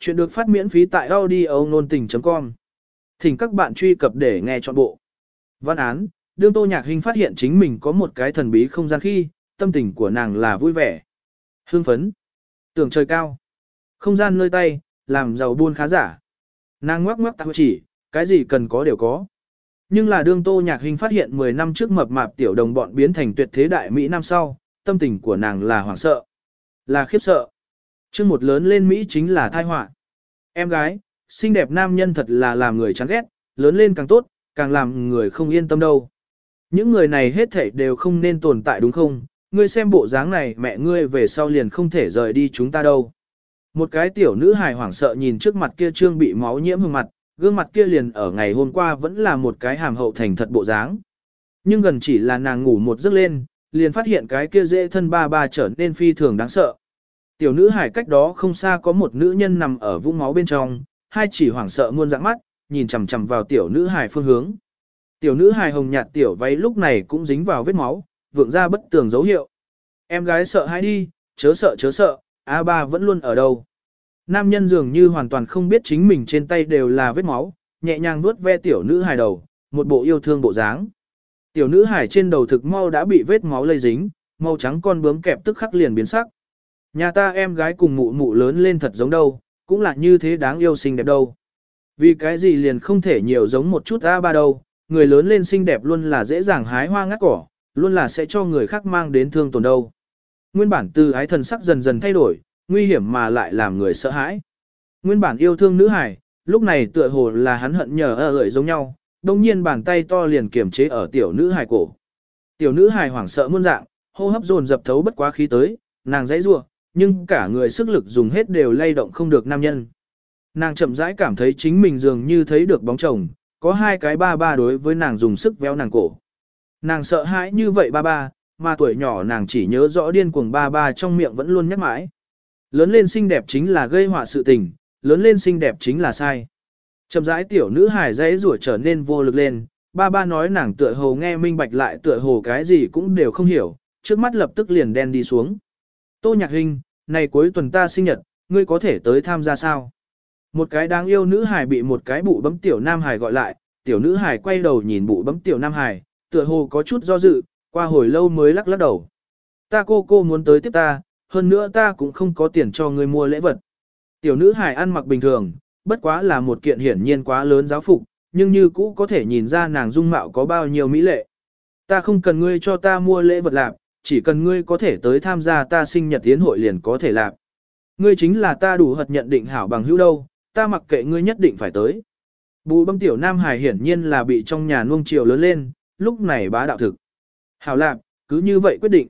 Chuyện được phát miễn phí tại audio nôn tình.com. Thỉnh các bạn truy cập để nghe trọn bộ. Văn án, đương Tô Nhạc Hinh phát hiện chính mình có một cái thần bí không gian khi, tâm tình của nàng là vui vẻ. hương phấn. Tưởng trời cao. Không gian nơi tay, làm giàu buôn khá giả. Nàng ngoắc ngoắc tạo chỉ, cái gì cần có đều có. Nhưng là đương Tô Nhạc Hinh phát hiện 10 năm trước mập mạp tiểu đồng bọn biến thành tuyệt thế đại Mỹ năm sau, tâm tình của nàng là hoảng sợ, là khiếp sợ. Chương một lớn lên Mỹ chính là thai họa. Em gái, xinh đẹp nam nhân thật là làm người chán ghét, lớn lên càng tốt, càng làm người không yên tâm đâu. Những người này hết thảy đều không nên tồn tại đúng không? Ngươi xem bộ dáng này mẹ ngươi về sau liền không thể rời đi chúng ta đâu. Một cái tiểu nữ hài hoảng sợ nhìn trước mặt kia trương bị máu nhiễm hương mặt, gương mặt kia liền ở ngày hôm qua vẫn là một cái hàm hậu thành thật bộ dáng. Nhưng gần chỉ là nàng ngủ một giấc lên, liền phát hiện cái kia dễ thân ba ba trở nên phi thường đáng sợ. Tiểu nữ hải cách đó không xa có một nữ nhân nằm ở vũng máu bên trong, hai chỉ hoảng sợ muôn dạng mắt, nhìn chằm chằm vào tiểu nữ hải phương hướng. Tiểu nữ hải hồng nhạt tiểu váy lúc này cũng dính vào vết máu, vượng ra bất tường dấu hiệu. Em gái sợ hãi đi, chớ sợ chớ sợ, A ba vẫn luôn ở đâu. Nam nhân dường như hoàn toàn không biết chính mình trên tay đều là vết máu, nhẹ nhàng vuốt ve tiểu nữ hải đầu, một bộ yêu thương bộ dáng. Tiểu nữ hải trên đầu thực mau đã bị vết máu lây dính, màu trắng con bướm kẹp tức khắc liền biến sắc. Nhà ta em gái cùng mụ mụ lớn lên thật giống đâu, cũng là như thế đáng yêu xinh đẹp đâu. Vì cái gì liền không thể nhiều giống một chút A ba đâu, người lớn lên xinh đẹp luôn là dễ dàng hái hoa ngắt cỏ, luôn là sẽ cho người khác mang đến thương tổn đâu. Nguyên bản từ ái thần sắc dần dần thay đổi, nguy hiểm mà lại làm người sợ hãi. Nguyên bản yêu thương nữ hải, lúc này tựa hồ là hắn hận nhờ ở gợi giống nhau, đồng nhiên bàn tay to liền kiềm chế ở tiểu nữ hải cổ. Tiểu nữ hải hoảng sợ muôn dạng, hô hấp dồn dập thấu bất quá khí tới, nàng dãy rủa, nhưng cả người sức lực dùng hết đều lay động không được nam nhân. Nàng chậm rãi cảm thấy chính mình dường như thấy được bóng chồng, có hai cái ba ba đối với nàng dùng sức véo nàng cổ. Nàng sợ hãi như vậy ba ba, mà tuổi nhỏ nàng chỉ nhớ rõ điên cuồng ba ba trong miệng vẫn luôn nhắc mãi. Lớn lên xinh đẹp chính là gây họa sự tình, lớn lên xinh đẹp chính là sai. Chậm rãi tiểu nữ hài dãy rủa trở nên vô lực lên, ba ba nói nàng tựa hồ nghe minh bạch lại tựa hồ cái gì cũng đều không hiểu, trước mắt lập tức liền đen đi xuống. Tô nhạc hình, này cuối tuần ta sinh nhật, ngươi có thể tới tham gia sao? Một cái đáng yêu nữ hài bị một cái bụ bấm tiểu nam hài gọi lại, tiểu nữ hài quay đầu nhìn bụ bấm tiểu nam hài, tựa hồ có chút do dự, qua hồi lâu mới lắc lắc đầu. Ta cô cô muốn tới tiếp ta, hơn nữa ta cũng không có tiền cho ngươi mua lễ vật. Tiểu nữ hài ăn mặc bình thường, bất quá là một kiện hiển nhiên quá lớn giáo phục, nhưng như cũ có thể nhìn ra nàng dung mạo có bao nhiêu mỹ lệ. Ta không cần ngươi cho ta mua lễ vật lạc, chỉ cần ngươi có thể tới tham gia ta sinh nhật tiến hội liền có thể làm Ngươi chính là ta đủ hật nhận định hảo bằng hữu đâu, ta mặc kệ ngươi nhất định phải tới. Bù bấm tiểu nam hài hiển nhiên là bị trong nhà nuông chiều lớn lên, lúc này bá đạo thực. Hảo lạc, cứ như vậy quyết định.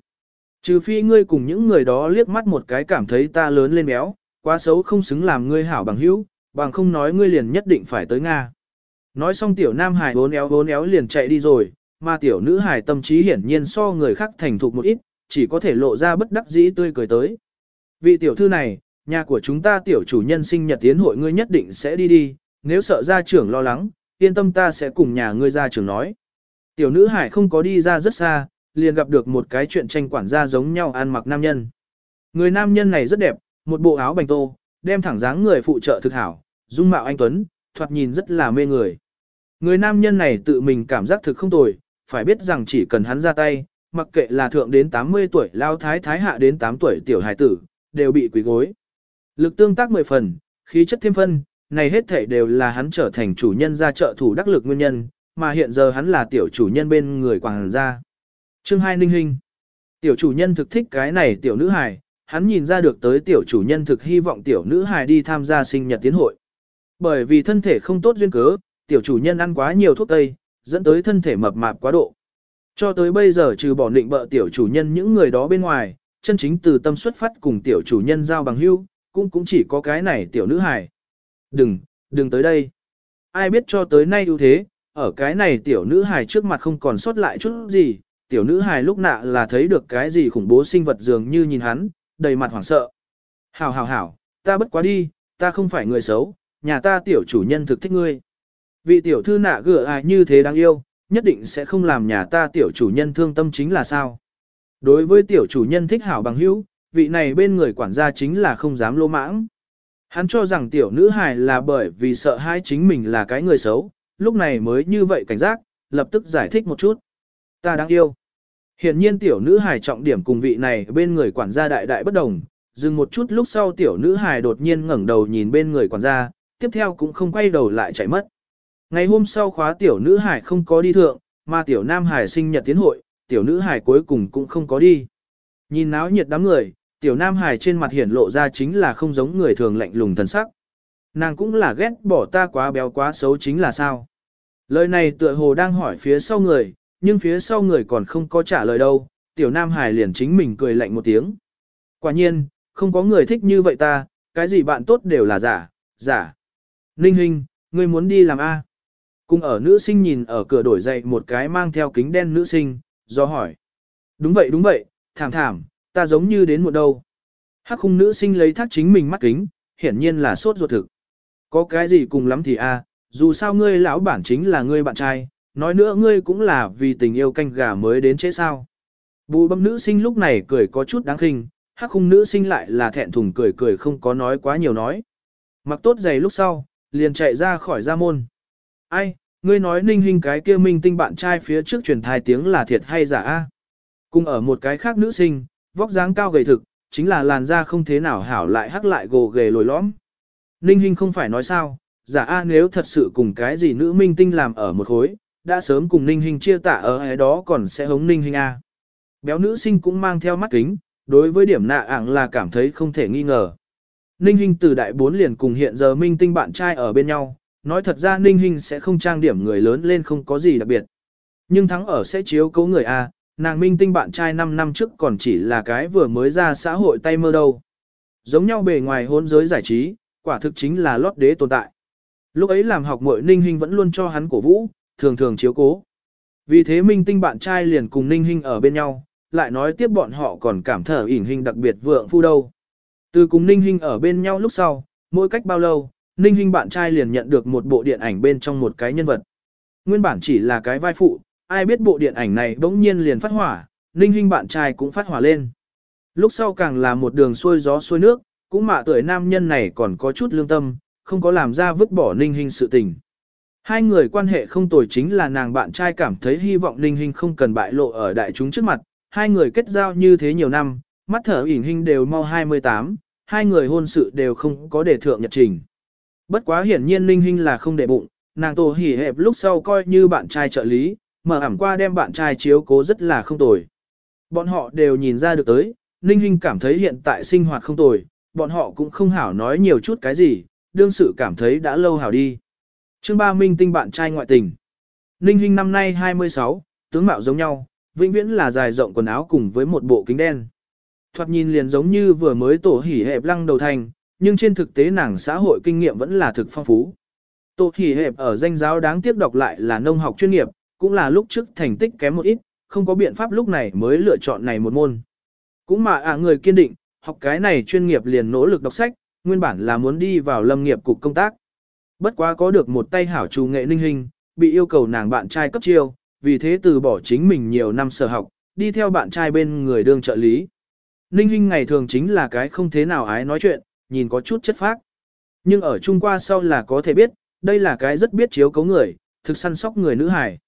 Trừ phi ngươi cùng những người đó liếc mắt một cái cảm thấy ta lớn lên béo, quá xấu không xứng làm ngươi hảo bằng hữu, bằng không nói ngươi liền nhất định phải tới Nga. Nói xong tiểu nam hải bốn éo bốn éo liền chạy đi rồi, mà tiểu nữ hải tâm trí hiển nhiên so người khác thành thục một ít, chỉ có thể lộ ra bất đắc dĩ tươi cười tới. Vị tiểu thư này, nhà của chúng ta tiểu chủ nhân sinh nhật tiến hội ngươi nhất định sẽ đi đi, nếu sợ gia trưởng lo lắng, yên tâm ta sẽ cùng nhà ngươi gia trưởng nói. Tiểu nữ hải không có đi ra rất xa, liền gặp được một cái chuyện tranh quản gia giống nhau ăn mặc nam nhân. Người nam nhân này rất đẹp, một bộ áo bành tô, đem thẳng dáng người phụ trợ thực hảo, dung mạo anh Tuấn, thoạt nhìn rất là mê người. Người nam nhân này tự mình cảm giác thực không tồi, phải biết rằng chỉ cần hắn ra tay, mặc kệ là thượng đến 80 tuổi lao thái thái hạ đến 8 tuổi tiểu hài tử, đều bị quỳ gối. Lực tương tác 10 phần, khí chất thêm phân, này hết thể đều là hắn trở thành chủ nhân ra trợ thủ đắc lực nguyên nhân, mà hiện giờ hắn là tiểu chủ nhân bên người quảng gia. Chương 2 Ninh Hinh Tiểu chủ nhân thực thích cái này tiểu nữ hài, hắn nhìn ra được tới tiểu chủ nhân thực hy vọng tiểu nữ hài đi tham gia sinh nhật tiến hội. Bởi vì thân thể không tốt duyên cớ, tiểu chủ nhân ăn quá nhiều thuốc tây, dẫn tới thân thể mập mạp quá độ. Cho tới bây giờ trừ bỏ định bợ tiểu chủ nhân những người đó bên ngoài, chân chính từ tâm xuất phát cùng tiểu chủ nhân giao bằng hưu, cũng cũng chỉ có cái này tiểu nữ hài. Đừng, đừng tới đây. Ai biết cho tới nay ưu thế, ở cái này tiểu nữ hài trước mặt không còn sót lại chút gì, tiểu nữ hài lúc nạ là thấy được cái gì khủng bố sinh vật dường như nhìn hắn, đầy mặt hoảng sợ. Hảo hảo hảo, ta bất quá đi, ta không phải người xấu, nhà ta tiểu chủ nhân thực thích ngươi. Vị tiểu thư nạ gửa ai như thế đáng yêu, nhất định sẽ không làm nhà ta tiểu chủ nhân thương tâm chính là sao. Đối với tiểu chủ nhân thích hảo bằng hữu, vị này bên người quản gia chính là không dám lô mãng. Hắn cho rằng tiểu nữ hài là bởi vì sợ hai chính mình là cái người xấu, lúc này mới như vậy cảnh giác, lập tức giải thích một chút. Ta đáng yêu. Hiện nhiên tiểu nữ hài trọng điểm cùng vị này bên người quản gia đại đại bất đồng, dừng một chút lúc sau tiểu nữ hài đột nhiên ngẩng đầu nhìn bên người quản gia, tiếp theo cũng không quay đầu lại chạy mất. Ngày hôm sau khóa tiểu nữ hải không có đi thượng, mà tiểu nam hải sinh nhật tiến hội, tiểu nữ hải cuối cùng cũng không có đi. Nhìn náo nhiệt đám người, tiểu nam hải trên mặt hiển lộ ra chính là không giống người thường lạnh lùng thần sắc. Nàng cũng là ghét bỏ ta quá béo quá xấu chính là sao. Lời này tựa hồ đang hỏi phía sau người, nhưng phía sau người còn không có trả lời đâu, tiểu nam hải liền chính mình cười lạnh một tiếng. Quả nhiên, không có người thích như vậy ta, cái gì bạn tốt đều là giả, giả. Ninh Hinh, ngươi muốn đi làm A. Cùng ở nữ sinh nhìn ở cửa đổi dậy một cái mang theo kính đen nữ sinh, do hỏi. Đúng vậy đúng vậy, thảm thảm, ta giống như đến một đâu. Hắc khung nữ sinh lấy thác chính mình mắt kính, hiển nhiên là sốt ruột thực. Có cái gì cùng lắm thì a, à, dù sao ngươi lão bản chính là ngươi bạn trai, nói nữa ngươi cũng là vì tình yêu canh gà mới đến chế sao. Bù bấm nữ sinh lúc này cười có chút đáng khinh, hắc khung nữ sinh lại là thẹn thùng cười cười không có nói quá nhiều nói. Mặc tốt giày lúc sau, liền chạy ra khỏi gia môn. Ai, ngươi nói ninh hình cái kia minh tinh bạn trai phía trước truyền thai tiếng là thiệt hay giả a? Cùng ở một cái khác nữ sinh, vóc dáng cao gầy thực, chính là làn da không thế nào hảo lại hắc lại gồ ghề lồi lõm. Ninh hình không phải nói sao, giả a nếu thật sự cùng cái gì nữ minh tinh làm ở một khối, đã sớm cùng ninh hình chia tả ở ấy đó còn sẽ hống ninh hình a. Béo nữ sinh cũng mang theo mắt kính, đối với điểm nạ ảng là cảm thấy không thể nghi ngờ. Ninh Hinh từ đại bốn liền cùng hiện giờ minh tinh bạn trai ở bên nhau, nói thật ra Ninh Hinh sẽ không trang điểm người lớn lên không có gì đặc biệt. Nhưng thắng ở sẽ chiếu cấu người A, nàng minh tinh bạn trai 5 năm trước còn chỉ là cái vừa mới ra xã hội tay mơ đâu. Giống nhau bề ngoài hôn giới giải trí, quả thực chính là lót đế tồn tại. Lúc ấy làm học muội Ninh Hinh vẫn luôn cho hắn cổ vũ, thường thường chiếu cố. Vì thế minh tinh bạn trai liền cùng Ninh Hinh ở bên nhau, lại nói tiếp bọn họ còn cảm thở ỉn hình đặc biệt vượng phu đâu. Từ cùng Ninh Hinh ở bên nhau lúc sau, mỗi cách bao lâu, Ninh Hinh bạn trai liền nhận được một bộ điện ảnh bên trong một cái nhân vật. Nguyên bản chỉ là cái vai phụ, ai biết bộ điện ảnh này bỗng nhiên liền phát hỏa, Ninh Hinh bạn trai cũng phát hỏa lên. Lúc sau càng là một đường xuôi gió xuôi nước, cũng mạ tuổi nam nhân này còn có chút lương tâm, không có làm ra vứt bỏ Ninh Hinh sự tình. Hai người quan hệ không tồi chính là nàng bạn trai cảm thấy hy vọng Ninh Hinh không cần bại lộ ở đại chúng trước mặt, hai người kết giao như thế nhiều năm, mắt thở ỉn hình đều mau 28, hai người hôn sự đều không có để thượng nhật trình. Bất quá hiển nhiên Ninh Hinh là không để bụng, nàng tổ hỉ hẹp lúc sau coi như bạn trai trợ lý, mở ẩm qua đem bạn trai chiếu cố rất là không tồi. Bọn họ đều nhìn ra được tới, Ninh Hinh cảm thấy hiện tại sinh hoạt không tồi, bọn họ cũng không hảo nói nhiều chút cái gì, đương sự cảm thấy đã lâu hảo đi. Chương ba Minh tinh bạn trai ngoại tình. Ninh Hinh năm nay 26, tướng mạo giống nhau, vĩnh viễn là dài rộng quần áo cùng với một bộ kính đen. Thoạt nhìn liền giống như vừa mới tổ hỉ hẹp lăng đầu thành, nhưng trên thực tế nàng xã hội kinh nghiệm vẫn là thực phong phú. Tô hỉ hẹp ở danh giáo đáng tiếc đọc lại là nông học chuyên nghiệp, cũng là lúc trước thành tích kém một ít, không có biện pháp lúc này mới lựa chọn này một môn. Cũng mà ạ người kiên định, học cái này chuyên nghiệp liền nỗ lực đọc sách, nguyên bản là muốn đi vào lâm nghiệp cục công tác. Bất quá có được một tay hảo trù nghệ ninh hình, bị yêu cầu nàng bạn trai cấp chiêu, vì thế từ bỏ chính mình nhiều năm sở học, đi theo bạn trai bên người đương trợ lý. Ninh Hinh ngày thường chính là cái không thế nào ái nói chuyện, nhìn có chút chất phác. Nhưng ở Trung qua sau là có thể biết, đây là cái rất biết chiếu cấu người, thực săn sóc người nữ hải.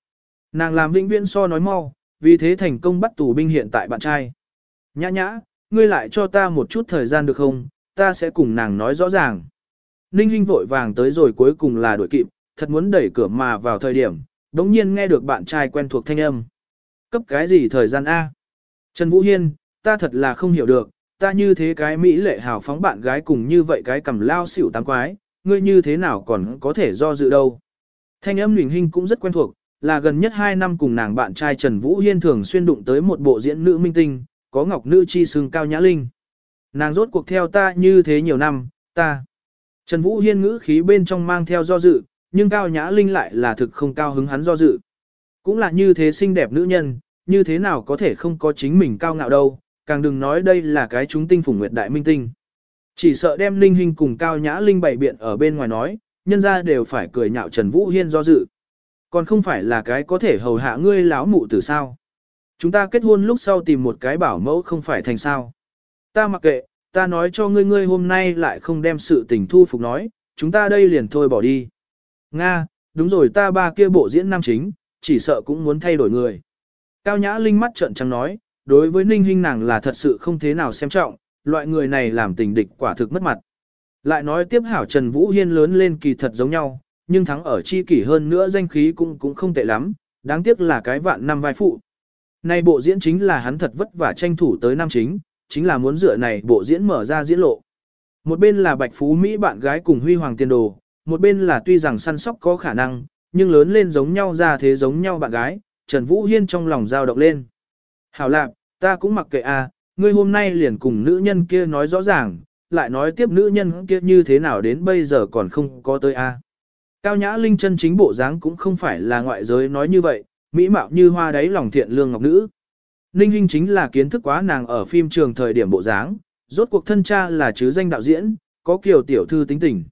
Nàng làm vĩnh viễn so nói mau, vì thế thành công bắt tù binh hiện tại bạn trai. Nhã nhã, ngươi lại cho ta một chút thời gian được không, ta sẽ cùng nàng nói rõ ràng. Ninh Hinh vội vàng tới rồi cuối cùng là đuổi kịp, thật muốn đẩy cửa mà vào thời điểm, đống nhiên nghe được bạn trai quen thuộc thanh âm. Cấp cái gì thời gian A? Trần Vũ Hiên, ta thật là không hiểu được, ta như thế cái Mỹ lệ hào phóng bạn gái cùng như vậy cái cầm lao xỉu tám quái, ngươi như thế nào còn có thể do dự đâu. Thanh âm Luyện Hinh cũng rất quen thuộc, là gần nhất 2 năm cùng nàng bạn trai Trần Vũ Hiên thường xuyên đụng tới một bộ diễn nữ minh tinh, có ngọc nữ chi sừng cao nhã linh. Nàng rốt cuộc theo ta như thế nhiều năm, ta. Trần Vũ Hiên ngữ khí bên trong mang theo do dự, nhưng cao nhã linh lại là thực không cao hứng hắn do dự. Cũng là như thế xinh đẹp nữ nhân, như thế nào có thể không có chính mình cao ngạo đâu, càng đừng nói đây là cái chúng tinh phủng nguyệt đại minh tinh. Chỉ sợ đem linh hình cùng cao nhã linh bảy biện ở bên ngoài nói, nhân ra đều phải cười nhạo Trần Vũ Hiên do dự. Còn không phải là cái có thể hầu hạ ngươi láo mụ từ sao. Chúng ta kết hôn lúc sau tìm một cái bảo mẫu không phải thành sao. Ta mặc kệ, ta nói cho ngươi ngươi hôm nay lại không đem sự tình thu phục nói, chúng ta đây liền thôi bỏ đi. Nga, đúng rồi ta ba kia bộ diễn nam chính, chỉ sợ cũng muốn thay đổi người. Cao Nhã Linh mắt trợn trắng nói, đối với Ninh Hinh nàng là thật sự không thế nào xem trọng, loại người này làm tình địch quả thực mất mặt. Lại nói tiếp hảo Trần Vũ Hiên lớn lên kỳ thật giống nhau, nhưng thắng ở chi kỷ hơn nữa danh khí cũng cũng không tệ lắm, đáng tiếc là cái vạn năm vai phụ. nay bộ diễn chính là hắn thật vất vả tranh thủ tới năm chính, chính là muốn dựa này bộ diễn mở ra diễn lộ. Một bên là Bạch Phú Mỹ bạn gái cùng Huy Hoàng Tiên Đồ, một bên là tuy rằng săn sóc có khả năng, nhưng lớn lên giống nhau ra thế giống nhau bạn gái, Trần Vũ Hiên trong lòng dao động lên. Hảo lạp, ta cũng mặc kệ à, ngươi hôm nay liền cùng nữ nhân kia nói rõ ràng, lại nói tiếp nữ nhân kia như thế nào đến bây giờ còn không có tới a. À. Cao Nhã Linh chân chính bộ dáng cũng không phải là ngoại giới nói như vậy, mỹ mạo như hoa đáy lòng thiện lương ngọc nữ. Ninh Hinh chính là kiến thức quá nàng ở phim trường thời điểm bộ dáng, rốt cuộc thân cha là chứ danh đạo diễn, có kiểu tiểu thư tính tình.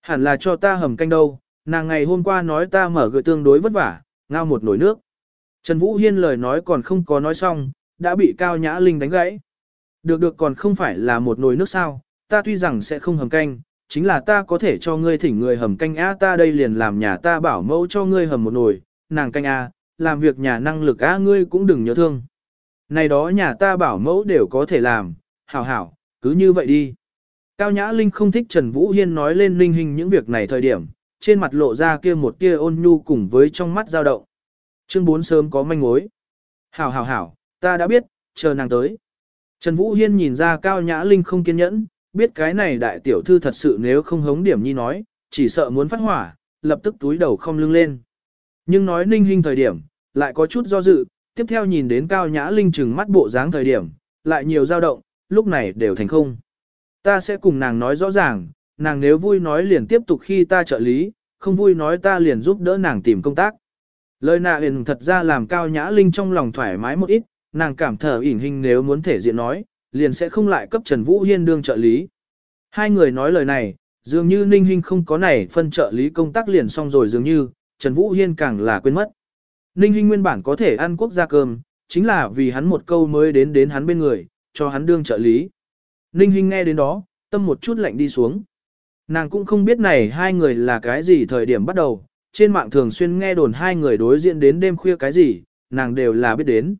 Hẳn là cho ta hầm canh đâu, nàng ngày hôm qua nói ta mở gợi tương đối vất vả, ngao một nồi nước. Trần Vũ Hiên lời nói còn không có nói xong, đã bị Cao Nhã Linh đánh gãy. Được được còn không phải là một nồi nước sao, ta tuy rằng sẽ không hầm canh, chính là ta có thể cho ngươi thỉnh người hầm canh á ta đây liền làm nhà ta bảo mẫu cho ngươi hầm một nồi, nàng canh a, làm việc nhà năng lực á ngươi cũng đừng nhớ thương. Này đó nhà ta bảo mẫu đều có thể làm, hảo hảo, cứ như vậy đi. Cao Nhã Linh không thích Trần Vũ Hiên nói lên linh hình những việc này thời điểm, trên mặt lộ ra kia một kia ôn nhu cùng với trong mắt dao động. Chương 4 sớm có manh mối. Hảo hảo hảo, ta đã biết, chờ nàng tới. Trần Vũ Hiên nhìn ra Cao Nhã Linh không kiên nhẫn, biết cái này đại tiểu thư thật sự nếu không hống điểm nhi nói, chỉ sợ muốn phát hỏa, lập tức túi đầu không lưng lên. Nhưng nói ninh hình thời điểm, lại có chút do dự, tiếp theo nhìn đến Cao Nhã Linh chừng mắt bộ dáng thời điểm, lại nhiều dao động, lúc này đều thành không. Ta sẽ cùng nàng nói rõ ràng, nàng nếu vui nói liền tiếp tục khi ta trợ lý, không vui nói ta liền giúp đỡ nàng tìm công tác. Lời nạ hiền thật ra làm Cao Nhã Linh trong lòng thoải mái một ít, nàng cảm thở ỉn hình nếu muốn thể diện nói, liền sẽ không lại cấp Trần Vũ Hiên đương trợ lý. Hai người nói lời này, dường như Ninh Hinh không có này phân trợ lý công tác liền xong rồi dường như, Trần Vũ Hiên càng là quên mất. Ninh Hinh nguyên bản có thể ăn quốc gia cơm, chính là vì hắn một câu mới đến đến hắn bên người, cho hắn đương trợ lý. Ninh Hinh nghe đến đó, tâm một chút lạnh đi xuống. Nàng cũng không biết này hai người là cái gì thời điểm bắt đầu, trên mạng thường xuyên nghe đồn hai người đối diện đến đêm khuya cái gì, nàng đều là biết đến.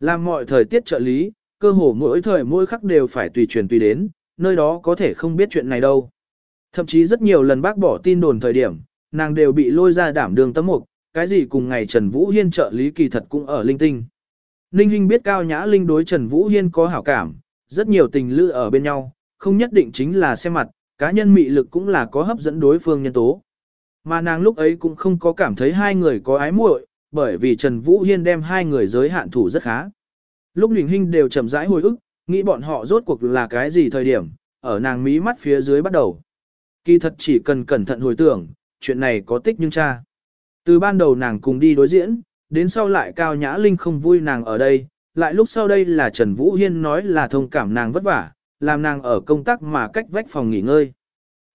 Làm mọi thời tiết trợ lý, cơ hồ mỗi thời mỗi khắc đều phải tùy truyền tùy đến, nơi đó có thể không biết chuyện này đâu. Thậm chí rất nhiều lần bác bỏ tin đồn thời điểm, nàng đều bị lôi ra đảm đường tấm mục, cái gì cùng ngày Trần Vũ Hiên trợ lý kỳ thật cũng ở linh tinh. Ninh Hinh biết Cao Nhã Linh đối Trần Vũ Hiên có hảo cảm, rất nhiều tình lữ ở bên nhau, không nhất định chính là xem mặt, cá nhân mị lực cũng là có hấp dẫn đối phương nhân tố. Mà nàng lúc ấy cũng không có cảm thấy hai người có ái muội, bởi vì Trần Vũ Hiên đem hai người giới hạn thủ rất khá. Lúc Ninh Hinh đều chậm rãi hồi ức, nghĩ bọn họ rốt cuộc là cái gì thời điểm, ở nàng mí mắt phía dưới bắt đầu. Kỳ thật chỉ cần cẩn thận hồi tưởng, chuyện này có tích nhưng cha. Từ ban đầu nàng cùng đi đối diễn, đến sau lại Cao Nhã Linh không vui nàng ở đây, lại lúc sau đây là Trần Vũ Hiên nói là thông cảm nàng vất vả, làm nàng ở công tác mà cách vách phòng nghỉ ngơi.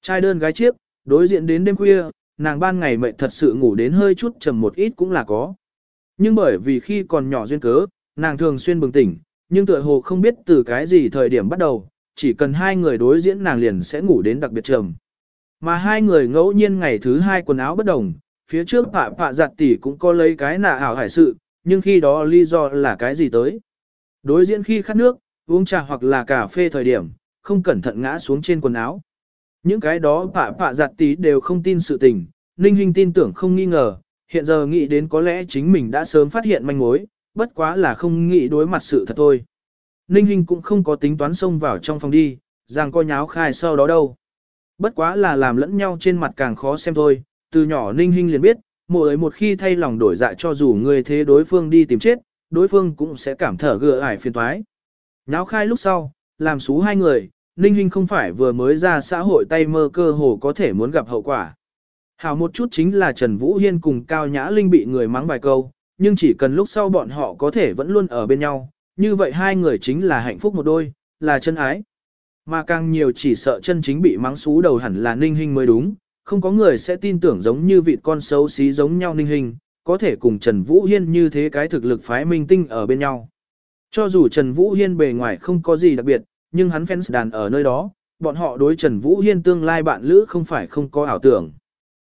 Trai đơn gái chiếc, đối diện đến đêm khuya, nàng ban ngày mệt thật sự ngủ đến hơi chút trầm một ít cũng là có. Nhưng bởi vì khi còn nhỏ duyên cớ, nàng thường xuyên bừng tỉnh, nhưng tựa hồ không biết từ cái gì thời điểm bắt đầu, chỉ cần hai người đối diễn nàng liền sẽ ngủ đến đặc biệt trầm. Mà hai người ngẫu nhiên ngày thứ hai quần áo bất đồng, phía trước phạ phạ giặt tỷ cũng có lấy cái nạ ảo hải sự, nhưng khi đó lý do là cái gì tới. Đối diễn khi khát nước, uống trà hoặc là cà phê thời điểm, không cẩn thận ngã xuống trên quần áo. Những cái đó pạ pạ giặt tí đều không tin sự tình, Ninh Hinh tin tưởng không nghi ngờ, hiện giờ nghĩ đến có lẽ chính mình đã sớm phát hiện manh mối, bất quá là không nghĩ đối mặt sự thật thôi. Ninh Hinh cũng không có tính toán xông vào trong phòng đi, rằng coi nháo khai sau đó đâu. Bất quá là làm lẫn nhau trên mặt càng khó xem thôi, từ nhỏ Ninh Hinh liền biết, mỗi ấy một khi thay lòng đổi dạ cho dù người thế đối phương đi tìm chết, đối phương cũng sẽ cảm thở gựa ải phiền toái. Nháo khai lúc sau, làm xú hai người, Ninh Hinh không phải vừa mới ra xã hội tay mơ cơ hồ có thể muốn gặp hậu quả. Hảo một chút chính là Trần Vũ Hiên cùng Cao Nhã Linh bị người mắng vài câu, nhưng chỉ cần lúc sau bọn họ có thể vẫn luôn ở bên nhau, như vậy hai người chính là hạnh phúc một đôi, là chân ái. Mà càng nhiều chỉ sợ chân chính bị mắng xú đầu hẳn là Ninh Hinh mới đúng, không có người sẽ tin tưởng giống như vị con xấu xí giống nhau Ninh Hinh, có thể cùng Trần Vũ Hiên như thế cái thực lực phái minh tinh ở bên nhau. Cho dù Trần Vũ Hiên bề ngoài không có gì đặc biệt, nhưng hắn fans đàn ở nơi đó, bọn họ đối Trần Vũ Hiên tương lai bạn lữ không phải không có ảo tưởng.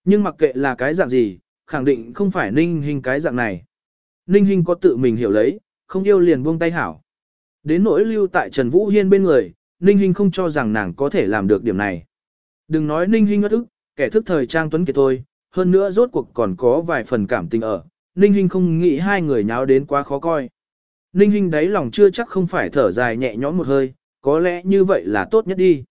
Nhưng mặc kệ là cái dạng gì, khẳng định không phải ninh hình cái dạng này. Ninh hình có tự mình hiểu lấy, không yêu liền buông tay hảo. Đến nỗi lưu tại Trần Vũ Hiên bên người, ninh hình không cho rằng nàng có thể làm được điểm này. Đừng nói ninh hình ngất ức, kẻ thức thời trang tuấn kiệt thôi, hơn nữa rốt cuộc còn có vài phần cảm tình ở, ninh hình không nghĩ hai người nháo đến quá khó coi. Ninh hình đáy lòng chưa chắc không phải thở dài nhẹ nhõm một hơi, có lẽ như vậy là tốt nhất đi.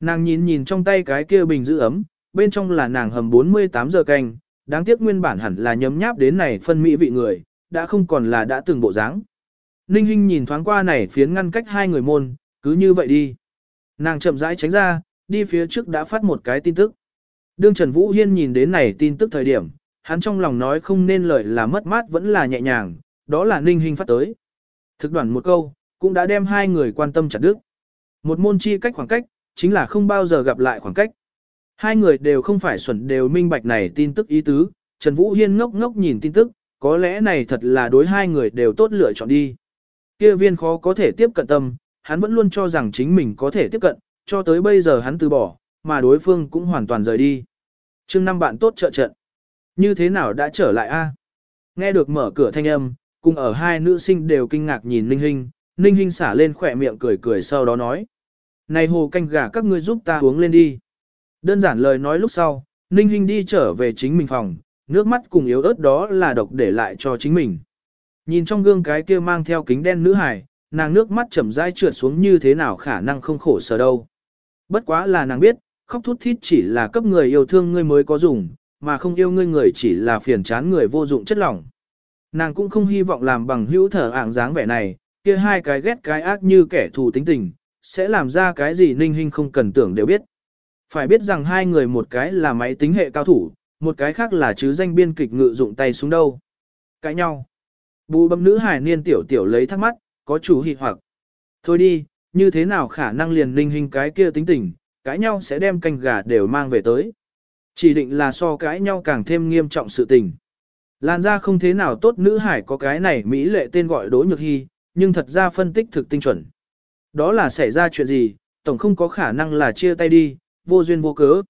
Nàng nhìn nhìn trong tay cái kia bình giữ ấm, bên trong là nàng hầm 48 giờ canh, đáng tiếc nguyên bản hẳn là nhấm nháp đến này phân mỹ vị người, đã không còn là đã từng bộ dáng. Ninh Hinh nhìn thoáng qua này phiến ngăn cách hai người môn, cứ như vậy đi. Nàng chậm rãi tránh ra, đi phía trước đã phát một cái tin tức. Đương Trần Vũ Hiên nhìn đến này tin tức thời điểm, hắn trong lòng nói không nên lời là mất mát vẫn là nhẹ nhàng, đó là Ninh Hinh phát tới. Thực đoạn một câu, cũng đã đem hai người quan tâm chặt đứt. Một môn chi cách khoảng cách, chính là không bao giờ gặp lại khoảng cách. Hai người đều không phải xuẩn đều minh bạch này tin tức ý tứ, Trần Vũ Hiên ngốc ngốc nhìn tin tức, có lẽ này thật là đối hai người đều tốt lựa chọn đi. Kia viên khó có thể tiếp cận tâm, hắn vẫn luôn cho rằng chính mình có thể tiếp cận, cho tới bây giờ hắn từ bỏ, mà đối phương cũng hoàn toàn rời đi. chương năm bạn tốt trợ trận. Như thế nào đã trở lại a? Nghe được mở cửa thanh âm, cùng ở hai nữ sinh đều kinh ngạc nhìn Ninh Hinh, Ninh Hinh xả lên khỏe miệng cười cười sau đó nói. Này hồ canh gà các ngươi giúp ta uống lên đi. Đơn giản lời nói lúc sau, Ninh Hinh đi trở về chính mình phòng, nước mắt cùng yếu ớt đó là độc để lại cho chính mình. Nhìn trong gương cái kia mang theo kính đen nữ hải, nàng nước mắt chậm rãi trượt xuống như thế nào khả năng không khổ sở đâu. Bất quá là nàng biết, khóc thút thít chỉ là cấp người yêu thương ngươi mới có dùng, mà không yêu ngươi người chỉ là phiền chán người vô dụng chất lỏng. Nàng cũng không hy vọng làm bằng hữu thở ạng dáng vẻ này, kia hai cái ghét cái ác như kẻ thù tính tình, sẽ làm ra cái gì ninh hình không cần tưởng đều biết. Phải biết rằng hai người một cái là máy tính hệ cao thủ, một cái khác là chứ danh biên kịch ngự dụng tay xuống đâu. Cãi nhau. Bù bấm nữ hải niên tiểu tiểu lấy thắc mắc, có chủ hị hoặc. Thôi đi, như thế nào khả năng liền ninh hình cái kia tính tình, cãi nhau sẽ đem canh gà đều mang về tới. Chỉ định là so cãi nhau càng thêm nghiêm trọng sự tình. Làn ra không thế nào tốt nữ hải có cái này Mỹ lệ tên gọi Đỗ Nhược Hy, nhưng thật ra phân tích thực tinh chuẩn. Đó là xảy ra chuyện gì, tổng không có khả năng là chia tay đi, vô duyên vô cớ.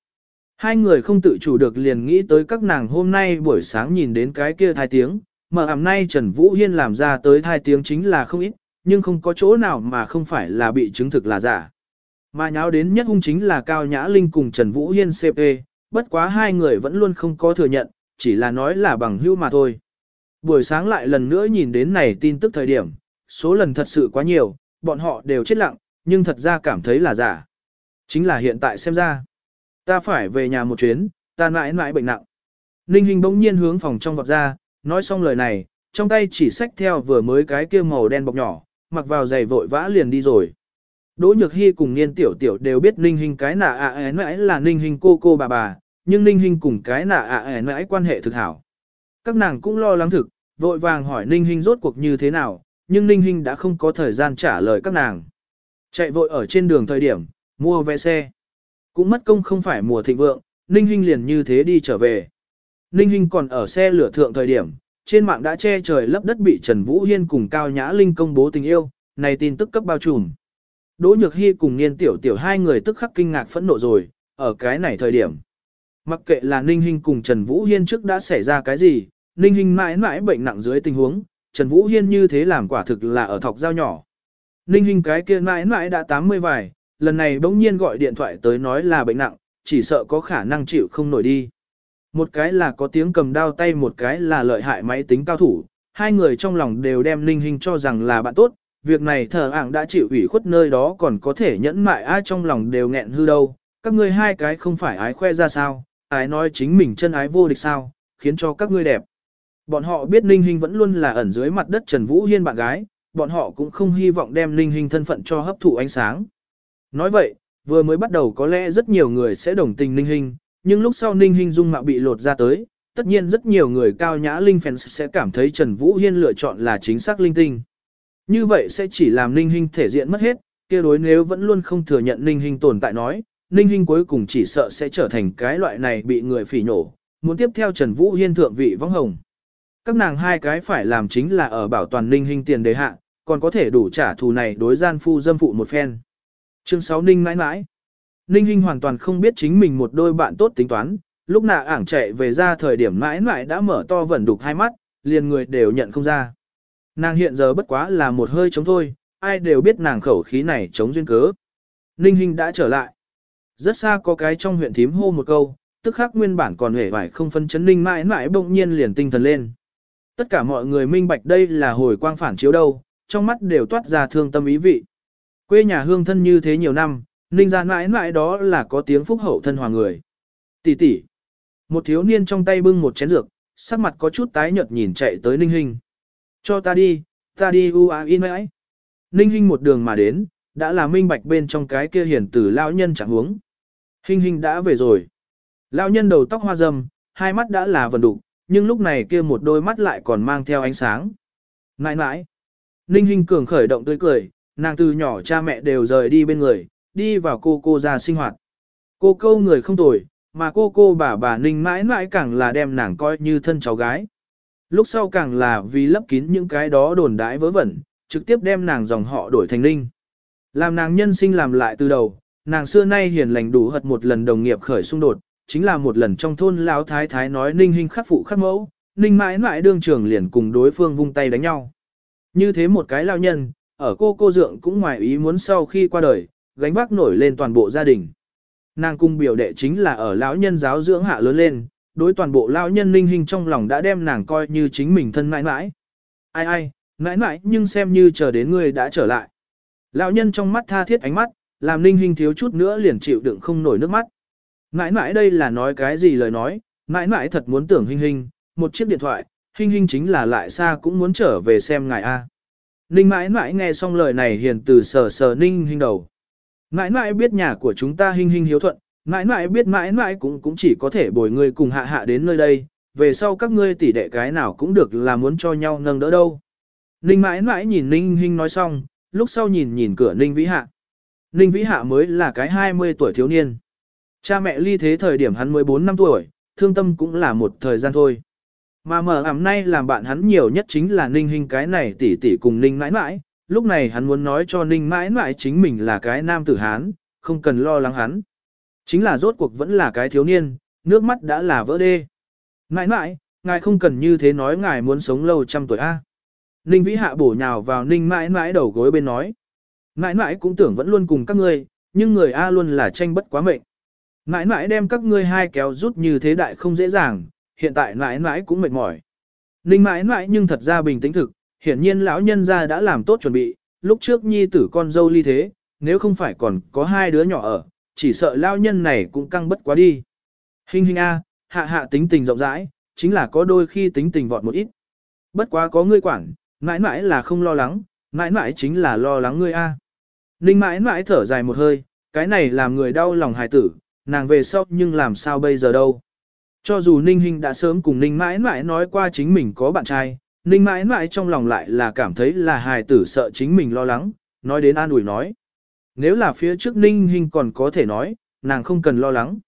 Hai người không tự chủ được liền nghĩ tới các nàng hôm nay buổi sáng nhìn đến cái kia thai tiếng, mà ảm nay Trần Vũ Hiên làm ra tới thai tiếng chính là không ít, nhưng không có chỗ nào mà không phải là bị chứng thực là giả. Mà nháo đến nhất hung chính là Cao Nhã Linh cùng Trần Vũ Hiên CP, bất quá hai người vẫn luôn không có thừa nhận, chỉ là nói là bằng hữu mà thôi. Buổi sáng lại lần nữa nhìn đến này tin tức thời điểm, số lần thật sự quá nhiều, bọn họ đều chết lặng, nhưng thật ra cảm thấy là giả. Chính là hiện tại xem ra. Ta phải về nhà một chuyến, ta mãi mãi bệnh nặng. Ninh Hình bỗng nhiên hướng phòng trong vọt ra, nói xong lời này, trong tay chỉ xách theo vừa mới cái kia màu đen bọc nhỏ, mặc vào giày vội vã liền đi rồi. Đỗ Nhược Hy cùng Niên Tiểu Tiểu đều biết Ninh Hình cái nạ ạ én mãi là Ninh Hình cô cô bà bà, nhưng Ninh Hình cùng cái nạ ạ én mãi quan hệ thực hảo. Các nàng cũng lo lắng thực, vội vàng hỏi Ninh Hình rốt cuộc như thế nào, nhưng Ninh Hinh đã không có thời gian trả lời các nàng. Chạy vội ở trên đường thời điểm, mua vé xe. Cũng mất công không phải mùa thịnh vượng, Ninh Hinh liền như thế đi trở về. Ninh Hinh còn ở xe lửa thượng thời điểm, trên mạng đã che trời lấp đất bị Trần Vũ Hiên cùng Cao Nhã Linh công bố tình yêu, này tin tức cấp bao trùm. Đỗ Nhược Hy cùng Niên Tiểu Tiểu hai người tức khắc kinh ngạc phẫn nộ rồi, ở cái này thời điểm. Mặc kệ là Ninh Hinh cùng Trần Vũ Hiên trước đã xảy ra cái gì, Ninh Hinh mãi mãi bệnh nặng dưới tình huống, Trần Vũ Hiên như thế làm quả thực là ở thọc dao nhỏ. Ninh Hinh cái kia mãi mãi đã 80 vài, lần này bỗng nhiên gọi điện thoại tới nói là bệnh nặng, chỉ sợ có khả năng chịu không nổi đi. Một cái là có tiếng cầm đao tay một cái là lợi hại máy tính cao thủ, hai người trong lòng đều đem Ninh Hinh cho rằng là bạn tốt, việc này thờ ảng đã chịu ủy khuất nơi đó còn có thể nhẫn mại ai trong lòng đều nghẹn hư đâu, các ngươi hai cái không phải ái khoe ra sao, ái nói chính mình chân ái vô địch sao, khiến cho các ngươi đẹp. Bọn họ biết Ninh Hinh vẫn luôn là ẩn dưới mặt đất Trần Vũ Hiên bạn gái, bọn họ cũng không hy vọng đem Ninh Hinh thân phận cho hấp thụ ánh sáng. Nói vậy, vừa mới bắt đầu có lẽ rất nhiều người sẽ đồng tình Ninh Hinh, nhưng lúc sau Ninh Hinh dung mạo bị lột ra tới, tất nhiên rất nhiều người cao nhã linh fans sẽ cảm thấy Trần Vũ Hiên lựa chọn là chính xác linh tinh. Như vậy sẽ chỉ làm Ninh Hinh thể diện mất hết, kia đối nếu vẫn luôn không thừa nhận Ninh Hinh tồn tại nói, Ninh Hinh cuối cùng chỉ sợ sẽ trở thành cái loại này bị người phỉ nhổ, muốn tiếp theo Trần Vũ Hiên thượng vị vong hồng. Các nàng hai cái phải làm chính là ở bảo toàn Ninh hình tiền đề hạ, còn có thể đủ trả thù này đối gian phu dâm phụ một phen. Chương 6 Ninh mãi mãi. Ninh Hinh hoàn toàn không biết chính mình một đôi bạn tốt tính toán, lúc nạ ảng chạy về ra thời điểm mãi mãi đã mở to vẩn đục hai mắt, liền người đều nhận không ra. Nàng hiện giờ bất quá là một hơi chống thôi, ai đều biết nàng khẩu khí này chống duyên cớ. Ninh Hinh đã trở lại. Rất xa có cái trong huyện thím hô một câu, tức khắc nguyên bản còn hề vải không phân chấn Ninh mãi mãi bỗng nhiên liền tinh thần lên. Tất cả mọi người minh bạch đây là hồi quang phản chiếu đâu, trong mắt đều toát ra thương tâm ý vị. Quê nhà hương thân như thế nhiều năm, Ninh ra mãi mãi đó là có tiếng phúc hậu thân hòa người. Tỷ tỷ. Một thiếu niên trong tay bưng một chén dược, sắc mặt có chút tái nhợt nhìn chạy tới Ninh hình. Cho ta đi, ta đi u a in mãi. Ninh hình một đường mà đến, đã là minh bạch bên trong cái kia hiển tử lão nhân chẳng huống. Hình hình đã về rồi. Lão nhân đầu tóc hoa râm, hai mắt đã là vần đục, nhưng lúc này kia một đôi mắt lại còn mang theo ánh sáng. Nãi nãi. Ninh Hinh cường khởi động tươi cười, nàng từ nhỏ cha mẹ đều rời đi bên người, đi vào cô cô ra sinh hoạt. Cô câu người không tồi, mà cô cô bà bà Ninh mãi mãi càng là đem nàng coi như thân cháu gái. Lúc sau càng là vì lấp kín những cái đó đồn đãi vớ vẩn, trực tiếp đem nàng dòng họ đổi thành Ninh. Làm nàng nhân sinh làm lại từ đầu, nàng xưa nay hiền lành đủ hật một lần đồng nghiệp khởi xung đột, chính là một lần trong thôn lão thái thái nói Ninh hình khắc phụ khắc mẫu, Ninh mãi mãi đương trường liền cùng đối phương vung tay đánh nhau. Như thế một cái lao nhân, ở cô cô dượng cũng ngoài ý muốn sau khi qua đời, gánh vác nổi lên toàn bộ gia đình. Nàng cung biểu đệ chính là ở lão nhân giáo dưỡng hạ lớn lên, đối toàn bộ lão nhân ninh hình trong lòng đã đem nàng coi như chính mình thân mãi mãi. Ai ai, mãi mãi nhưng xem như chờ đến người đã trở lại. Lão nhân trong mắt tha thiết ánh mắt, làm ninh hình thiếu chút nữa liền chịu đựng không nổi nước mắt. Mãi mãi đây là nói cái gì lời nói, mãi mãi thật muốn tưởng hình hình, một chiếc điện thoại, hình hình chính là lại xa cũng muốn trở về xem ngài A. Ninh mãi mãi nghe xong lời này hiền từ sờ sờ ninh hình đầu. Mãi mãi biết nhà của chúng ta hình hình hiếu thuận, mãi mãi biết mãi mãi cũng cũng chỉ có thể bồi người cùng hạ hạ đến nơi đây, về sau các ngươi tỷ đệ cái nào cũng được là muốn cho nhau nâng đỡ đâu. Ninh mãi mãi nhìn ninh hình nói xong, lúc sau nhìn nhìn cửa ninh vĩ hạ. Ninh vĩ hạ mới là cái 20 tuổi thiếu niên. Cha mẹ ly thế thời điểm hắn 14 năm tuổi, thương tâm cũng là một thời gian thôi. Mà mở ảm nay làm bạn hắn nhiều nhất chính là ninh hình cái này tỷ tỷ cùng ninh mãi mãi, lúc này hắn muốn nói cho ninh mãi mãi chính mình là cái nam tử hán, không cần lo lắng hắn. Chính là rốt cuộc vẫn là cái thiếu niên, nước mắt đã là vỡ đê. Mãi mãi, ngài không cần như thế nói ngài muốn sống lâu trăm tuổi A. Ninh vĩ hạ bổ nhào vào ninh mãi mãi đầu gối bên nói. Mãi mãi cũng tưởng vẫn luôn cùng các ngươi, nhưng người A luôn là tranh bất quá mệnh. Mãi mãi đem các ngươi hai kéo rút như thế đại không dễ dàng, hiện tại mãi mãi cũng mệt mỏi. Ninh mãi mãi nhưng thật ra bình tĩnh thực, hiển nhiên lão nhân gia đã làm tốt chuẩn bị, lúc trước nhi tử con dâu ly thế, nếu không phải còn có hai đứa nhỏ ở, chỉ sợ lão nhân này cũng căng bất quá đi. Hình hình A, hạ hạ tính tình rộng rãi, chính là có đôi khi tính tình vọt một ít. Bất quá có ngươi quản, mãi mãi là không lo lắng, mãi mãi chính là lo lắng ngươi A. Ninh mãi mãi thở dài một hơi, cái này làm người đau lòng hài tử, nàng về sau nhưng làm sao bây giờ đâu. Cho dù Ninh Hinh đã sớm cùng Ninh mãi mãi nói qua chính mình có bạn trai, Ninh mãi mãi trong lòng lại là cảm thấy là hài tử sợ chính mình lo lắng, nói đến an ủi nói. Nếu là phía trước Ninh Hinh còn có thể nói, nàng không cần lo lắng.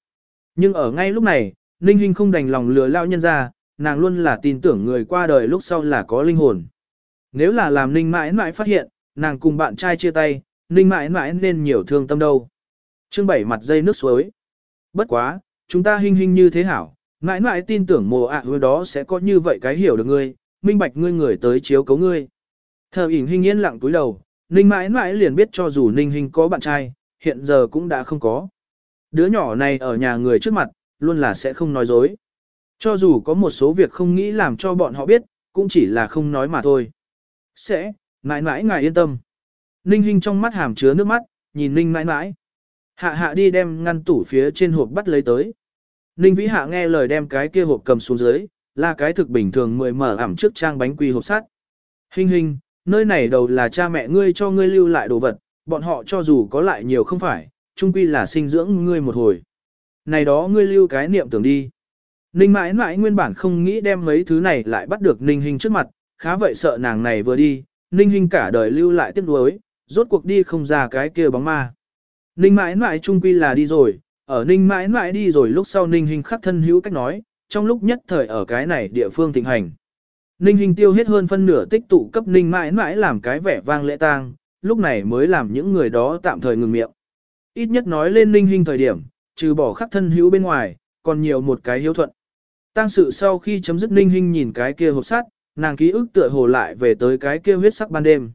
Nhưng ở ngay lúc này, Ninh Hinh không đành lòng lừa lao nhân ra, nàng luôn là tin tưởng người qua đời lúc sau là có linh hồn. Nếu là làm Ninh mãi mãi phát hiện, nàng cùng bạn trai chia tay, Ninh mãi mãi nên nhiều thương tâm đâu. Chương bảy mặt dây nước suối. Bất quá, chúng ta hình hình như thế hảo, mãi mãi tin tưởng mồ ạ à đó sẽ có như vậy cái hiểu được ngươi, minh bạch ngươi người tới chiếu cấu ngươi. Thờ ỉn hình yên lặng túi đầu, ninh mãi mãi liền biết cho dù ninh hình có bạn trai, hiện giờ cũng đã không có. Đứa nhỏ này ở nhà người trước mặt, luôn là sẽ không nói dối. Cho dù có một số việc không nghĩ làm cho bọn họ biết, cũng chỉ là không nói mà thôi. Sẽ, mãi mãi ngài yên tâm. Ninh Hinh trong mắt hàm chứa nước mắt, nhìn Ninh mãi mãi. Hạ hạ đi đem ngăn tủ phía trên hộp bắt lấy tới. Ninh Vĩ Hạ nghe lời đem cái kia hộp cầm xuống dưới, là cái thực bình thường mười mở ẩm trước trang bánh quy hộp sắt. Hình hình, nơi này đầu là cha mẹ ngươi cho ngươi lưu lại đồ vật, bọn họ cho dù có lại nhiều không phải, chung quy là sinh dưỡng ngươi một hồi. Này đó ngươi lưu cái niệm tưởng đi. Ninh mãi mãi nguyên bản không nghĩ đem mấy thứ này lại bắt được Ninh Hình trước mặt, khá vậy sợ nàng này vừa đi, Ninh Hình cả đời lưu lại tiếc nuối, rốt cuộc đi không ra cái kia bóng ma. Ninh mãi mãi Trung quy là đi rồi, ở ninh mãi mãi đi rồi lúc sau ninh hình khắc thân hữu cách nói, trong lúc nhất thời ở cái này địa phương thịnh hành. Ninh hình tiêu hết hơn phân nửa tích tụ cấp ninh mãi mãi làm cái vẻ vang lễ tang, lúc này mới làm những người đó tạm thời ngừng miệng. Ít nhất nói lên ninh hình thời điểm, trừ bỏ khắc thân hữu bên ngoài, còn nhiều một cái hiếu thuận. Tăng sự sau khi chấm dứt ninh hình nhìn cái kia hộp sắt, nàng ký ức tựa hồ lại về tới cái kia huyết sắc ban đêm.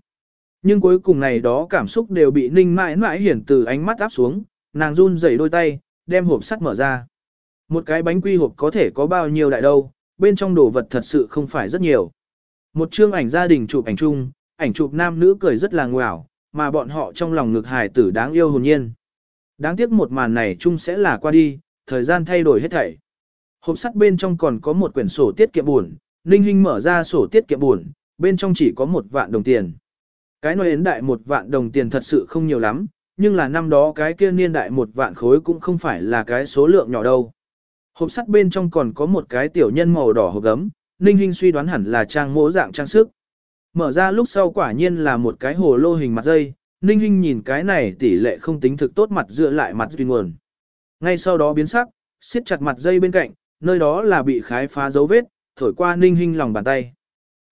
Nhưng cuối cùng này đó cảm xúc đều bị ninh mãi mãi hiển từ ánh mắt áp xuống, nàng run rẩy đôi tay, đem hộp sắt mở ra. Một cái bánh quy hộp có thể có bao nhiêu đại đâu, bên trong đồ vật thật sự không phải rất nhiều. Một chương ảnh gia đình chụp ảnh chung, ảnh chụp nam nữ cười rất là ngoảo, mà bọn họ trong lòng ngực hài tử đáng yêu hồn nhiên. Đáng tiếc một màn này chung sẽ là qua đi, thời gian thay đổi hết thảy. Hộp sắt bên trong còn có một quyển sổ tiết kiệm buồn, Ninh Hinh mở ra sổ tiết kiệm buồn, bên trong chỉ có một vạn đồng tiền. Cái nói ến đại một vạn đồng tiền thật sự không nhiều lắm, nhưng là năm đó cái kia niên đại một vạn khối cũng không phải là cái số lượng nhỏ đâu. Hộp sắt bên trong còn có một cái tiểu nhân màu đỏ hộp gấm, Ninh Hinh suy đoán hẳn là trang mỗ dạng trang sức. Mở ra lúc sau quả nhiên là một cái hồ lô hình mặt dây, Ninh Hinh nhìn cái này tỷ lệ không tính thực tốt mặt dựa lại mặt duy nguồn. Ngay sau đó biến sắc, siết chặt mặt dây bên cạnh, nơi đó là bị khái phá dấu vết, thổi qua Ninh Hinh lòng bàn tay.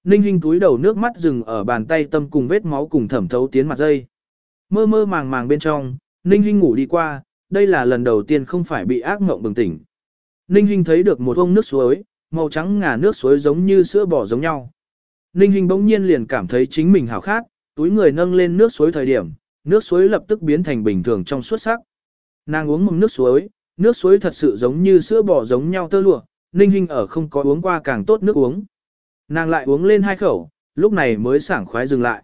Ninh Hinh túi đầu nước mắt dừng ở bàn tay tâm cùng vết máu cùng thẩm thấu tiến mặt dây. Mơ mơ màng màng bên trong, Ninh Hinh ngủ đi qua, đây là lần đầu tiên không phải bị ác mộng bừng tỉnh. Ninh Hinh thấy được một ông nước suối, màu trắng ngà nước suối giống như sữa bò giống nhau. Ninh Hinh bỗng nhiên liền cảm thấy chính mình hào khát, túi người nâng lên nước suối thời điểm, nước suối lập tức biến thành bình thường trong suốt sắc. Nàng uống một nước suối, nước suối thật sự giống như sữa bò giống nhau tơ lụa, Ninh Hinh ở không có uống qua càng tốt nước uống. Nàng lại uống lên hai khẩu, lúc này mới sảng khoái dừng lại.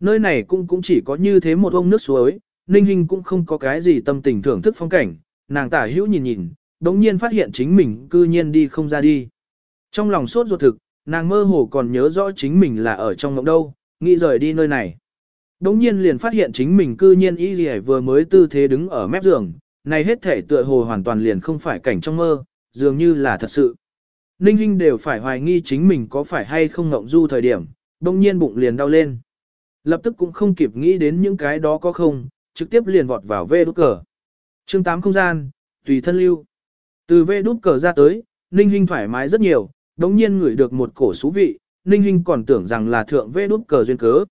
Nơi này cũng cũng chỉ có như thế một ông nước suối, Ninh Hinh cũng không có cái gì tâm tình thưởng thức phong cảnh, nàng tả hữu nhìn nhìn, đống nhiên phát hiện chính mình cư nhiên đi không ra đi. Trong lòng sốt ruột thực, nàng mơ hồ còn nhớ rõ chính mình là ở trong ngộng đâu, nghĩ rời đi nơi này. Đống nhiên liền phát hiện chính mình cư nhiên y gì vừa mới tư thế đứng ở mép giường, này hết thể tựa hồ hoàn toàn liền không phải cảnh trong mơ, dường như là thật sự. Ninh Hinh đều phải hoài nghi chính mình có phải hay không ngộng du thời điểm, đống nhiên bụng liền đau lên. Lập tức cũng không kịp nghĩ đến những cái đó có không, trực tiếp liền vọt vào vê đút cờ. chương 8 không gian, tùy thân lưu. Từ vê đút cờ ra tới, Ninh Hinh thoải mái rất nhiều, đống nhiên ngửi được một cổ xú vị, Ninh Hinh còn tưởng rằng là thượng vê đút cờ duyên cớ.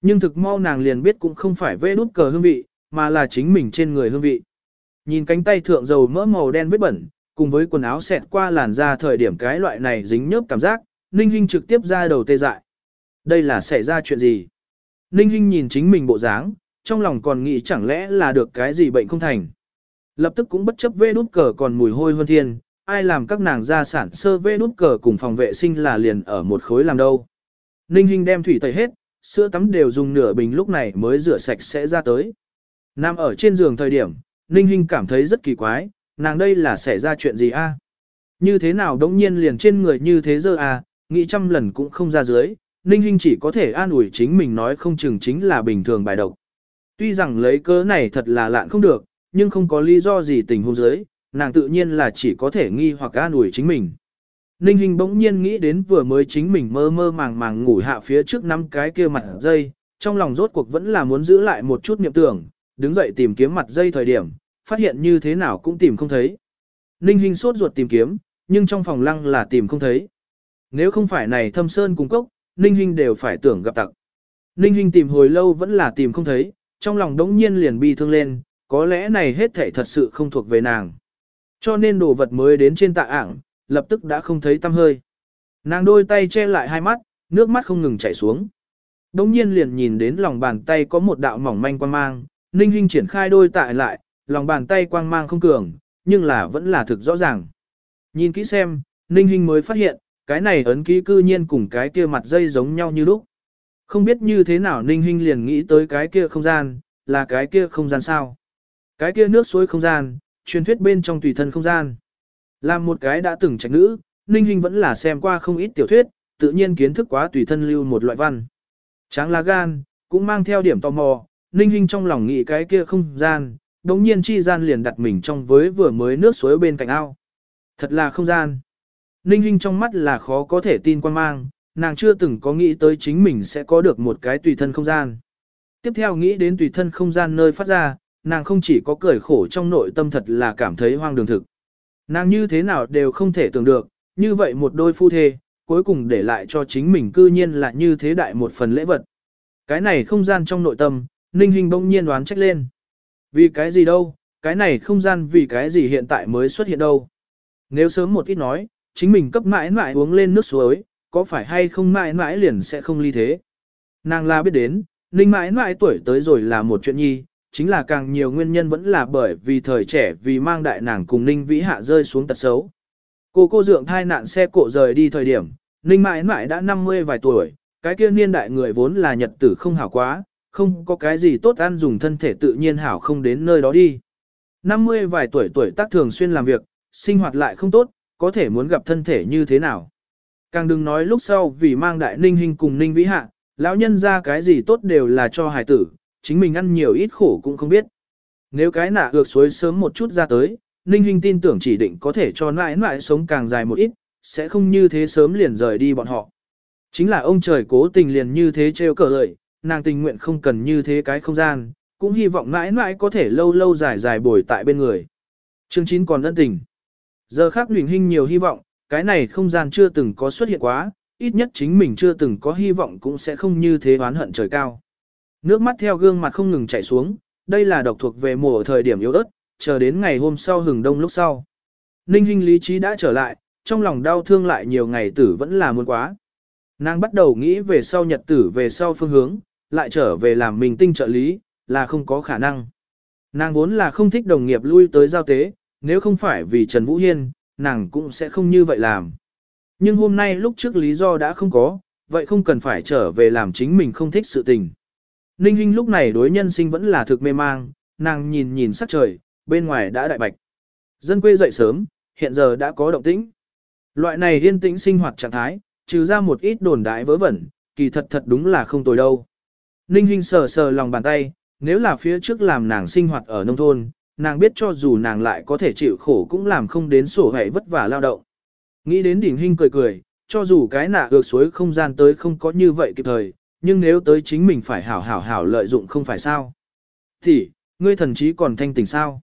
Nhưng thực mau nàng liền biết cũng không phải vê đút cờ hương vị, mà là chính mình trên người hương vị. Nhìn cánh tay thượng dầu mỡ màu đen vết bẩn, cùng với quần áo xẹt qua làn da thời điểm cái loại này dính nhớp cảm giác, Ninh Hinh trực tiếp ra đầu tê dại. Đây là xảy ra chuyện gì? Ninh Hinh nhìn chính mình bộ dáng, trong lòng còn nghĩ chẳng lẽ là được cái gì bệnh không thành. Lập tức cũng bất chấp vê đút cờ còn mùi hôi hơn thiên, ai làm các nàng ra sản sơ vê đút cờ cùng phòng vệ sinh là liền ở một khối làm đâu. Ninh Hinh đem thủy tẩy hết, sữa tắm đều dùng nửa bình lúc này mới rửa sạch sẽ ra tới. Nam ở trên giường thời điểm, Ninh Hinh cảm thấy rất kỳ quái, nàng đây là xảy ra chuyện gì a? Như thế nào đống nhiên liền trên người như thế giờ à, nghĩ trăm lần cũng không ra dưới, Ninh Hinh chỉ có thể an ủi chính mình nói không chừng chính là bình thường bài độc. Tuy rằng lấy cớ này thật là lạn không được, nhưng không có lý do gì tình huống dưới, nàng tự nhiên là chỉ có thể nghi hoặc an ủi chính mình. Ninh Hình bỗng nhiên nghĩ đến vừa mới chính mình mơ mơ màng màng ngủ hạ phía trước năm cái kia mặt dây, trong lòng rốt cuộc vẫn là muốn giữ lại một chút niệm tưởng, đứng dậy tìm kiếm mặt dây thời điểm, phát hiện như thế nào cũng tìm không thấy. Ninh Hinh sốt ruột tìm kiếm, nhưng trong phòng lăng là tìm không thấy. Nếu không phải này thâm sơn cung cốc, Ninh Hinh đều phải tưởng gặp tặc. Ninh Hinh tìm hồi lâu vẫn là tìm không thấy, trong lòng đống nhiên liền bi thương lên, có lẽ này hết thảy thật sự không thuộc về nàng. Cho nên đồ vật mới đến trên tạ ảng, lập tức đã không thấy tăm hơi. Nàng đôi tay che lại hai mắt, nước mắt không ngừng chảy xuống. Đống nhiên liền nhìn đến lòng bàn tay có một đạo mỏng manh quan mang, Ninh Hinh triển khai đôi tại lại, lòng bàn tay quang mang không cường, nhưng là vẫn là thực rõ ràng. Nhìn kỹ xem, Ninh Hinh mới phát hiện, cái này ấn ký cư nhiên cùng cái kia mặt dây giống nhau như lúc. Không biết như thế nào Ninh Hinh liền nghĩ tới cái kia không gian, là cái kia không gian sao. Cái kia nước suối không gian, truyền thuyết bên trong tùy thân không gian. Làm một cái đã từng trạch nữ, Ninh Hinh vẫn là xem qua không ít tiểu thuyết, tự nhiên kiến thức quá tùy thân lưu một loại văn. Tráng lá gan, cũng mang theo điểm tò mò, Ninh Hinh trong lòng nghĩ cái kia không gian, đồng nhiên chi gian liền đặt mình trong với vừa mới nước suối bên cạnh ao. Thật là không gian. Ninh Hinh trong mắt là khó có thể tin quan mang, nàng chưa từng có nghĩ tới chính mình sẽ có được một cái tùy thân không gian. Tiếp theo nghĩ đến tùy thân không gian nơi phát ra, nàng không chỉ có cười khổ trong nội tâm thật là cảm thấy hoang đường thực. Nàng như thế nào đều không thể tưởng được, như vậy một đôi phu thê, cuối cùng để lại cho chính mình cư nhiên là như thế đại một phần lễ vật. Cái này không gian trong nội tâm, Ninh Hinh bỗng nhiên đoán trách lên. Vì cái gì đâu, cái này không gian vì cái gì hiện tại mới xuất hiện đâu. Nếu sớm một ít nói, chính mình cấp mãi mãi uống lên nước suối, có phải hay không mãi mãi liền sẽ không ly thế. Nàng la biết đến, ninh mãi mãi tuổi tới rồi là một chuyện nhi, chính là càng nhiều nguyên nhân vẫn là bởi vì thời trẻ vì mang đại nàng cùng ninh vĩ hạ rơi xuống tật xấu. Cô cô dượng thai nạn xe cộ rời đi thời điểm, ninh mãi mãi đã 50 vài tuổi, cái kia niên đại người vốn là nhật tử không hảo quá, không có cái gì tốt ăn dùng thân thể tự nhiên hảo không đến nơi đó đi. 50 vài tuổi tuổi tác thường xuyên làm việc, sinh hoạt lại không tốt, có thể muốn gặp thân thể như thế nào. Càng đừng nói lúc sau vì mang đại ninh hình cùng ninh vĩ hạ, lão nhân ra cái gì tốt đều là cho hài tử, chính mình ăn nhiều ít khổ cũng không biết. Nếu cái nạ ược suối sớm một chút ra tới, ninh hình tin tưởng chỉ định có thể cho nãi nãi sống càng dài một ít, sẽ không như thế sớm liền rời đi bọn họ. Chính là ông trời cố tình liền như thế trêu cờ lợi, nàng tình nguyện không cần như thế cái không gian, cũng hy vọng mãi mãi có thể lâu lâu dài dài bồi tại bên người. Chương 9 còn ân tình. Giờ khác luyện hình nhiều hy vọng, cái này không gian chưa từng có xuất hiện quá, ít nhất chính mình chưa từng có hy vọng cũng sẽ không như thế oán hận trời cao. Nước mắt theo gương mặt không ngừng chảy xuống, đây là độc thuộc về mùa thời điểm yếu ớt, chờ đến ngày hôm sau hừng đông lúc sau. Ninh Hinh lý trí đã trở lại, trong lòng đau thương lại nhiều ngày tử vẫn là muốn quá. Nàng bắt đầu nghĩ về sau nhật tử về sau phương hướng, lại trở về làm mình tinh trợ lý, là không có khả năng. Nàng vốn là không thích đồng nghiệp lui tới giao tế, nếu không phải vì Trần Vũ Hiên, nàng cũng sẽ không như vậy làm. Nhưng hôm nay lúc trước lý do đã không có, vậy không cần phải trở về làm chính mình không thích sự tình. Ninh Hinh lúc này đối nhân sinh vẫn là thực mê mang, nàng nhìn nhìn sắc trời, bên ngoài đã đại bạch. Dân quê dậy sớm, hiện giờ đã có động tĩnh. Loại này yên tĩnh sinh hoạt trạng thái, trừ ra một ít đồn đại vớ vẩn, kỳ thật thật đúng là không tồi đâu. Ninh Hinh sờ sờ lòng bàn tay, nếu là phía trước làm nàng sinh hoạt ở nông thôn, nàng biết cho dù nàng lại có thể chịu khổ cũng làm không đến sổ hệ vất vả lao động. Nghĩ đến đỉnh Hinh cười cười, cho dù cái nạ ược suối không gian tới không có như vậy kịp thời, nhưng nếu tới chính mình phải hảo hảo hảo lợi dụng không phải sao. Thì, ngươi thần chí còn thanh tỉnh sao?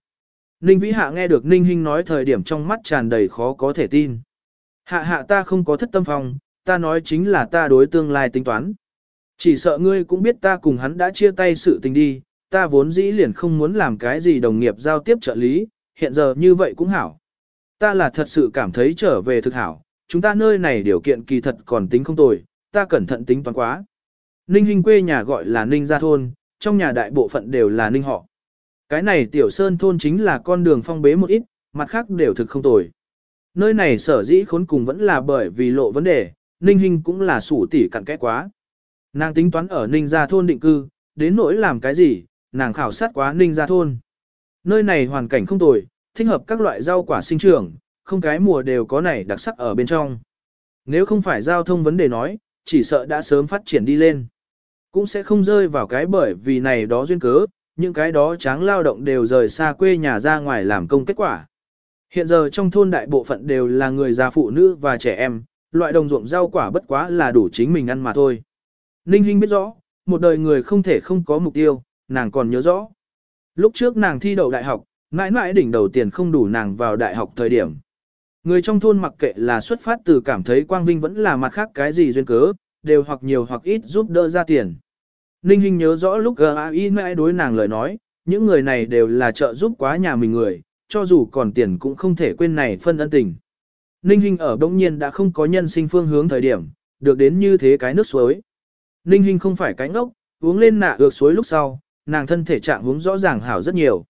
Ninh Vĩ Hạ nghe được Ninh Hinh nói thời điểm trong mắt tràn đầy khó có thể tin. Hạ hạ ta không có thất tâm phòng, ta nói chính là ta đối tương lai tính toán. Chỉ sợ ngươi cũng biết ta cùng hắn đã chia tay sự tình đi, ta vốn dĩ liền không muốn làm cái gì đồng nghiệp giao tiếp trợ lý, hiện giờ như vậy cũng hảo. Ta là thật sự cảm thấy trở về thực hảo, chúng ta nơi này điều kiện kỳ thật còn tính không tồi, ta cẩn thận tính toán quá. Ninh Hinh quê nhà gọi là Ninh Gia Thôn, trong nhà đại bộ phận đều là Ninh họ. Cái này tiểu sơn thôn chính là con đường phong bế một ít, mặt khác đều thực không tồi. Nơi này sở dĩ khốn cùng vẫn là bởi vì lộ vấn đề, Ninh Hinh cũng là sủ tỉ cặn kẽ quá. Nàng tính toán ở Ninh Gia Thôn định cư, đến nỗi làm cái gì, nàng khảo sát quá Ninh Gia Thôn. Nơi này hoàn cảnh không tồi, thích hợp các loại rau quả sinh trưởng, không cái mùa đều có này đặc sắc ở bên trong. Nếu không phải giao thông vấn đề nói, chỉ sợ đã sớm phát triển đi lên. Cũng sẽ không rơi vào cái bởi vì này đó duyên cớ, những cái đó tráng lao động đều rời xa quê nhà ra ngoài làm công kết quả. Hiện giờ trong thôn đại bộ phận đều là người già phụ nữ và trẻ em, loại đồng ruộng rau quả bất quá là đủ chính mình ăn mà thôi. Ninh Hinh biết rõ, một đời người không thể không có mục tiêu, nàng còn nhớ rõ. Lúc trước nàng thi đậu đại học, mãi mãi đỉnh đầu tiền không đủ nàng vào đại học thời điểm. Người trong thôn mặc kệ là xuất phát từ cảm thấy quang vinh vẫn là mặt khác cái gì duyên cớ, đều hoặc nhiều hoặc ít giúp đỡ ra tiền. Ninh Hinh nhớ rõ lúc G.A.I. mãi đối nàng lời nói, những người này đều là trợ giúp quá nhà mình người, cho dù còn tiền cũng không thể quên này phân ân tình. Ninh Hinh ở bỗng nhiên đã không có nhân sinh phương hướng thời điểm, được đến như thế cái nước suối. Ninh Hinh không phải cái ngốc, uống lên nạ ược suối lúc sau, nàng thân thể trạng uống rõ ràng hảo rất nhiều.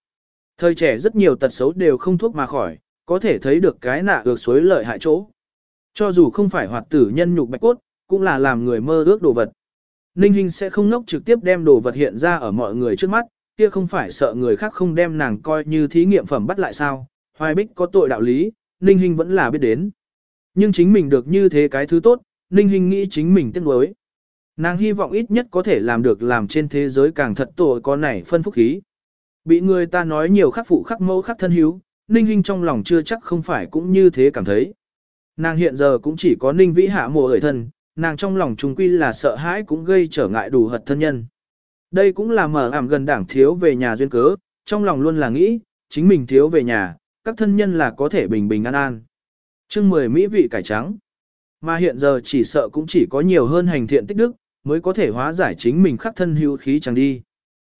Thời trẻ rất nhiều tật xấu đều không thuốc mà khỏi, có thể thấy được cái nạ ược suối lợi hại chỗ. Cho dù không phải hoạt tử nhân nhục bạch cốt, cũng là làm người mơ ước đồ vật. Ninh Hinh sẽ không ngốc trực tiếp đem đồ vật hiện ra ở mọi người trước mắt, kia không phải sợ người khác không đem nàng coi như thí nghiệm phẩm bắt lại sao, hoài bích có tội đạo lý, Ninh Hinh vẫn là biết đến. Nhưng chính mình được như thế cái thứ tốt, Ninh Hinh nghĩ chính mình tiếc nuối. Nàng hy vọng ít nhất có thể làm được làm trên thế giới càng thật tội có nảy phân phúc khí. Bị người ta nói nhiều khắc phụ khắc mẫu khắc thân hiếu, Ninh Hinh trong lòng chưa chắc không phải cũng như thế cảm thấy. Nàng hiện giờ cũng chỉ có Ninh Vĩ hạ mộ ở thân, nàng trong lòng trung quy là sợ hãi cũng gây trở ngại đủ hật thân nhân. Đây cũng là mở ảm gần đảng thiếu về nhà duyên cớ, trong lòng luôn là nghĩ, chính mình thiếu về nhà, các thân nhân là có thể bình bình an an. chương 10 Mỹ vị cải trắng. Mà hiện giờ chỉ sợ cũng chỉ có nhiều hơn hành thiện tích đức, mới có thể hóa giải chính mình khắc thân hữu khí chẳng đi.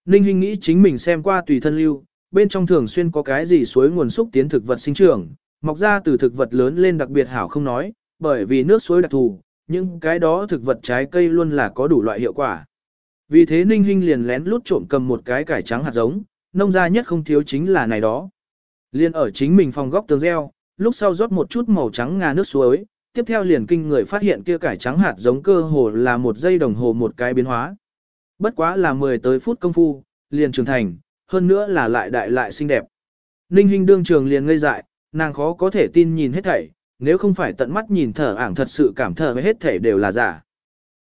Ninh Hinh nghĩ chính mình xem qua tùy thân lưu, bên trong thường xuyên có cái gì suối nguồn xúc tiến thực vật sinh trưởng, mọc ra từ thực vật lớn lên đặc biệt hảo không nói, bởi vì nước suối đặc thù, nhưng cái đó thực vật trái cây luôn là có đủ loại hiệu quả. Vì thế Ninh Hinh liền lén lút trộm cầm một cái cải trắng hạt giống, nông gia nhất không thiếu chính là này đó. Liên ở chính mình phòng góc tường reo, lúc sau rót một chút màu trắng ngà nước suối, tiếp theo liền kinh người phát hiện kia cải trắng hạt giống cơ hồ là một giây đồng hồ một cái biến hóa. Bất quá là 10 tới phút công phu, liền trưởng thành, hơn nữa là lại đại lại xinh đẹp. Ninh Hinh đương trường liền ngây dại, nàng khó có thể tin nhìn hết thảy, nếu không phải tận mắt nhìn thở ảng thật sự cảm thở hết thảy đều là giả.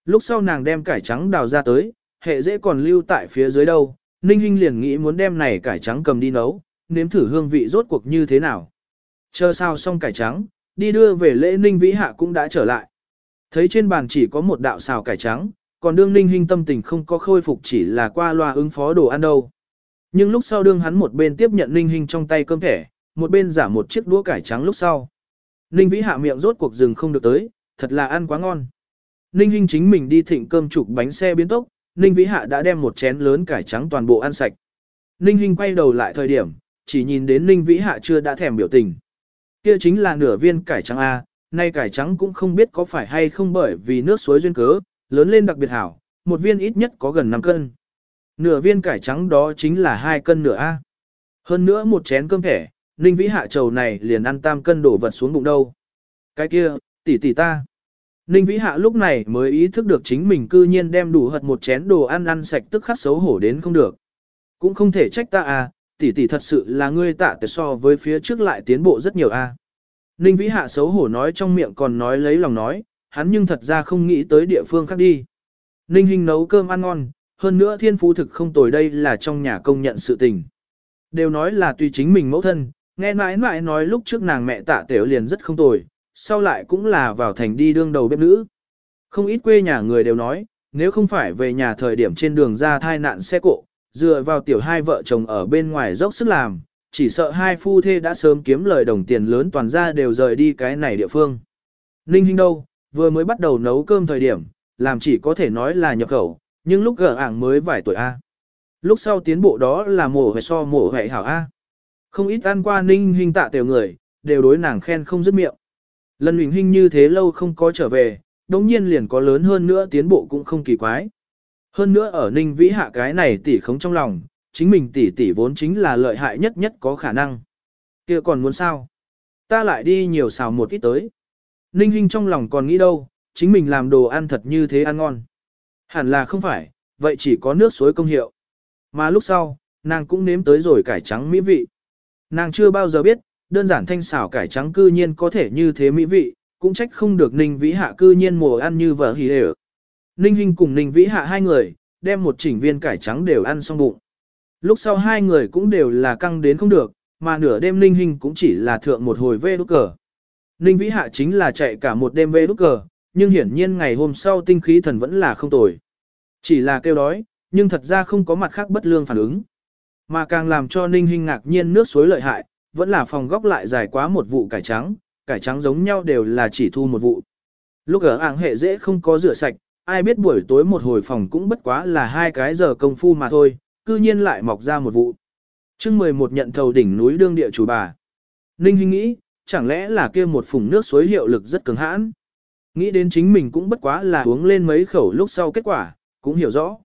Lúc sau nàng đem cải trắng đào ra tới, hệ dễ còn lưu tại phía dưới đâu, Ninh Hinh liền nghĩ muốn đem này cải trắng cầm đi nấu, nếm thử hương vị rốt cuộc như thế nào. Chờ sao xong cải trắng, đi đưa về lễ Ninh Vĩ Hạ cũng đã trở lại. Thấy trên bàn chỉ có một đạo xào cải trắng, còn đương Ninh Hinh tâm tình không có khôi phục chỉ là qua loa ứng phó đồ ăn đâu. Nhưng lúc sau đương hắn một bên tiếp nhận Ninh Hinh trong tay cơm thẻ, một bên giả một chiếc đũa cải trắng lúc sau. Ninh Vĩ hạ miệng rốt cuộc rừng không được tới, thật là ăn quá ngon. Ninh Hinh chính mình đi thịnh cơm chụp bánh xe biến tốc, Ninh Vĩ hạ đã đem một chén lớn cải trắng toàn bộ ăn sạch. Ninh Hinh quay đầu lại thời điểm, chỉ nhìn đến Ninh Vĩ hạ chưa đã thèm biểu tình. Kia chính là nửa viên cải trắng A, nay cải trắng cũng không biết có phải hay không bởi vì nước suối duyên cớ, lớn lên đặc biệt hảo, một viên ít nhất có gần 5 cân. Nửa viên cải trắng đó chính là 2 cân nửa A. Hơn nữa một chén cơm thẻ, Ninh Vĩ Hạ trầu này liền ăn tam cân đổ vật xuống bụng đâu. Cái kia, tỷ tỷ ta. Ninh Vĩ Hạ lúc này mới ý thức được chính mình cư nhiên đem đủ hật một chén đồ ăn ăn sạch tức khắc xấu hổ đến không được. Cũng không thể trách ta à, tỷ tỷ thật sự là ngươi tạ tệ so với phía trước lại tiến bộ rất nhiều a. À. Ninh Vĩ Hạ xấu hổ nói trong miệng còn nói lấy lòng nói, hắn nhưng thật ra không nghĩ tới địa phương khác đi. Ninh Hinh nấu cơm ăn ngon, hơn nữa thiên phú thực không tồi đây là trong nhà công nhận sự tình. Đều nói là tùy chính mình mẫu thân, nghe mãi mãi nói lúc trước nàng mẹ tạ tiểu liền rất không tồi, sau lại cũng là vào thành đi đương đầu bếp nữ. Không ít quê nhà người đều nói, nếu không phải về nhà thời điểm trên đường ra thai nạn xe cộ, dựa vào tiểu hai vợ chồng ở bên ngoài dốc sức làm, chỉ sợ hai phu thê đã sớm kiếm lời đồng tiền lớn toàn ra đều rời đi cái này địa phương. Ninh Hinh đâu, vừa mới bắt đầu nấu cơm thời điểm, làm chỉ có thể nói là nhập khẩu, nhưng lúc gở ảng mới vài tuổi A. Lúc sau tiến bộ đó là mổ hệ so mổ hệ hảo A. Không ít ăn qua ninh hình tạ tiểu người, đều đối nàng khen không dứt miệng. Lần huỳnh hình như thế lâu không có trở về, đồng nhiên liền có lớn hơn nữa tiến bộ cũng không kỳ quái. Hơn nữa ở ninh vĩ hạ cái này tỷ khống trong lòng, chính mình tỷ tỷ vốn chính là lợi hại nhất nhất có khả năng. kia còn muốn sao? Ta lại đi nhiều xào một ít tới. Ninh Hinh trong lòng còn nghĩ đâu, chính mình làm đồ ăn thật như thế ăn ngon. Hẳn là không phải, vậy chỉ có nước suối công hiệu. Mà lúc sau, nàng cũng nếm tới rồi cải trắng mỹ vị. Nàng chưa bao giờ biết, đơn giản thanh xảo cải trắng cư nhiên có thể như thế mỹ vị, cũng trách không được Ninh Vĩ Hạ cư nhiên mùa ăn như vợ hỉ đều. Ninh Hinh cùng Ninh Vĩ Hạ hai người, đem một chỉnh viên cải trắng đều ăn xong bụng. Lúc sau hai người cũng đều là căng đến không được, mà nửa đêm Ninh Hinh cũng chỉ là thượng một hồi vê đút cờ. Ninh Vĩ Hạ chính là chạy cả một đêm vê đút cờ, nhưng hiển nhiên ngày hôm sau tinh khí thần vẫn là không tồi. Chỉ là kêu đói, nhưng thật ra không có mặt khác bất lương phản ứng. Mà càng làm cho Ninh Hinh ngạc nhiên nước suối lợi hại, vẫn là phòng góc lại dài quá một vụ cải trắng, cải trắng giống nhau đều là chỉ thu một vụ. Lúc ở ảng hệ dễ không có rửa sạch, ai biết buổi tối một hồi phòng cũng bất quá là hai cái giờ công phu mà thôi, cư nhiên lại mọc ra một vụ. chương 11 nhận thầu đỉnh núi đương địa chủ bà. Ninh Hinh nghĩ, chẳng lẽ là kia một phùng nước suối hiệu lực rất cứng hãn. Nghĩ đến chính mình cũng bất quá là uống lên mấy khẩu lúc sau kết quả, cũng hiểu rõ.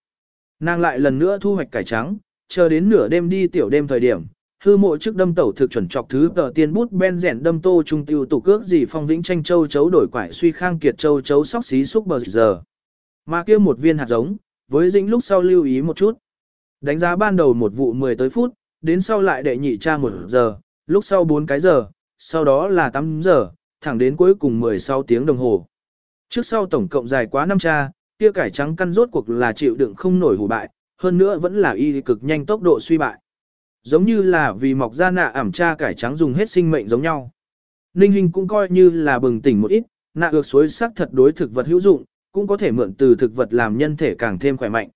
Nàng lại lần nữa thu hoạch cải trắng, chờ đến nửa đêm đi tiểu đêm thời điểm, hư mộ trước đâm tẩu thực chuẩn trọc thứ tờ tiên bút ben rèn đâm tô trung tiêu tủ cước gì phong vĩnh tranh châu chấu đổi quải suy khang kiệt châu chấu sóc xí xúc bờ giờ. Mà kia một viên hạt giống, với dĩnh lúc sau lưu ý một chút. Đánh giá ban đầu một vụ 10 tới phút, đến sau lại đệ nhị tra một giờ, lúc sau 4 cái giờ, sau đó là 8 giờ, thẳng đến cuối cùng 16 tiếng đồng hồ. Trước sau tổng cộng dài quá năm tra, kia cải trắng căn rốt cuộc là chịu đựng không nổi hủ bại, hơn nữa vẫn là y cực nhanh tốc độ suy bại. Giống như là vì mọc ra nạ ảm tra cải trắng dùng hết sinh mệnh giống nhau. Ninh Hinh cũng coi như là bừng tỉnh một ít, nạ ược suối sắc thật đối thực vật hữu dụng, cũng có thể mượn từ thực vật làm nhân thể càng thêm khỏe mạnh.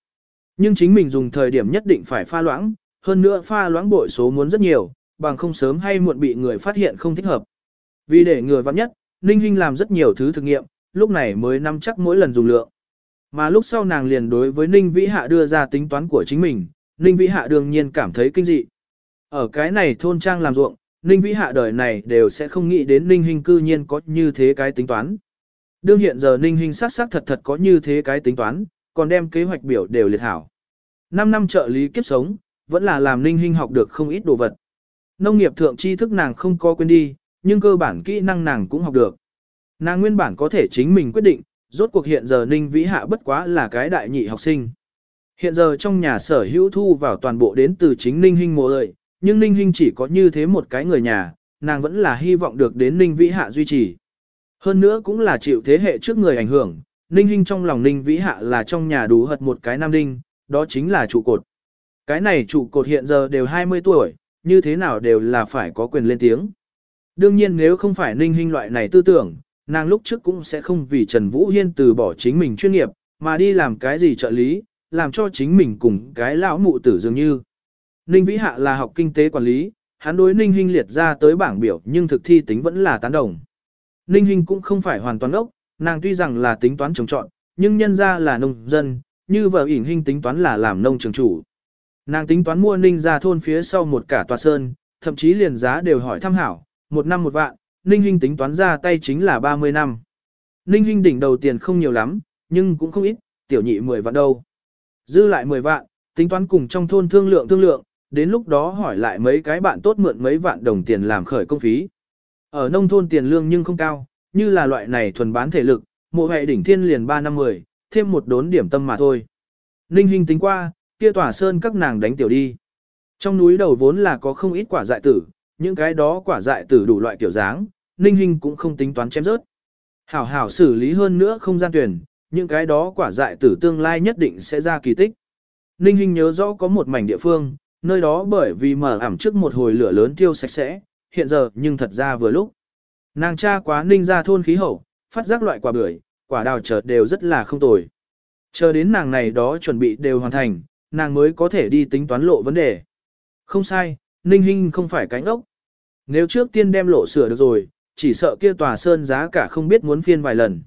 Nhưng chính mình dùng thời điểm nhất định phải pha loãng, hơn nữa pha loãng bội số muốn rất nhiều, bằng không sớm hay muộn bị người phát hiện không thích hợp. Vì để người vắng nhất, Ninh Hinh làm rất nhiều thứ thực nghiệm, lúc này mới nắm chắc mỗi lần dùng lượng. Mà lúc sau nàng liền đối với Ninh Vĩ Hạ đưa ra tính toán của chính mình, Ninh Vĩ Hạ đương nhiên cảm thấy kinh dị. Ở cái này thôn trang làm ruộng, Ninh Vĩ Hạ đời này đều sẽ không nghĩ đến Ninh Hinh cư nhiên có như thế cái tính toán. Đương hiện giờ Ninh Hinh sát sát thật thật có như thế cái tính toán, còn đem kế hoạch biểu đều liệt hảo. 5 năm trợ lý kiếp sống, vẫn là làm Ninh Hinh học được không ít đồ vật. Nông nghiệp thượng tri thức nàng không có quên đi, nhưng cơ bản kỹ năng nàng cũng học được. Nàng nguyên bản có thể chính mình quyết định, rốt cuộc hiện giờ Ninh Vĩ Hạ bất quá là cái đại nhị học sinh. Hiện giờ trong nhà sở hữu thu vào toàn bộ đến từ chính Ninh Hinh mộ lợi, nhưng Ninh Hinh chỉ có như thế một cái người nhà, nàng vẫn là hy vọng được đến Ninh Vĩ Hạ duy trì. Hơn nữa cũng là chịu thế hệ trước người ảnh hưởng, Ninh Hinh trong lòng Ninh Vĩ Hạ là trong nhà đủ hật một cái nam đinh, đó chính là trụ cột. Cái này trụ cột hiện giờ đều 20 tuổi, như thế nào đều là phải có quyền lên tiếng. Đương nhiên nếu không phải Ninh Hinh loại này tư tưởng, nàng lúc trước cũng sẽ không vì Trần Vũ Hiên từ bỏ chính mình chuyên nghiệp, mà đi làm cái gì trợ lý, làm cho chính mình cùng cái lão mụ tử dường như. Ninh Vĩ Hạ là học kinh tế quản lý, hắn đối Ninh Hinh liệt ra tới bảng biểu nhưng thực thi tính vẫn là tán đồng. Ninh Hinh cũng không phải hoàn toàn ốc, nàng tuy rằng là tính toán trồng trọn, nhưng nhân ra là nông dân, như vợ ỉn Hinh tính toán là làm nông trường chủ. Nàng tính toán mua Ninh ra thôn phía sau một cả tòa sơn, thậm chí liền giá đều hỏi tham hảo, một năm một vạn, Ninh Hinh tính toán ra tay chính là 30 năm. Ninh Hinh đỉnh đầu tiền không nhiều lắm, nhưng cũng không ít, tiểu nhị 10 vạn đâu. Dư lại 10 vạn, tính toán cùng trong thôn thương lượng thương lượng, đến lúc đó hỏi lại mấy cái bạn tốt mượn mấy vạn đồng tiền làm khởi công phí. Ở nông thôn tiền lương nhưng không cao, như là loại này thuần bán thể lực, mộ hệ đỉnh thiên liền 3 năm 10, thêm một đốn điểm tâm mà thôi. Ninh Hinh tính qua, kia tỏa sơn các nàng đánh tiểu đi. Trong núi đầu vốn là có không ít quả dại tử, những cái đó quả dại tử đủ loại kiểu dáng, Ninh Hinh cũng không tính toán chém rớt. Hảo hảo xử lý hơn nữa không gian tuyển, những cái đó quả dại tử tương lai nhất định sẽ ra kỳ tích. Ninh Hinh nhớ rõ có một mảnh địa phương, nơi đó bởi vì mở ẩm trước một hồi lửa lớn tiêu sạch sẽ, hiện giờ nhưng thật ra vừa lúc. Nàng cha quá ninh ra thôn khí hậu, phát giác loại quả bưởi, quả đào chợt đều rất là không tồi. Chờ đến nàng này đó chuẩn bị đều hoàn thành, nàng mới có thể đi tính toán lộ vấn đề. Không sai, ninh hinh không phải cánh ốc. Nếu trước tiên đem lộ sửa được rồi, chỉ sợ kia tòa sơn giá cả không biết muốn phiên vài lần.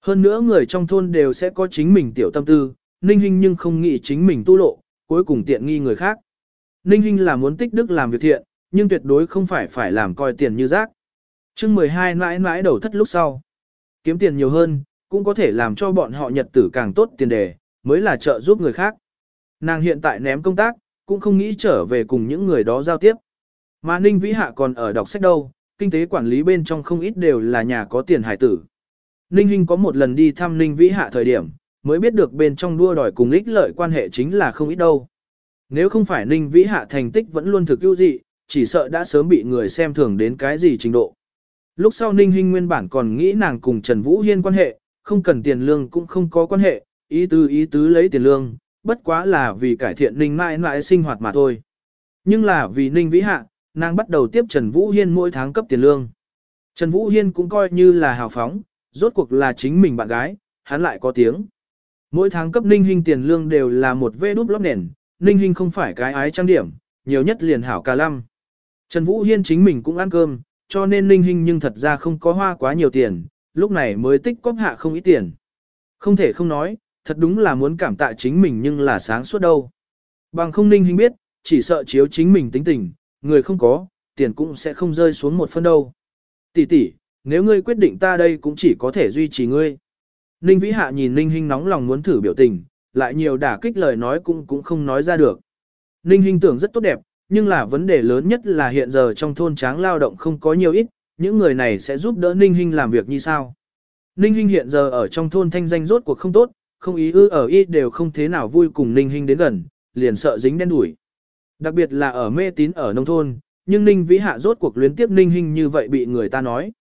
Hơn nữa người trong thôn đều sẽ có chính mình tiểu tâm tư, ninh hinh nhưng không nghĩ chính mình tu lộ, cuối cùng tiện nghi người khác. Ninh Hinh là muốn tích đức làm việc thiện, nhưng tuyệt đối không phải phải làm coi tiền như rác. chương 12 mãi mãi đầu thất lúc sau. Kiếm tiền nhiều hơn, cũng có thể làm cho bọn họ nhật tử càng tốt tiền đề, mới là trợ giúp người khác. Nàng hiện tại ném công tác, cũng không nghĩ trở về cùng những người đó giao tiếp. Mà Ninh Vĩ Hạ còn ở đọc sách đâu, kinh tế quản lý bên trong không ít đều là nhà có tiền hải tử. Ninh Hinh có một lần đi thăm Ninh Vĩ Hạ thời điểm, mới biết được bên trong đua đòi cùng ích lợi quan hệ chính là không ít đâu. Nếu không phải Ninh Vĩ Hạ thành tích vẫn luôn thực ưu dị, chỉ sợ đã sớm bị người xem thường đến cái gì trình độ. Lúc sau Ninh Hinh nguyên bản còn nghĩ nàng cùng Trần Vũ Hiên quan hệ, không cần tiền lương cũng không có quan hệ, ý tứ ý tứ lấy tiền lương, bất quá là vì cải thiện Ninh mãi mãi sinh hoạt mà thôi. Nhưng là vì Ninh Vĩ Hạ, nàng bắt đầu tiếp Trần Vũ Hiên mỗi tháng cấp tiền lương. Trần Vũ Hiên cũng coi như là hào phóng, rốt cuộc là chính mình bạn gái, hắn lại có tiếng. Mỗi tháng cấp Ninh Hinh tiền lương đều là một vê đúp lót nền, Ninh Hinh không phải cái ái trang điểm, nhiều nhất liền hảo cả lăm. Trần Vũ Hiên chính mình cũng ăn cơm, cho nên Ninh Hinh nhưng thật ra không có hoa quá nhiều tiền, lúc này mới tích cóp hạ không ít tiền. Không thể không nói, thật đúng là muốn cảm tạ chính mình nhưng là sáng suốt đâu. Bằng không Ninh Hinh biết, chỉ sợ chiếu chính mình tính tình, người không có, tiền cũng sẽ không rơi xuống một phân đâu. Tỷ tỷ, nếu ngươi quyết định ta đây cũng chỉ có thể duy trì ngươi. Ninh Vĩ Hạ nhìn Ninh Hinh nóng lòng muốn thử biểu tình, lại nhiều đả kích lời nói cũng cũng không nói ra được. Ninh Hinh tưởng rất tốt đẹp, nhưng là vấn đề lớn nhất là hiện giờ trong thôn tráng lao động không có nhiều ít, những người này sẽ giúp đỡ Ninh Hinh làm việc như sao. Ninh Hinh hiện giờ ở trong thôn thanh danh rốt cuộc không tốt, không ý ư ở ít đều không thế nào vui cùng Ninh Hinh đến gần, liền sợ dính đen đuổi. Đặc biệt là ở mê tín ở nông thôn, nhưng Ninh Vĩ Hạ rốt cuộc luyến tiếp Ninh Hinh như vậy bị người ta nói.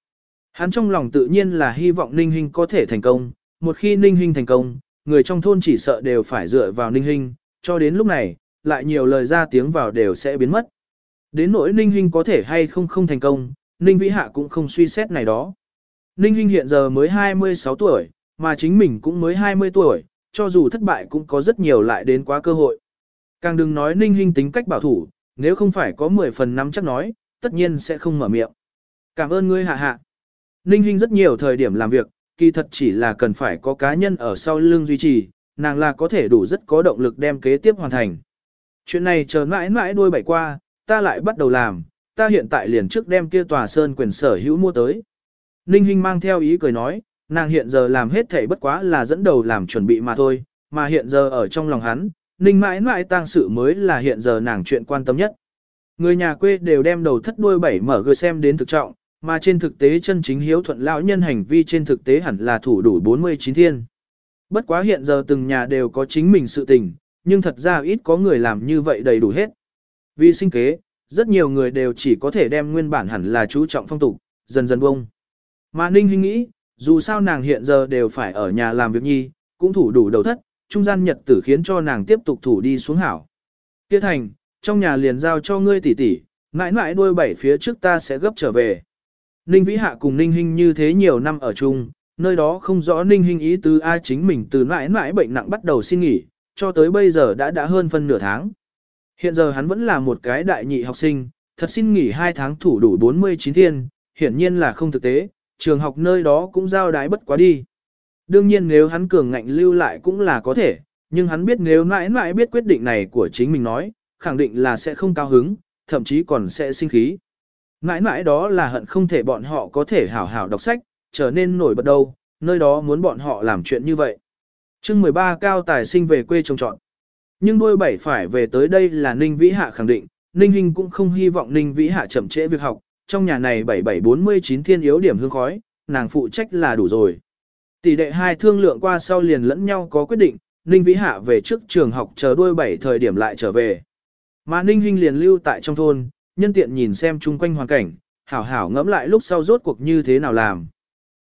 Hắn trong lòng tự nhiên là hy vọng Ninh Hinh có thể thành công, một khi Ninh Hinh thành công, người trong thôn chỉ sợ đều phải dựa vào ninh Hinh, cho đến lúc này, lại nhiều lời ra tiếng vào đều sẽ biến mất. Đến nỗi ninh Hinh có thể hay không không thành công, ninh vĩ hạ cũng không suy xét này đó. Ninh Hinh hiện giờ mới 26 tuổi, mà chính mình cũng mới 20 tuổi, cho dù thất bại cũng có rất nhiều lại đến quá cơ hội. Càng đừng nói ninh Hinh tính cách bảo thủ, nếu không phải có 10 phần năm chắc nói, tất nhiên sẽ không mở miệng. Cảm ơn ngươi hạ hạ. Ninh Hinh rất nhiều thời điểm làm việc, kỳ thật chỉ là cần phải có cá nhân ở sau lưng duy trì, nàng là có thể đủ rất có động lực đem kế tiếp hoàn thành. Chuyện này chờ mãi mãi đuôi bảy qua, ta lại bắt đầu làm, ta hiện tại liền trước đem kia tòa sơn quyền sở hữu mua tới. Ninh Hinh mang theo ý cười nói, nàng hiện giờ làm hết thảy bất quá là dẫn đầu làm chuẩn bị mà thôi, mà hiện giờ ở trong lòng hắn, Ninh mãi mãi tang sự mới là hiện giờ nàng chuyện quan tâm nhất. Người nhà quê đều đem đầu thất đuôi bảy mở gửi xem đến thực trọng, mà trên thực tế chân chính hiếu thuận lão nhân hành vi trên thực tế hẳn là thủ đủ 49 thiên. Bất quá hiện giờ từng nhà đều có chính mình sự tình, nhưng thật ra ít có người làm như vậy đầy đủ hết. Vì sinh kế, rất nhiều người đều chỉ có thể đem nguyên bản hẳn là chú trọng phong tục, dần dần bông. Mà Ninh Hinh nghĩ, dù sao nàng hiện giờ đều phải ở nhà làm việc nhi, cũng thủ đủ đầu thất, trung gian nhật tử khiến cho nàng tiếp tục thủ đi xuống hảo. Tiết thành, trong nhà liền giao cho ngươi tỷ tỷ, mãi mãi đuôi bảy phía trước ta sẽ gấp trở về. Ninh Vĩ Hạ cùng Ninh Hinh như thế nhiều năm ở chung, nơi đó không rõ Ninh Hinh ý tứ ai chính mình từ mãi mãi bệnh nặng bắt đầu xin nghỉ, cho tới bây giờ đã đã hơn phân nửa tháng. Hiện giờ hắn vẫn là một cái đại nhị học sinh, thật xin nghỉ 2 tháng thủ đủ 49 thiên, hiển nhiên là không thực tế, trường học nơi đó cũng giao đái bất quá đi. Đương nhiên nếu hắn cường ngạnh lưu lại cũng là có thể, nhưng hắn biết nếu mãi mãi biết quyết định này của chính mình nói, khẳng định là sẽ không cao hứng, thậm chí còn sẽ sinh khí. Mãi mãi đó là hận không thể bọn họ có thể hảo hảo đọc sách, trở nên nổi bật đâu, nơi đó muốn bọn họ làm chuyện như vậy chương 13 cao tài sinh về quê trồng trọn. Nhưng đôi bảy phải về tới đây là Ninh Vĩ Hạ khẳng định, Ninh Hinh cũng không hy vọng Ninh Vĩ Hạ chậm trễ việc học, trong nhà này 7749 thiên yếu điểm hương khói, nàng phụ trách là đủ rồi. Tỷ đệ hai thương lượng qua sau liền lẫn nhau có quyết định, Ninh Vĩ Hạ về trước trường học chờ đuôi bảy thời điểm lại trở về. Mà Ninh Hinh liền lưu tại trong thôn, nhân tiện nhìn xem chung quanh hoàn cảnh, hảo hảo ngẫm lại lúc sau rốt cuộc như thế nào làm.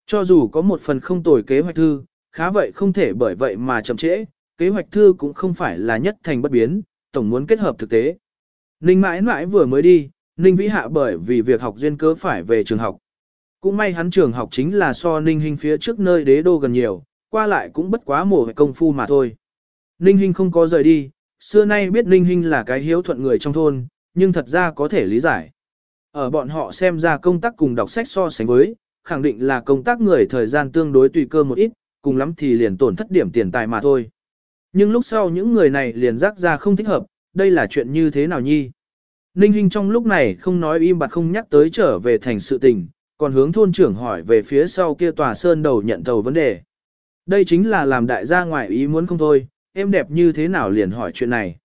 Cho dù có một phần không tồi kế hoạch thư, khá vậy không thể bởi vậy mà chậm trễ, kế hoạch thư cũng không phải là nhất thành bất biến, tổng muốn kết hợp thực tế. Ninh mãi mãi vừa mới đi, Ninh Vĩ Hạ bởi vì việc học duyên cớ phải về trường học. Cũng may hắn trường học chính là so Ninh Hinh phía trước nơi đế đô gần nhiều, qua lại cũng bất quá mổ công phu mà thôi. Ninh Hinh không có rời đi, xưa nay biết Ninh Hinh là cái hiếu thuận người trong thôn, nhưng thật ra có thể lý giải. Ở bọn họ xem ra công tác cùng đọc sách so sánh với, khẳng định là công tác người thời gian tương đối tùy cơ một ít, cùng lắm thì liền tổn thất điểm tiền tài mà thôi. Nhưng lúc sau những người này liền rắc ra không thích hợp, đây là chuyện như thế nào nhi? Ninh Hinh trong lúc này không nói im bặt không nhắc tới trở về thành sự tình, còn hướng thôn trưởng hỏi về phía sau kia tòa sơn đầu nhận tàu vấn đề. Đây chính là làm đại gia ngoại ý muốn không thôi, em đẹp như thế nào liền hỏi chuyện này.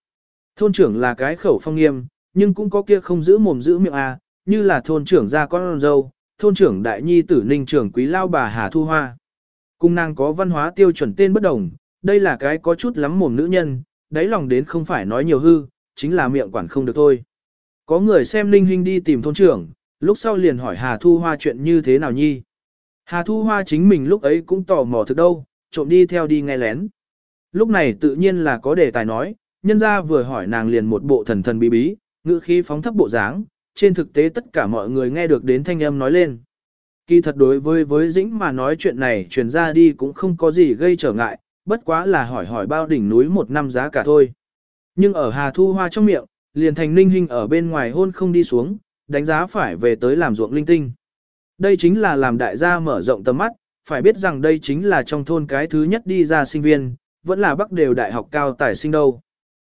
Thôn trưởng là cái khẩu phong nghiêm, nhưng cũng có kia không giữ mồm giữ miệng à, như là thôn trưởng gia con dâu, thôn trưởng đại nhi tử ninh trưởng quý lao bà Hà Thu Hoa. Cung nàng có văn hóa tiêu chuẩn tên bất đồng, đây là cái có chút lắm mồm nữ nhân, đáy lòng đến không phải nói nhiều hư, chính là miệng quản không được thôi. Có người xem Ninh Hinh đi tìm thôn trưởng, lúc sau liền hỏi Hà Thu Hoa chuyện như thế nào nhi. Hà Thu Hoa chính mình lúc ấy cũng tò mò thực đâu, trộm đi theo đi nghe lén. Lúc này tự nhiên là có đề tài nói, nhân ra vừa hỏi nàng liền một bộ thần thần bí bí, ngữ khí phóng thấp bộ dáng, trên thực tế tất cả mọi người nghe được đến thanh âm nói lên. Kỳ thật đối với với dĩnh mà nói chuyện này truyền ra đi cũng không có gì gây trở ngại, bất quá là hỏi hỏi bao đỉnh núi một năm giá cả thôi. Nhưng ở Hà Thu Hoa trong miệng, liền thành ninh hình ở bên ngoài hôn không đi xuống, đánh giá phải về tới làm ruộng linh tinh. Đây chính là làm đại gia mở rộng tầm mắt, phải biết rằng đây chính là trong thôn cái thứ nhất đi ra sinh viên, vẫn là bắc đều đại học cao tài sinh đâu.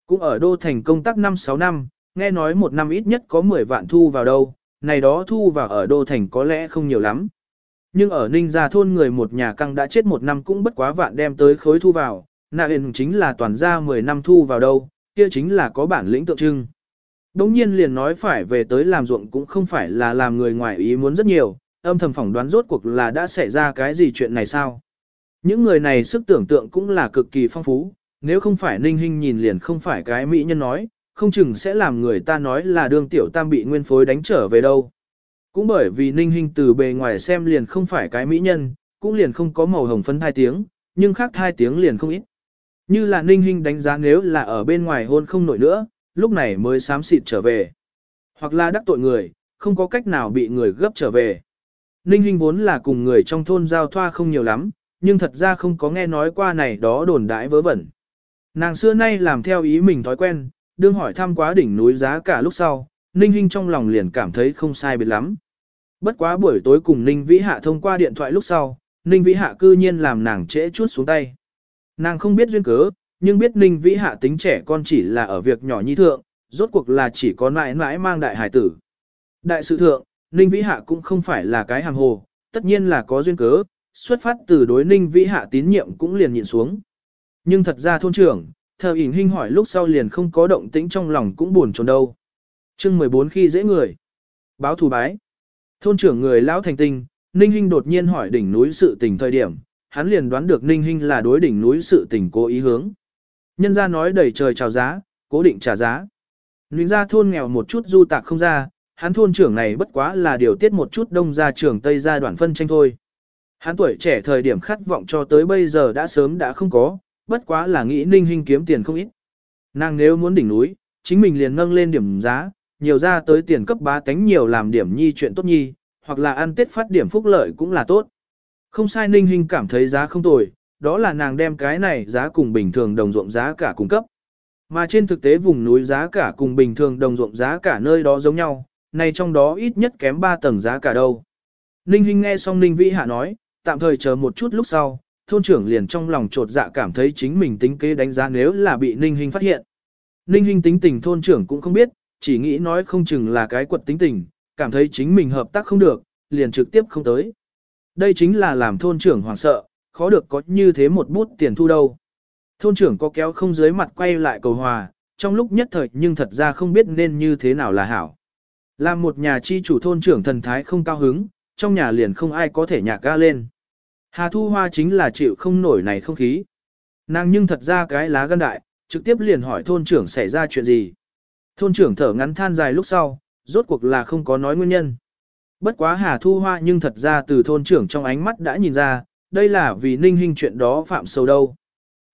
Cũng ở đô thành công tác 5-6 năm, nghe nói một năm ít nhất có 10 vạn thu vào đâu, này đó thu vào ở đô thành có lẽ không nhiều lắm. Nhưng ở Ninh Gia thôn người một nhà căng đã chết một năm cũng bất quá vạn đem tới khối thu vào, nạ hình chính là toàn gia 10 năm thu vào đâu, kia chính là có bản lĩnh tượng trưng. Đống nhiên liền nói phải về tới làm ruộng cũng không phải là làm người ngoài ý muốn rất nhiều, âm thầm phỏng đoán rốt cuộc là đã xảy ra cái gì chuyện này sao. Những người này sức tưởng tượng cũng là cực kỳ phong phú, nếu không phải ninh hình nhìn liền không phải cái mỹ nhân nói, không chừng sẽ làm người ta nói là đương tiểu tam bị nguyên phối đánh trở về đâu. Cũng bởi vì ninh hình từ bề ngoài xem liền không phải cái mỹ nhân, cũng liền không có màu hồng phấn hai tiếng, nhưng khác hai tiếng liền không ít. Như là ninh hình đánh giá nếu là ở bên ngoài hôn không nổi nữa, lúc này mới sám xịt trở về. Hoặc là đắc tội người, không có cách nào bị người gấp trở về. Ninh hình vốn là cùng người trong thôn giao thoa không nhiều lắm, nhưng thật ra không có nghe nói qua này đó đồn đãi vớ vẩn. Nàng xưa nay làm theo ý mình thói quen, đương hỏi thăm quá đỉnh núi giá cả lúc sau, Ninh Hinh trong lòng liền cảm thấy không sai biệt lắm. Bất quá buổi tối cùng Ninh Vĩ Hạ thông qua điện thoại lúc sau, Ninh Vĩ Hạ cư nhiên làm nàng trễ chút xuống tay. Nàng không biết duyên cớ, nhưng biết Ninh Vĩ Hạ tính trẻ con chỉ là ở việc nhỏ nhi thượng, rốt cuộc là chỉ có mãi mãi mang đại hải tử. Đại sự thượng, Ninh Vĩ Hạ cũng không phải là cái hàng hồ, tất nhiên là có duyên cớ, xuất phát từ đối Ninh Vĩ Hạ tín nhiệm cũng liền nhịn xuống. Nhưng thật ra thôn trưởng, thờ ỉn hình hỏi lúc sau liền không có động tĩnh trong lòng cũng buồn trồn đâu. chương 14 khi dễ người. Báo thù bái. Thôn trưởng người lão thành tinh, Ninh Hinh đột nhiên hỏi đỉnh núi sự tình thời điểm, hắn liền đoán được Ninh Hinh là đối đỉnh núi sự tình cố ý hướng. Nhân ra nói đầy trời chào giá, cố định trả giá. Ninh ra thôn nghèo một chút du tạc không ra, hắn thôn trưởng này bất quá là điều tiết một chút đông ra trưởng tây ra đoạn phân tranh thôi. Hắn tuổi trẻ thời điểm khát vọng cho tới bây giờ đã sớm đã không có, bất quá là nghĩ ninh hình kiếm tiền không ít. Nàng nếu muốn đỉnh núi, chính mình liền nâng lên điểm giá, nhiều ra tới tiền cấp bá tánh nhiều làm điểm nhi chuyện tốt nhi, hoặc là ăn tết phát điểm phúc lợi cũng là tốt. Không sai ninh hình cảm thấy giá không tồi, đó là nàng đem cái này giá cùng bình thường đồng ruộng giá cả cung cấp. Mà trên thực tế vùng núi giá cả cùng bình thường đồng ruộng giá cả nơi đó giống nhau, này trong đó ít nhất kém 3 tầng giá cả đâu. Ninh Hinh nghe xong Ninh Vĩ Hạ nói, tạm thời chờ một chút lúc sau, thôn trưởng liền trong lòng trột dạ cảm thấy chính mình tính kế đánh giá nếu là bị Ninh Hinh phát hiện. Ninh Hinh tính tình thôn trưởng cũng không biết, chỉ nghĩ nói không chừng là cái quật tính tình, cảm thấy chính mình hợp tác không được, liền trực tiếp không tới. Đây chính là làm thôn trưởng hoảng sợ, khó được có như thế một bút tiền thu đâu. Thôn trưởng có kéo không dưới mặt quay lại cầu hòa, trong lúc nhất thời nhưng thật ra không biết nên như thế nào là hảo. Làm một nhà chi chủ thôn trưởng thần thái không cao hứng, trong nhà liền không ai có thể nhạc ga lên. Hà Thu Hoa chính là chịu không nổi này không khí. Nàng nhưng thật ra cái lá gan đại, trực tiếp liền hỏi thôn trưởng xảy ra chuyện gì. Thôn trưởng thở ngắn than dài lúc sau, rốt cuộc là không có nói nguyên nhân. Bất quá Hà Thu Hoa nhưng thật ra từ thôn trưởng trong ánh mắt đã nhìn ra, đây là vì ninh hình chuyện đó phạm sâu đâu.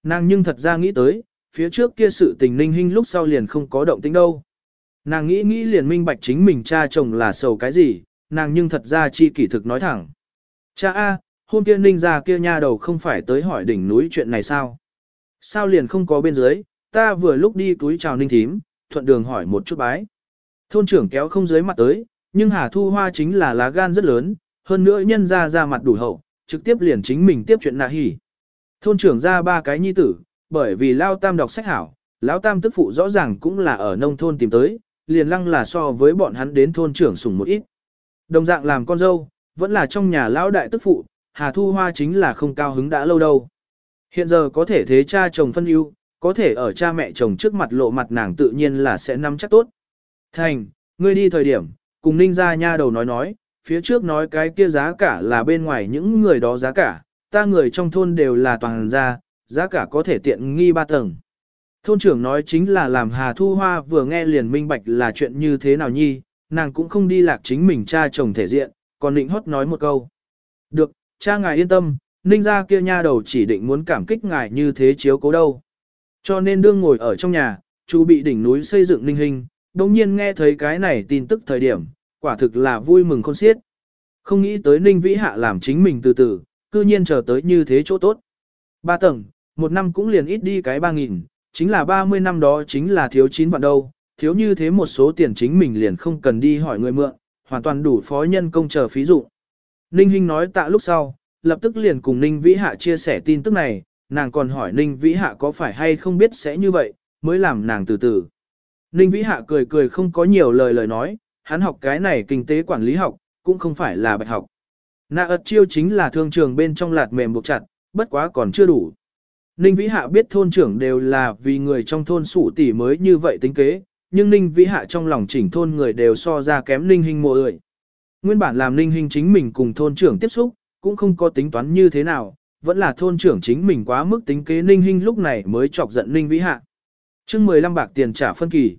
Nàng nhưng thật ra nghĩ tới, phía trước kia sự tình ninh hình lúc sau liền không có động tính đâu. Nàng nghĩ nghĩ liền minh bạch chính mình cha chồng là sầu cái gì, nàng nhưng thật ra chi kỷ thực nói thẳng. Cha A, hôm kia ninh ra kia nha đầu không phải tới hỏi đỉnh núi chuyện này sao? Sao liền không có bên dưới, ta vừa lúc đi túi chào ninh thím, thuận đường hỏi một chút bái. Thôn trưởng kéo không dưới mặt tới, nhưng Hà Thu Hoa chính là lá gan rất lớn, hơn nữa nhân ra ra mặt đủ hậu, trực tiếp liền chính mình tiếp chuyện nạ hỉ. Thôn trưởng ra ba cái nhi tử, bởi vì Lao Tam đọc sách hảo, Lão Tam tức phụ rõ ràng cũng là ở nông thôn tìm tới, liền lăng là so với bọn hắn đến thôn trưởng sùng một ít. Đồng dạng làm con dâu, vẫn là trong nhà lão đại tức phụ, Hà Thu Hoa chính là không cao hứng đã lâu đâu. Hiện giờ có thể thế cha chồng phân ưu, có thể ở cha mẹ chồng trước mặt lộ mặt nàng tự nhiên là sẽ nắm chắc tốt. Thành, ngươi đi thời điểm, cùng ninh ra nha đầu nói nói, phía trước nói cái kia giá cả là bên ngoài những người đó giá cả, ta người trong thôn đều là toàn gia, giá cả có thể tiện nghi ba tầng. Thôn trưởng nói chính là làm Hà Thu Hoa vừa nghe liền minh bạch là chuyện như thế nào nhi, nàng cũng không đi lạc chính mình cha chồng thể diện, còn định hót nói một câu. Được, cha ngài yên tâm, ninh ra kia nha đầu chỉ định muốn cảm kích ngài như thế chiếu cố đâu. Cho nên đương ngồi ở trong nhà, chú bị đỉnh núi xây dựng ninh hình, đồng nhiên nghe thấy cái này tin tức thời điểm, quả thực là vui mừng khôn xiết. Không nghĩ tới ninh vĩ hạ làm chính mình từ từ, cư nhiên chờ tới như thế chỗ tốt. Ba tầng, một năm cũng liền ít đi cái ba nghìn, chính là 30 năm đó chính là thiếu chín vạn đâu, thiếu như thế một số tiền chính mình liền không cần đi hỏi người mượn, hoàn toàn đủ phó nhân công chờ phí dụng. Ninh Hinh nói tạ lúc sau, lập tức liền cùng Ninh Vĩ Hạ chia sẻ tin tức này, nàng còn hỏi Ninh Vĩ Hạ có phải hay không biết sẽ như vậy, mới làm nàng từ từ. Ninh Vĩ Hạ cười cười không có nhiều lời lời nói, hắn học cái này kinh tế quản lý học, cũng không phải là bạch học. Nạ ật chiêu chính là thương trường bên trong lạt mềm buộc chặt, bất quá còn chưa đủ. Ninh Vĩ Hạ biết thôn trưởng đều là vì người trong thôn sủ tỷ mới như vậy tính kế, nhưng Ninh Vĩ Hạ trong lòng chỉnh thôn người đều so ra kém Ninh Hinh mộ ơi. Nguyên bản làm Ninh Hinh chính mình cùng thôn trưởng tiếp xúc, cũng không có tính toán như thế nào, vẫn là thôn trưởng chính mình quá mức tính kế Ninh Hinh lúc này mới chọc giận Ninh Vĩ Hạ. chương 15 bạc tiền trả phân kỳ.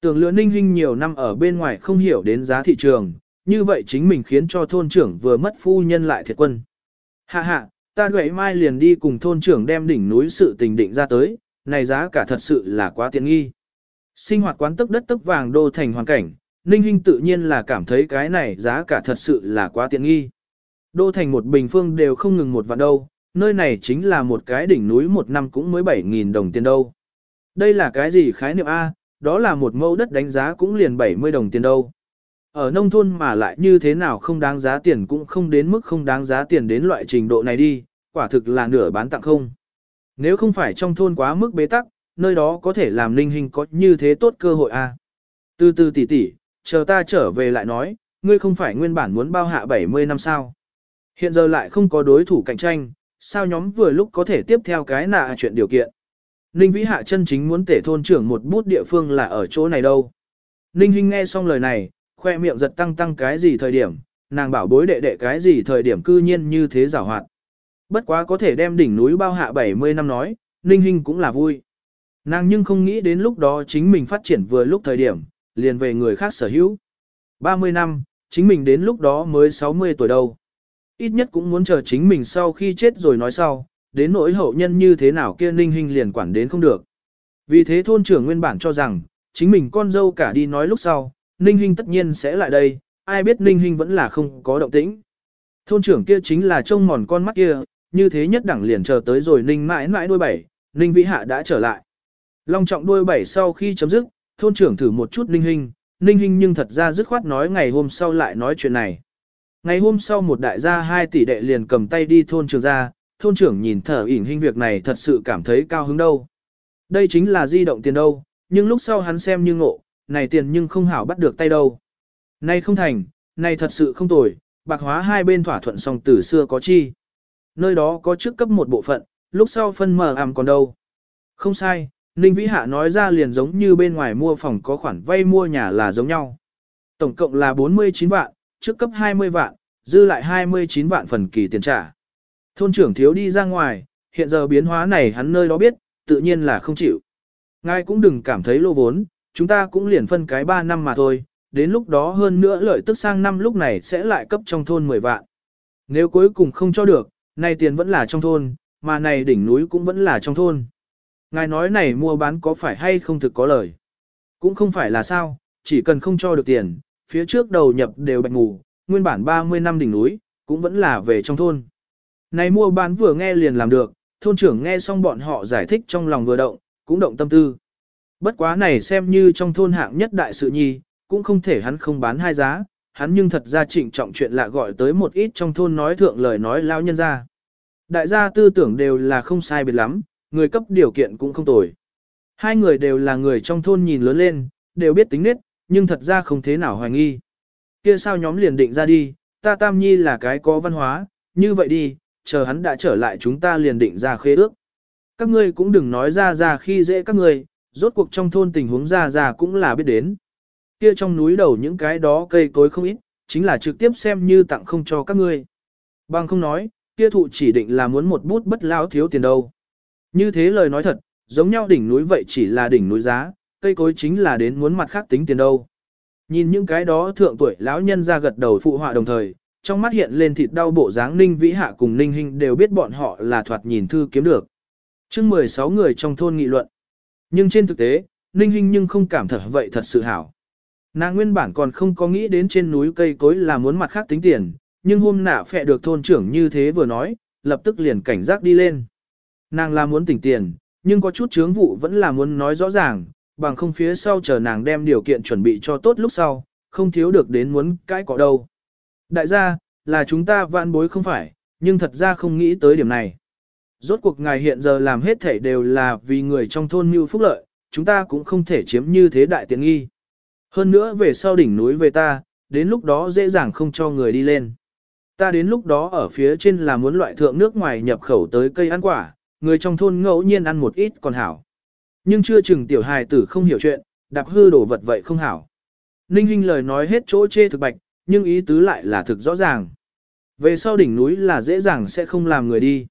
Tưởng lừa Ninh Hinh nhiều năm ở bên ngoài không hiểu đến giá thị trường, như vậy chính mình khiến cho thôn trưởng vừa mất phu nhân lại thiệt quân. Hạ hạ, ta gậy mai liền đi cùng thôn trưởng đem đỉnh núi sự tình định ra tới, này giá cả thật sự là quá tiện nghi. Sinh hoạt quán tức đất tức vàng đô thành hoàn cảnh, Ninh Hinh tự nhiên là cảm thấy cái này giá cả thật sự là quá tiện nghi. Đô thành một bình phương đều không ngừng một vạn đâu, nơi này chính là một cái đỉnh núi một năm cũng mới 7.000 đồng tiền đâu. Đây là cái gì khái niệm A, đó là một mẫu đất đánh giá cũng liền 70 đồng tiền đâu. Ở nông thôn mà lại như thế nào không đáng giá tiền cũng không đến mức không đáng giá tiền đến loại trình độ này đi, quả thực là nửa bán tặng không. Nếu không phải trong thôn quá mức bế tắc, nơi đó có thể làm Ninh Hinh có như thế tốt cơ hội a. Từ từ tỉ tỉ chờ ta trở về lại nói, ngươi không phải nguyên bản muốn bao hạ 70 năm sao. Hiện giờ lại không có đối thủ cạnh tranh, sao nhóm vừa lúc có thể tiếp theo cái nạ chuyện điều kiện. Ninh Vĩ Hạ chân chính muốn tể thôn trưởng một bút địa phương là ở chỗ này đâu. Ninh Hinh nghe xong lời này, khoe miệng giật tăng tăng cái gì thời điểm, nàng bảo bối đệ đệ cái gì thời điểm cư nhiên như thế giảo hoạt. Bất quá có thể đem đỉnh núi bao hạ 70 năm nói, Ninh Hinh cũng là vui. Nàng nhưng không nghĩ đến lúc đó chính mình phát triển vừa lúc thời điểm, liền về người khác sở hữu. 30 năm, chính mình đến lúc đó mới 60 tuổi đâu. Ít nhất cũng muốn chờ chính mình sau khi chết rồi nói sau, đến nỗi hậu nhân như thế nào kia Ninh Hinh liền quản đến không được. Vì thế thôn trưởng nguyên bản cho rằng, chính mình con dâu cả đi nói lúc sau, Ninh Hinh tất nhiên sẽ lại đây, ai biết Ninh Hinh vẫn là không có động tĩnh. Thôn trưởng kia chính là trông mòn con mắt kia, như thế nhất đẳng liền chờ tới rồi Ninh mãi mãi đuôi bảy, Ninh Vĩ Hạ đã trở lại. Long trọng đuôi bảy sau khi chấm dứt, thôn trưởng thử một chút Ninh hình, Ninh hình nhưng thật ra dứt khoát nói ngày hôm sau lại nói chuyện này. Ngày hôm sau một đại gia hai tỷ đệ liền cầm tay đi thôn trưởng ra, thôn trưởng nhìn thở ỉn hình việc này thật sự cảm thấy cao hứng đâu. Đây chính là di động tiền đâu, nhưng lúc sau hắn xem như ngộ, này tiền nhưng không hảo bắt được tay đâu. Này không thành, này thật sự không tồi, bạc hóa hai bên thỏa thuận xong từ xưa có chi. Nơi đó có trước cấp một bộ phận, lúc sau phân mở ảm còn đâu. Không sai, Ninh Vĩ Hạ nói ra liền giống như bên ngoài mua phòng có khoản vay mua nhà là giống nhau. Tổng cộng là 49 vạn, trước cấp 20 vạn, dư lại 29 vạn phần kỳ tiền trả. Thôn trưởng thiếu đi ra ngoài, hiện giờ biến hóa này hắn nơi đó biết, tự nhiên là không chịu. Ngài cũng đừng cảm thấy lô vốn, chúng ta cũng liền phân cái 3 năm mà thôi, đến lúc đó hơn nữa lợi tức sang năm lúc này sẽ lại cấp trong thôn 10 vạn. Nếu cuối cùng không cho được, này tiền vẫn là trong thôn, mà này đỉnh núi cũng vẫn là trong thôn. Ngài nói này mua bán có phải hay không thực có lời. Cũng không phải là sao, chỉ cần không cho được tiền, phía trước đầu nhập đều bạch ngủ, nguyên bản 30 năm đỉnh núi, cũng vẫn là về trong thôn. Này mua bán vừa nghe liền làm được, thôn trưởng nghe xong bọn họ giải thích trong lòng vừa động, cũng động tâm tư. Bất quá này xem như trong thôn hạng nhất đại sự nhi, cũng không thể hắn không bán hai giá, hắn nhưng thật ra trịnh trọng chuyện lạ gọi tới một ít trong thôn nói thượng lời nói lao nhân ra. Đại gia tư tưởng đều là không sai biệt lắm, người cấp điều kiện cũng không tồi. Hai người đều là người trong thôn nhìn lớn lên, đều biết tính nết, nhưng thật ra không thế nào hoài nghi. Kia sao nhóm liền định ra đi, ta Tam Nhi là cái có văn hóa, như vậy đi, chờ hắn đã trở lại chúng ta liền định ra khế ước. Các ngươi cũng đừng nói ra ra khi dễ các ngươi, rốt cuộc trong thôn tình huống ra ra cũng là biết đến. Kia trong núi đầu những cái đó cây cối không ít, chính là trực tiếp xem như tặng không cho các ngươi. Bằng không nói, kia thụ chỉ định là muốn một bút bất lao thiếu tiền đâu. Như thế lời nói thật, giống nhau đỉnh núi vậy chỉ là đỉnh núi giá, cây cối chính là đến muốn mặt khác tính tiền đâu. Nhìn những cái đó thượng tuổi lão nhân ra gật đầu phụ họa đồng thời, trong mắt hiện lên thịt đau bộ dáng Ninh Vĩ Hạ cùng Ninh Hinh đều biết bọn họ là thoạt nhìn thư kiếm được. Trước 16 người trong thôn nghị luận. Nhưng trên thực tế, Ninh Hinh nhưng không cảm thật vậy thật sự hảo. Nàng nguyên bản còn không có nghĩ đến trên núi cây cối là muốn mặt khác tính tiền, nhưng hôm nạ phẹ được thôn trưởng như thế vừa nói, lập tức liền cảnh giác đi lên. Nàng là muốn tỉnh tiền, nhưng có chút chướng vụ vẫn là muốn nói rõ ràng, bằng không phía sau chờ nàng đem điều kiện chuẩn bị cho tốt lúc sau, không thiếu được đến muốn cái cọ đâu. Đại gia, là chúng ta vạn bối không phải, nhưng thật ra không nghĩ tới điểm này. Rốt cuộc ngài hiện giờ làm hết thảy đều là vì người trong thôn mưu phúc lợi, chúng ta cũng không thể chiếm như thế đại tiện nghi. Hơn nữa về sau đỉnh núi về ta, đến lúc đó dễ dàng không cho người đi lên. Ta đến lúc đó ở phía trên là muốn loại thượng nước ngoài nhập khẩu tới cây ăn quả, người trong thôn ngẫu nhiên ăn một ít còn hảo. Nhưng chưa chừng tiểu hài tử không hiểu chuyện, đạp hư đổ vật vậy không hảo. Ninh Hinh lời nói hết chỗ chê thực bạch, nhưng ý tứ lại là thực rõ ràng. Về sau đỉnh núi là dễ dàng sẽ không làm người đi.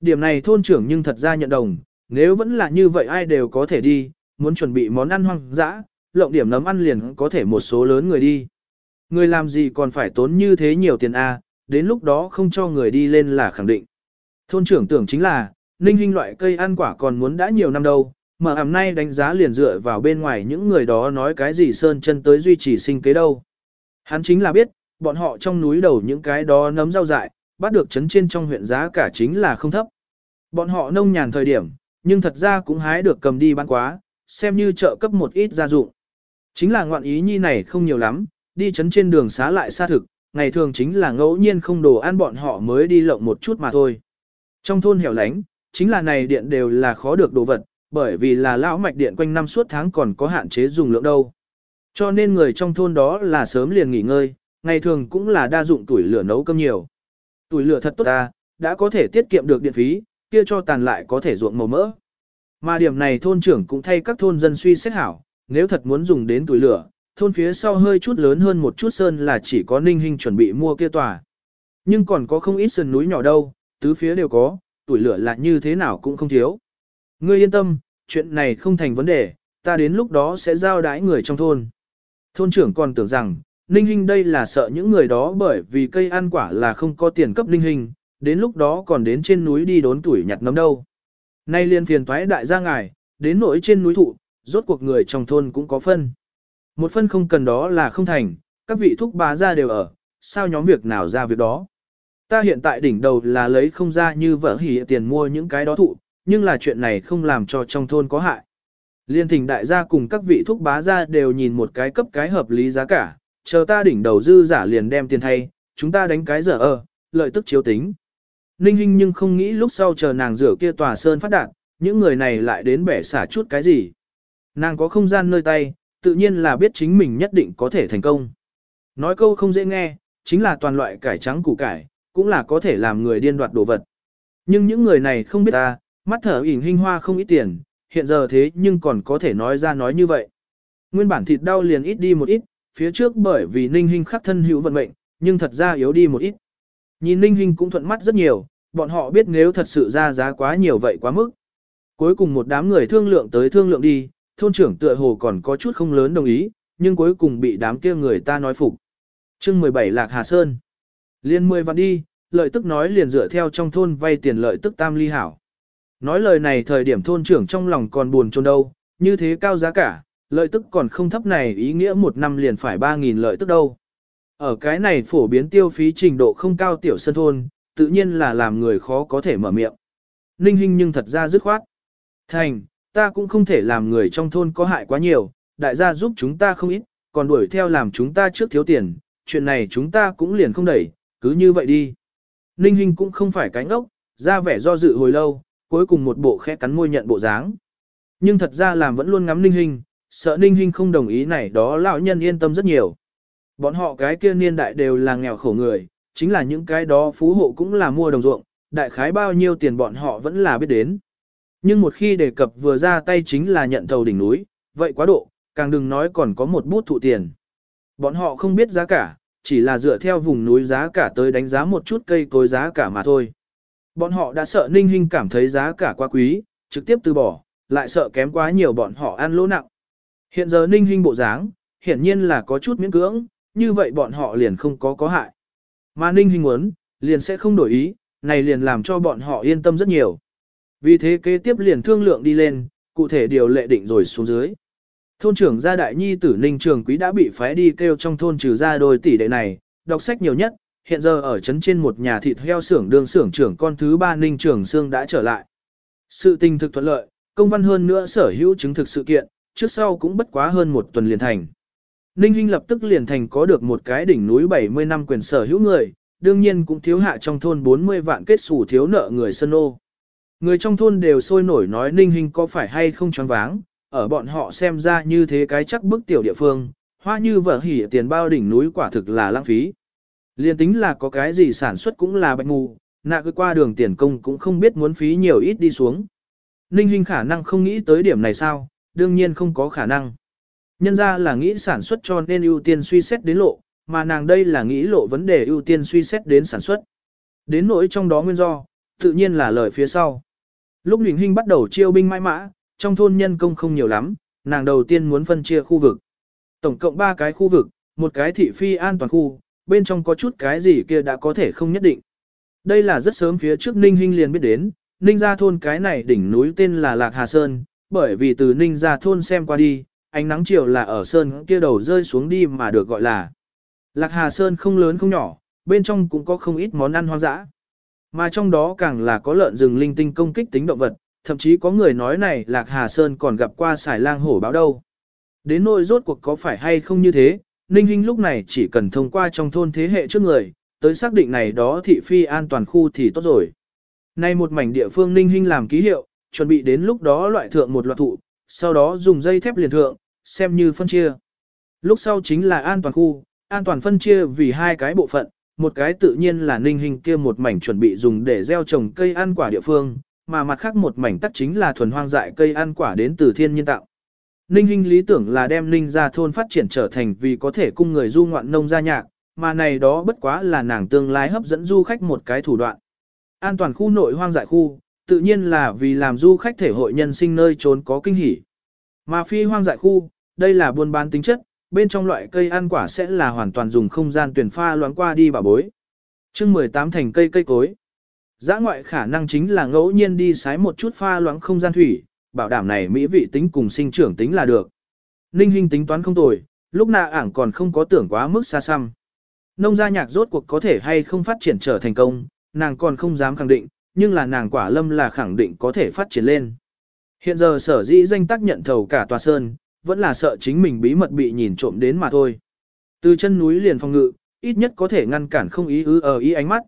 Điểm này thôn trưởng nhưng thật ra nhận đồng, nếu vẫn là như vậy ai đều có thể đi, muốn chuẩn bị món ăn hoang dã, lộng điểm nấm ăn liền có thể một số lớn người đi. Người làm gì còn phải tốn như thế nhiều tiền A, đến lúc đó không cho người đi lên là khẳng định. Thôn trưởng tưởng chính là, ninh hình loại cây ăn quả còn muốn đã nhiều năm đâu, mà hàm nay đánh giá liền dựa vào bên ngoài những người đó nói cái gì sơn chân tới duy trì sinh kế đâu. Hắn chính là biết, bọn họ trong núi đầu những cái đó nấm rau dại, bắt được chấn trên trong huyện giá cả chính là không thấp. Bọn họ nông nhàn thời điểm, nhưng thật ra cũng hái được cầm đi bán quá, xem như trợ cấp một ít gia dụng. Chính là ngoạn ý nhi này không nhiều lắm, đi chấn trên đường xá lại xa thực, ngày thường chính là ngẫu nhiên không đồ ăn bọn họ mới đi lộng một chút mà thôi. Trong thôn hẻo lánh, chính là này điện đều là khó được đồ vật, bởi vì là lão mạch điện quanh năm suốt tháng còn có hạn chế dùng lượng đâu. Cho nên người trong thôn đó là sớm liền nghỉ ngơi, ngày thường cũng là đa dụng tuổi lửa nấu cơm nhiều. Tuổi lửa thật tốt ta, đã có thể tiết kiệm được điện phí, kia cho tàn lại có thể ruộng màu mỡ. Mà điểm này thôn trưởng cũng thay các thôn dân suy xét hảo, nếu thật muốn dùng đến tuổi lửa, thôn phía sau hơi chút lớn hơn một chút sơn là chỉ có ninh hình chuẩn bị mua kia tòa. Nhưng còn có không ít sơn núi nhỏ đâu, tứ phía đều có, tuổi lửa là như thế nào cũng không thiếu. Ngươi yên tâm, chuyện này không thành vấn đề, ta đến lúc đó sẽ giao đái người trong thôn. Thôn trưởng còn tưởng rằng, Ninh Hinh đây là sợ những người đó bởi vì cây ăn quả là không có tiền cấp Ninh Hinh, đến lúc đó còn đến trên núi đi đốn tuổi nhặt nấm đâu. Nay liền phiền thoái đại gia ngài, đến nỗi trên núi thụ, rốt cuộc người trong thôn cũng có phân. Một phân không cần đó là không thành, các vị thúc bá ra đều ở, sao nhóm việc nào ra việc đó. Ta hiện tại đỉnh đầu là lấy không ra như vợ hỉ tiền mua những cái đó thụ, nhưng là chuyện này không làm cho trong thôn có hại. Liên thỉnh đại gia cùng các vị thúc bá gia đều nhìn một cái cấp cái hợp lý giá cả, chờ ta đỉnh đầu dư giả liền đem tiền thay, chúng ta đánh cái giờ ờ, lợi tức chiếu tính. Ninh Hinh nhưng không nghĩ lúc sau chờ nàng rửa kia tòa sơn phát đạt, những người này lại đến bẻ xả chút cái gì. Nàng có không gian nơi tay, tự nhiên là biết chính mình nhất định có thể thành công. Nói câu không dễ nghe, chính là toàn loại cải trắng củ cải, cũng là có thể làm người điên đoạt đồ vật. Nhưng những người này không biết ta, mắt thở ỉn hình hoa không ít tiền, hiện giờ thế nhưng còn có thể nói ra nói như vậy. Nguyên bản thịt đau liền ít đi một ít, phía trước bởi vì ninh hình khắc thân hữu vận mệnh, nhưng thật ra yếu đi một ít. Nhìn ninh hình cũng thuận mắt rất nhiều, bọn họ biết nếu thật sự ra giá quá nhiều vậy quá mức. Cuối cùng một đám người thương lượng tới thương lượng đi, thôn trưởng tựa hồ còn có chút không lớn đồng ý, nhưng cuối cùng bị đám kia người ta nói phục. chương 17 Lạc Hà Sơn. Liên 10 vạn đi, lợi tức nói liền dựa theo trong thôn vay tiền lợi tức tam ly hảo. Nói lời này thời điểm thôn trưởng trong lòng còn buồn chôn đâu, như thế cao giá cả, lợi tức còn không thấp này ý nghĩa một năm liền phải 3.000 lợi tức đâu. Ở cái này phổ biến tiêu phí trình độ không cao tiểu sân thôn, tự nhiên là làm người khó có thể mở miệng. Ninh Hinh nhưng thật ra dứt khoát. Thành, ta cũng không thể làm người trong thôn có hại quá nhiều, đại gia giúp chúng ta không ít, còn đuổi theo làm chúng ta trước thiếu tiền, chuyện này chúng ta cũng liền không đẩy, cứ như vậy đi. Ninh Hinh cũng không phải cánh ốc, ra vẻ do dự hồi lâu, cuối cùng một bộ khẽ cắn môi nhận bộ dáng. Nhưng thật ra làm vẫn luôn ngắm Ninh Hinh, sợ Ninh Hinh không đồng ý này đó lão nhân yên tâm rất nhiều. Bọn họ cái kia niên đại đều là nghèo khổ người, chính là những cái đó phú hộ cũng là mua đồng ruộng, đại khái bao nhiêu tiền bọn họ vẫn là biết đến. Nhưng một khi đề cập vừa ra tay chính là nhận thầu đỉnh núi, vậy quá độ, càng đừng nói còn có một bút thụ tiền. Bọn họ không biết giá cả, chỉ là dựa theo vùng núi giá cả tới đánh giá một chút cây cối giá cả mà thôi. Bọn họ đã sợ Ninh Hinh cảm thấy giá cả quá quý, trực tiếp từ bỏ, lại sợ kém quá nhiều bọn họ ăn lỗ nặng. Hiện giờ Ninh Hinh bộ dáng, hiển nhiên là có chút miễn cưỡng, như vậy bọn họ liền không có có hại. Mà Ninh Hinh muốn, liền sẽ không đổi ý, này liền làm cho bọn họ yên tâm rất nhiều. Vì thế kế tiếp liền thương lượng đi lên, cụ thể điều lệ định rồi xuống dưới. Thôn trưởng gia đại nhi tử Ninh Trường Quý đã bị phái đi kêu trong thôn trừ ra đôi tỷ đệ này, đọc sách nhiều nhất, hiện giờ ở trấn trên một nhà thịt heo xưởng đương xưởng trưởng con thứ ba Ninh Trường Sương đã trở lại. Sự tình thực thuận lợi, công văn hơn nữa sở hữu chứng thực sự kiện, trước sau cũng bất quá hơn một tuần liền thành. Ninh Hinh lập tức liền thành có được một cái đỉnh núi 70 năm quyền sở hữu người, đương nhiên cũng thiếu hạ trong thôn 40 vạn kết sủ thiếu nợ người sân ô. Người trong thôn đều sôi nổi nói Ninh Hinh có phải hay không choáng váng, ở bọn họ xem ra như thế cái chắc bức tiểu địa phương, hoa như vợ hỉ tiền bao đỉnh núi quả thực là lãng phí. Liên tính là có cái gì sản xuất cũng là bạch mù, nạ cứ qua đường tiền công cũng không biết muốn phí nhiều ít đi xuống. Ninh Hinh khả năng không nghĩ tới điểm này sao, đương nhiên không có khả năng. Nhân ra là nghĩ sản xuất cho nên ưu tiên suy xét đến lộ, mà nàng đây là nghĩ lộ vấn đề ưu tiên suy xét đến sản xuất. Đến nỗi trong đó nguyên do, tự nhiên là lời phía sau. Lúc Ninh Hinh bắt đầu chiêu binh mãi mã, trong thôn nhân công không nhiều lắm, nàng đầu tiên muốn phân chia khu vực. Tổng cộng 3 cái khu vực, một cái thị phi an toàn khu, bên trong có chút cái gì kia đã có thể không nhất định. Đây là rất sớm phía trước Ninh Hinh liền biết đến, Ninh gia thôn cái này đỉnh núi tên là Lạc Hà Sơn, bởi vì từ Ninh gia thôn xem qua đi, ánh nắng chiều là ở sơn kia đầu rơi xuống đi mà được gọi là. Lạc Hà Sơn không lớn không nhỏ, bên trong cũng có không ít món ăn hoang dã. Mà trong đó càng là có lợn rừng linh tinh công kích tính động vật, thậm chí có người nói này Lạc Hà Sơn còn gặp qua xài lang hổ báo đâu. Đến nỗi rốt cuộc có phải hay không như thế, Ninh Hinh lúc này chỉ cần thông qua trong thôn thế hệ trước người, tới xác định này đó thị phi an toàn khu thì tốt rồi. Nay một mảnh địa phương Ninh Hinh làm ký hiệu, chuẩn bị đến lúc đó loại thượng một loạt thụ, sau đó dùng dây thép liền thượng, xem như phân chia. Lúc sau chính là an toàn khu, an toàn phân chia vì hai cái bộ phận, một cái tự nhiên là ninh Hinh kia một mảnh chuẩn bị dùng để gieo trồng cây ăn quả địa phương, mà mặt khác một mảnh tắc chính là thuần hoang dại cây ăn quả đến từ thiên nhiên tạo. Ninh hình lý tưởng là đem ninh ra thôn phát triển trở thành vì có thể cung người du ngoạn nông gia nhạc, mà này đó bất quá là nàng tương lai hấp dẫn du khách một cái thủ đoạn. An toàn khu nội hoang dại khu, tự nhiên là vì làm du khách thể hội nhân sinh nơi trốn có kinh hỉ. Mà phi hoang dại khu, đây là buôn bán tính chất, bên trong loại cây ăn quả sẽ là hoàn toàn dùng không gian tuyển pha loáng qua đi bà bối. chương 18 thành cây cây cối. Giã ngoại khả năng chính là ngẫu nhiên đi sái một chút pha loãng không gian thủy, bảo đảm này mỹ vị tính cùng sinh trưởng tính là được. Ninh Hinh tính toán không tồi, lúc nạ ảng còn không có tưởng quá mức xa xăm. Nông gia nhạc rốt cuộc có thể hay không phát triển trở thành công, nàng còn không dám khẳng định, nhưng là nàng quả lâm là khẳng định có thể phát triển lên. Hiện giờ sở dĩ danh tác nhận thầu cả tòa sơn, vẫn là sợ chính mình bí mật bị nhìn trộm đến mà thôi. Từ chân núi liền phòng ngự, ít nhất có thể ngăn cản không ý ư ở ờ ý ánh mắt.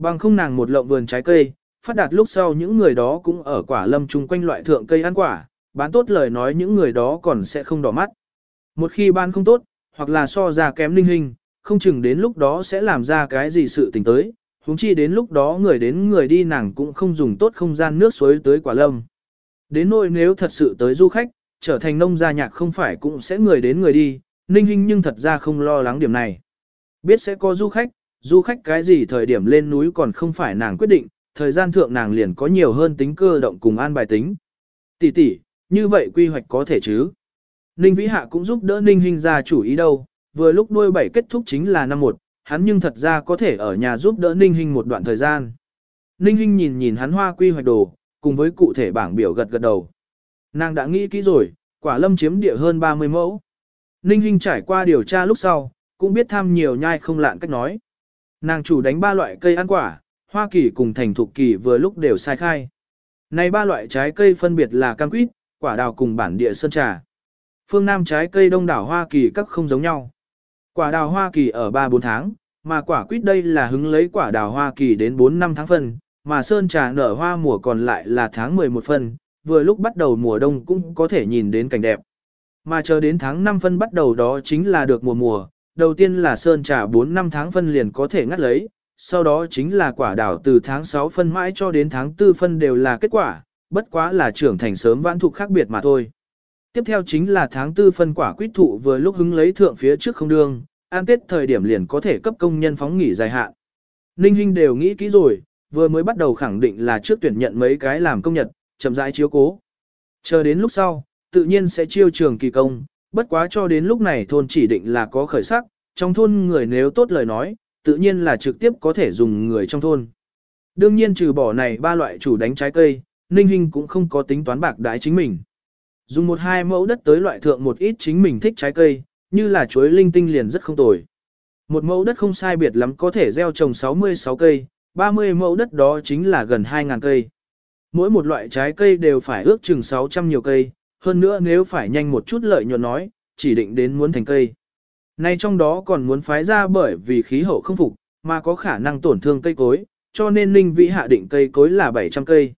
Bằng không nàng một lộng vườn trái cây, phát đạt lúc sau những người đó cũng ở quả lâm chung quanh loại thượng cây ăn quả, bán tốt lời nói những người đó còn sẽ không đỏ mắt. Một khi bán không tốt, hoặc là so ra kém linh hình, không chừng đến lúc đó sẽ làm ra cái gì sự tình tới, huống chi đến lúc đó người đến người đi nàng cũng không dùng tốt không gian nước suối tới quả lâm. Đến nỗi nếu thật sự tới du khách, trở thành nông gia nhạc không phải cũng sẽ người đến người đi, ninh hình nhưng thật ra không lo lắng điểm này. Biết sẽ có du khách, du khách cái gì thời điểm lên núi còn không phải nàng quyết định, thời gian thượng nàng liền có nhiều hơn tính cơ động cùng an bài tính. Tỷ tỷ, như vậy quy hoạch có thể chứ? Ninh Vĩ Hạ cũng giúp đỡ Ninh Hinh ra chủ ý đâu, vừa lúc đuôi bảy kết thúc chính là năm một, hắn nhưng thật ra có thể ở nhà giúp đỡ Ninh Hinh một đoạn thời gian. Ninh Hinh nhìn nhìn hắn hoa quy hoạch đồ, cùng với cụ thể bảng biểu gật gật đầu. Nàng đã nghĩ kỹ rồi, quả lâm chiếm địa hơn 30 mẫu. Ninh Hinh trải qua điều tra lúc sau, cũng biết tham nhiều nhai không lạn cách nói. Nàng chủ đánh ba loại cây ăn quả, Hoa Kỳ cùng thành thục kỳ vừa lúc đều sai khai. Này ba loại trái cây phân biệt là cam quýt, quả đào cùng bản địa sơn trà. Phương Nam trái cây đông đảo Hoa Kỳ các không giống nhau. Quả đào Hoa Kỳ ở 3-4 tháng, mà quả quýt đây là hứng lấy quả đào Hoa Kỳ đến 4-5 tháng phân, mà sơn trà nở hoa mùa còn lại là tháng 11 phân, vừa lúc bắt đầu mùa đông cũng có thể nhìn đến cảnh đẹp. Mà chờ đến tháng 5 phân bắt đầu đó chính là được mùa mùa, đầu tiên là sơn trà 4 năm tháng phân liền có thể ngắt lấy, sau đó chính là quả đảo từ tháng 6 phân mãi cho đến tháng 4 phân đều là kết quả, bất quá là trưởng thành sớm vãn thụ khác biệt mà thôi. Tiếp theo chính là tháng 4 phân quả quýt thụ vừa lúc hứng lấy thượng phía trước không đương, an tết thời điểm liền có thể cấp công nhân phóng nghỉ dài hạn. Ninh Hinh đều nghĩ kỹ rồi, vừa mới bắt đầu khẳng định là trước tuyển nhận mấy cái làm công nhật, chậm rãi chiếu cố. Chờ đến lúc sau, tự nhiên sẽ chiêu trường kỳ công, bất quá cho đến lúc này thôn chỉ định là có khởi sắc, trong thôn người nếu tốt lời nói, tự nhiên là trực tiếp có thể dùng người trong thôn. Đương nhiên trừ bỏ này ba loại chủ đánh trái cây, Ninh Hinh cũng không có tính toán bạc đái chính mình. Dùng một hai mẫu đất tới loại thượng một ít chính mình thích trái cây, như là chuối linh tinh liền rất không tồi. Một mẫu đất không sai biệt lắm có thể gieo trồng 66 cây, 30 mẫu đất đó chính là gần 2.000 cây. Mỗi một loại trái cây đều phải ước chừng 600 nhiều cây, hơn nữa nếu phải nhanh một chút lợi nhuận nói, chỉ định đến muốn thành cây. Nay trong đó còn muốn phái ra bởi vì khí hậu không phục, mà có khả năng tổn thương cây cối, cho nên Ninh Vĩ hạ định cây cối là 700 cây.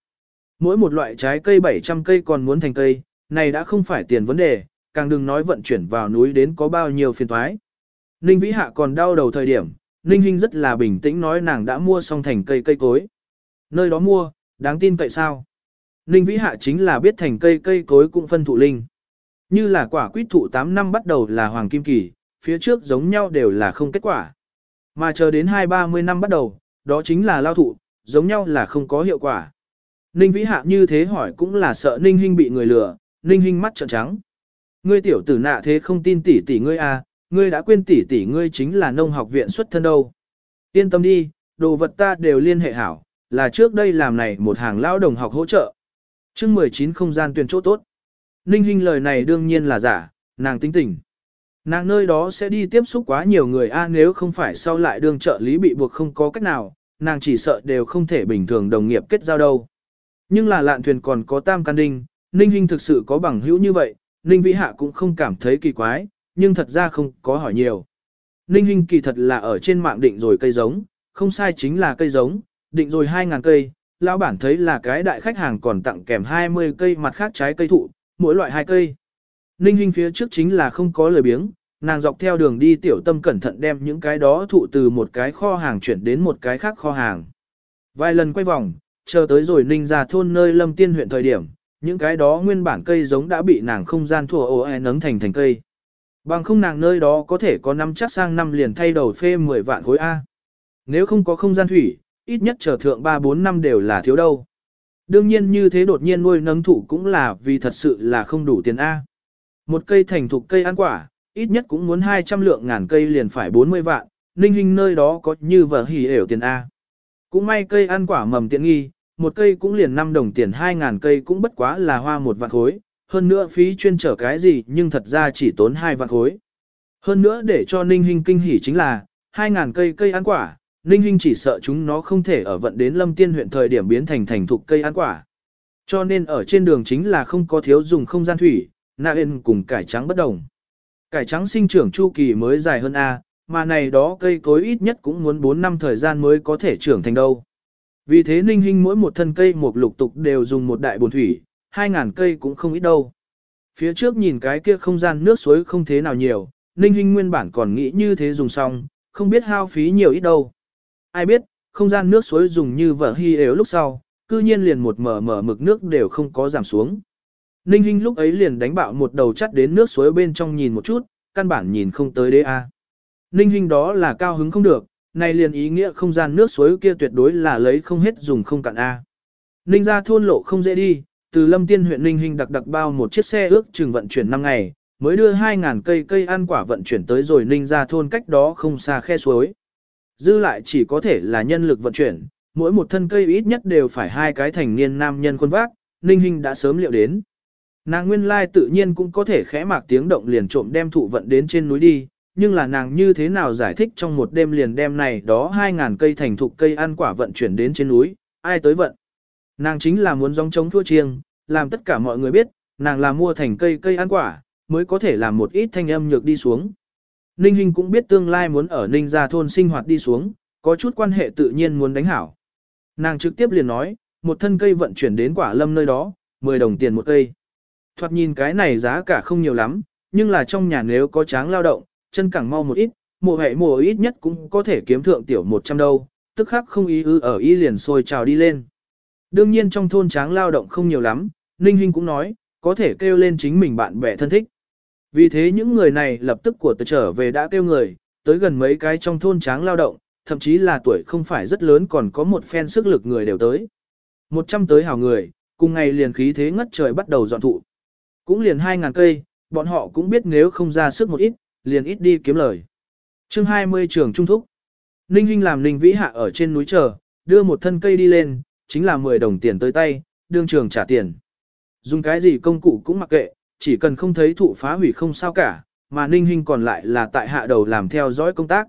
Mỗi một loại trái cây 700 cây còn muốn thành cây, này đã không phải tiền vấn đề, càng đừng nói vận chuyển vào núi đến có bao nhiêu phiền toái. Ninh Vĩ hạ còn đau đầu thời điểm, Ninh Hinh rất là bình tĩnh nói nàng đã mua xong thành cây cây cối. Nơi đó mua, đáng tin cậy sao? Ninh Vĩ Hạ chính là biết thành cây cây cối cũng phân thụ linh. Như là quả quýt thụ 8 năm bắt đầu là hoàng kim kỳ, phía trước giống nhau đều là không kết quả. Mà chờ đến 2-30 năm bắt đầu, đó chính là lao thụ, giống nhau là không có hiệu quả. Ninh Vĩ Hạ như thế hỏi cũng là sợ Ninh Hinh bị người lừa, Ninh Hinh mắt trợn trắng. Ngươi tiểu tử nạ thế không tin tỷ tỷ ngươi à, ngươi đã quên tỷ tỷ ngươi chính là nông học viện xuất thân đâu. Yên tâm đi, đồ vật ta đều liên hệ hảo, là trước đây làm này một hàng lao đồng học hỗ trợ chương 19 không gian tuyển chỗ tốt. Ninh Hinh lời này đương nhiên là giả, nàng tính tình. Nàng nơi đó sẽ đi tiếp xúc quá nhiều người a nếu không phải sau lại đương trợ lý bị buộc không có cách nào, nàng chỉ sợ đều không thể bình thường đồng nghiệp kết giao đâu. Nhưng là lạn thuyền còn có tam can đinh, Ninh Hinh thực sự có bằng hữu như vậy, Ninh Vĩ Hạ cũng không cảm thấy kỳ quái, nhưng thật ra không có hỏi nhiều. Ninh Hinh kỳ thật là ở trên mạng định rồi cây giống, không sai chính là cây giống, định rồi 2.000 cây, lão bản thấy là cái đại khách hàng còn tặng kèm 20 cây mặt khác trái cây thụ, mỗi loại hai cây. Ninh Hinh phía trước chính là không có lời biếng, nàng dọc theo đường đi tiểu tâm cẩn thận đem những cái đó thụ từ một cái kho hàng chuyển đến một cái khác kho hàng. Vài lần quay vòng, chờ tới rồi Ninh ra thôn nơi Lâm Tiên huyện thời điểm, những cái đó nguyên bản cây giống đã bị nàng không gian thua ồ e nấng thành thành cây. Bằng không nàng nơi đó có thể có năm chắc sang năm liền thay đầu phê 10 vạn khối A. Nếu không có không gian thủy, ít nhất chờ thượng 3-4 năm đều là thiếu đâu. Đương nhiên như thế đột nhiên nuôi nấng thụ cũng là vì thật sự là không đủ tiền A. Một cây thành thục cây ăn quả, ít nhất cũng muốn 200 lượng ngàn cây liền phải 40 vạn, ninh hình nơi đó có như vở hỉ ểu tiền A. Cũng may cây ăn quả mầm tiện nghi, một cây cũng liền 5 đồng tiền 2 ngàn cây cũng bất quá là hoa một vạn khối, hơn nữa phí chuyên trở cái gì nhưng thật ra chỉ tốn 2 vạn khối. Hơn nữa để cho ninh hình kinh hỉ chính là, 2 ngàn cây cây ăn quả, ninh Hinh chỉ sợ chúng nó không thể ở vận đến lâm tiên huyện thời điểm biến thành thành thục cây ăn quả. Cho nên ở trên đường chính là không có thiếu dùng không gian thủy, na ên cùng cải trắng bất đồng. Cải trắng sinh trưởng chu kỳ mới dài hơn A, mà này đó cây cối ít nhất cũng muốn 4 năm thời gian mới có thể trưởng thành đâu. Vì thế ninh hình mỗi một thân cây một lục tục đều dùng một đại bồn thủy, 2.000 cây cũng không ít đâu. Phía trước nhìn cái kia không gian nước suối không thế nào nhiều, ninh hình nguyên bản còn nghĩ như thế dùng xong, không biết hao phí nhiều ít đâu. Ai biết, không gian nước suối dùng như vở hy yếu lúc sau, cư nhiên liền một mở mở mực nước đều không có giảm xuống. Ninh Hinh lúc ấy liền đánh bạo một đầu chắt đến nước suối bên trong nhìn một chút, căn bản nhìn không tới đế a. Ninh Hinh đó là cao hứng không được, này liền ý nghĩa không gian nước suối kia tuyệt đối là lấy không hết dùng không cạn a. Ninh ra thôn lộ không dễ đi, từ Lâm Tiên huyện Ninh Hinh đặc đặc bao một chiếc xe ước chừng vận chuyển 5 ngày, mới đưa 2.000 cây cây ăn quả vận chuyển tới rồi Ninh ra thôn cách đó không xa khe suối. Dư lại chỉ có thể là nhân lực vận chuyển, mỗi một thân cây ít nhất đều phải hai cái thành niên nam nhân quân vác, Ninh Hinh đã sớm liệu đến. Nàng nguyên lai tự nhiên cũng có thể khẽ mạc tiếng động liền trộm đem thụ vận đến trên núi đi, nhưng là nàng như thế nào giải thích trong một đêm liền đem này đó 2.000 cây thành thụ cây ăn quả vận chuyển đến trên núi, ai tới vận. Nàng chính là muốn gióng chống thua chiêng, làm tất cả mọi người biết, nàng là mua thành cây cây ăn quả, mới có thể làm một ít thanh âm nhược đi xuống. Ninh Hinh cũng biết tương lai muốn ở Ninh gia thôn sinh hoạt đi xuống, có chút quan hệ tự nhiên muốn đánh hảo. Nàng trực tiếp liền nói, một thân cây vận chuyển đến quả lâm nơi đó, 10 đồng tiền một cây. Thoạt nhìn cái này giá cả không nhiều lắm, nhưng là trong nhà nếu có tráng lao động, chân cẳng mau một ít, mùa hệ mùa ít nhất cũng có thể kiếm thượng tiểu 100 đâu, tức khắc không ý ư ở y liền sôi trào đi lên. Đương nhiên trong thôn tráng lao động không nhiều lắm, Ninh Hinh cũng nói, có thể kêu lên chính mình bạn bè thân thích. Vì thế những người này lập tức của tờ trở về đã kêu người, tới gần mấy cái trong thôn tráng lao động, thậm chí là tuổi không phải rất lớn còn có một phen sức lực người đều tới. Một trăm tới hào người, cùng ngày liền khí thế ngất trời bắt đầu dọn thụ. Cũng liền hai ngàn cây, bọn họ cũng biết nếu không ra sức một ít, liền ít đi kiếm lời. chương 20 trường trung thúc. Ninh Hinh làm Ninh Vĩ Hạ ở trên núi chờ, đưa một thân cây đi lên, chính là 10 đồng tiền tới tay, đương trường trả tiền. Dùng cái gì công cụ cũng mặc kệ, chỉ cần không thấy thụ phá hủy không sao cả, mà Ninh Hinh còn lại là tại hạ đầu làm theo dõi công tác.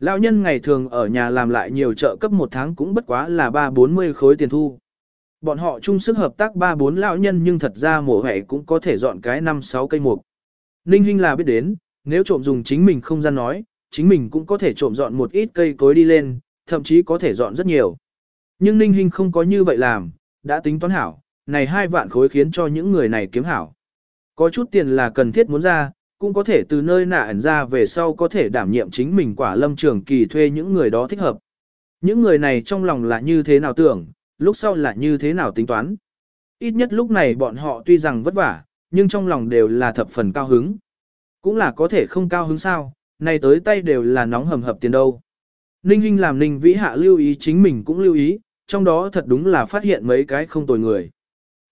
Lão nhân ngày thường ở nhà làm lại nhiều trợ cấp một tháng cũng bất quá là 3-40 khối tiền thu. Bọn họ chung sức hợp tác 3-4 lão nhân nhưng thật ra mổ hẻ cũng có thể dọn cái 5-6 cây mục. Ninh Hinh là biết đến, nếu trộm dùng chính mình không gian nói, chính mình cũng có thể trộm dọn một ít cây cối đi lên, thậm chí có thể dọn rất nhiều. Nhưng Ninh Hinh không có như vậy làm, đã tính toán hảo, này hai vạn khối khiến cho những người này kiếm hảo. Có chút tiền là cần thiết muốn ra, cũng có thể từ nơi nạ ẩn ra về sau có thể đảm nhiệm chính mình quả lâm trường kỳ thuê những người đó thích hợp. Những người này trong lòng là như thế nào tưởng, lúc sau là như thế nào tính toán. Ít nhất lúc này bọn họ tuy rằng vất vả, nhưng trong lòng đều là thập phần cao hứng. Cũng là có thể không cao hứng sao, này tới tay đều là nóng hầm hập tiền đâu. Ninh Hinh làm Ninh Vĩ Hạ lưu ý chính mình cũng lưu ý, trong đó thật đúng là phát hiện mấy cái không tồi người.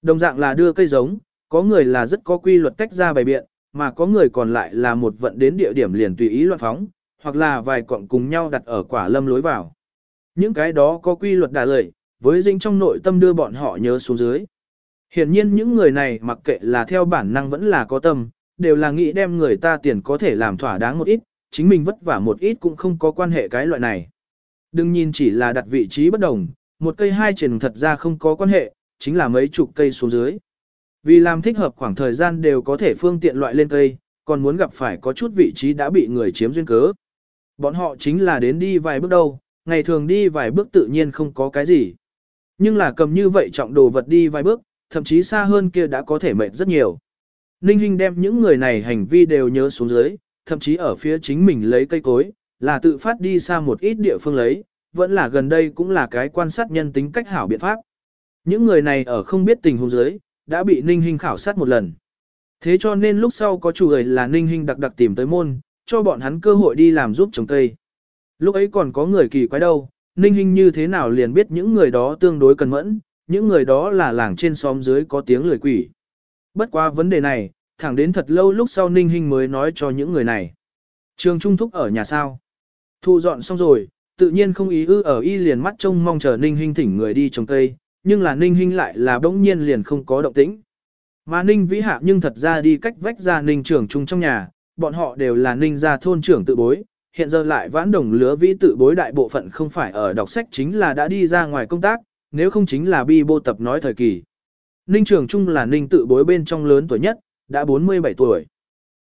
Đồng dạng là đưa cây giống, có người là rất có quy luật tách ra bài biện, mà có người còn lại là một vận đến địa điểm liền tùy ý loạn phóng, hoặc là vài cọng cùng nhau đặt ở quả lâm lối vào. Những cái đó có quy luật đà lợi, với dinh trong nội tâm đưa bọn họ nhớ xuống dưới. Hiển nhiên những người này mặc kệ là theo bản năng vẫn là có tâm, đều là nghĩ đem người ta tiền có thể làm thỏa đáng một ít, chính mình vất vả một ít cũng không có quan hệ cái loại này. Đừng nhìn chỉ là đặt vị trí bất đồng, một cây hai triển thật ra không có quan hệ, chính là mấy chục cây xuống dưới. Vì làm thích hợp khoảng thời gian đều có thể phương tiện loại lên cây, còn muốn gặp phải có chút vị trí đã bị người chiếm duyên cớ. Bọn họ chính là đến đi vài bước đâu, ngày thường đi vài bước tự nhiên không có cái gì. Nhưng là cầm như vậy trọng đồ vật đi vài bước, thậm chí xa hơn kia đã có thể mệt rất nhiều. Ninh Hinh đem những người này hành vi đều nhớ xuống dưới, thậm chí ở phía chính mình lấy cây cối, là tự phát đi xa một ít địa phương lấy, vẫn là gần đây cũng là cái quan sát nhân tính cách hảo biện pháp. Những người này ở không biết tình huống dưới, đã bị Ninh Hinh khảo sát một lần. Thế cho nên lúc sau có chủ người là Ninh Hinh đặc đặc tìm tới môn, cho bọn hắn cơ hội đi làm giúp trồng cây. Lúc ấy còn có người kỳ quái đâu, Ninh Hinh như thế nào liền biết những người đó tương đối cần mẫn, những người đó là làng trên xóm dưới có tiếng lười quỷ. Bất qua vấn đề này, thẳng đến thật lâu lúc sau Ninh Hinh mới nói cho những người này. Trường Trung Thúc ở nhà sao? Thu dọn xong rồi, tự nhiên không ý ư ở y liền mắt trông mong chờ Ninh Hinh thỉnh người đi trồng cây, nhưng là Ninh Hinh lại là bỗng nhiên liền không có động tĩnh. Mà Ninh Vĩ Hạ nhưng thật ra đi cách vách ra Ninh trưởng trung trong nhà, bọn họ đều là Ninh gia thôn trưởng tự bối, hiện giờ lại vãn đồng lứa vĩ tự bối đại bộ phận không phải ở đọc sách chính là đã đi ra ngoài công tác, nếu không chính là bi bô tập nói thời kỳ. Ninh trưởng trung là Ninh tự bối bên trong lớn tuổi nhất, đã 47 tuổi.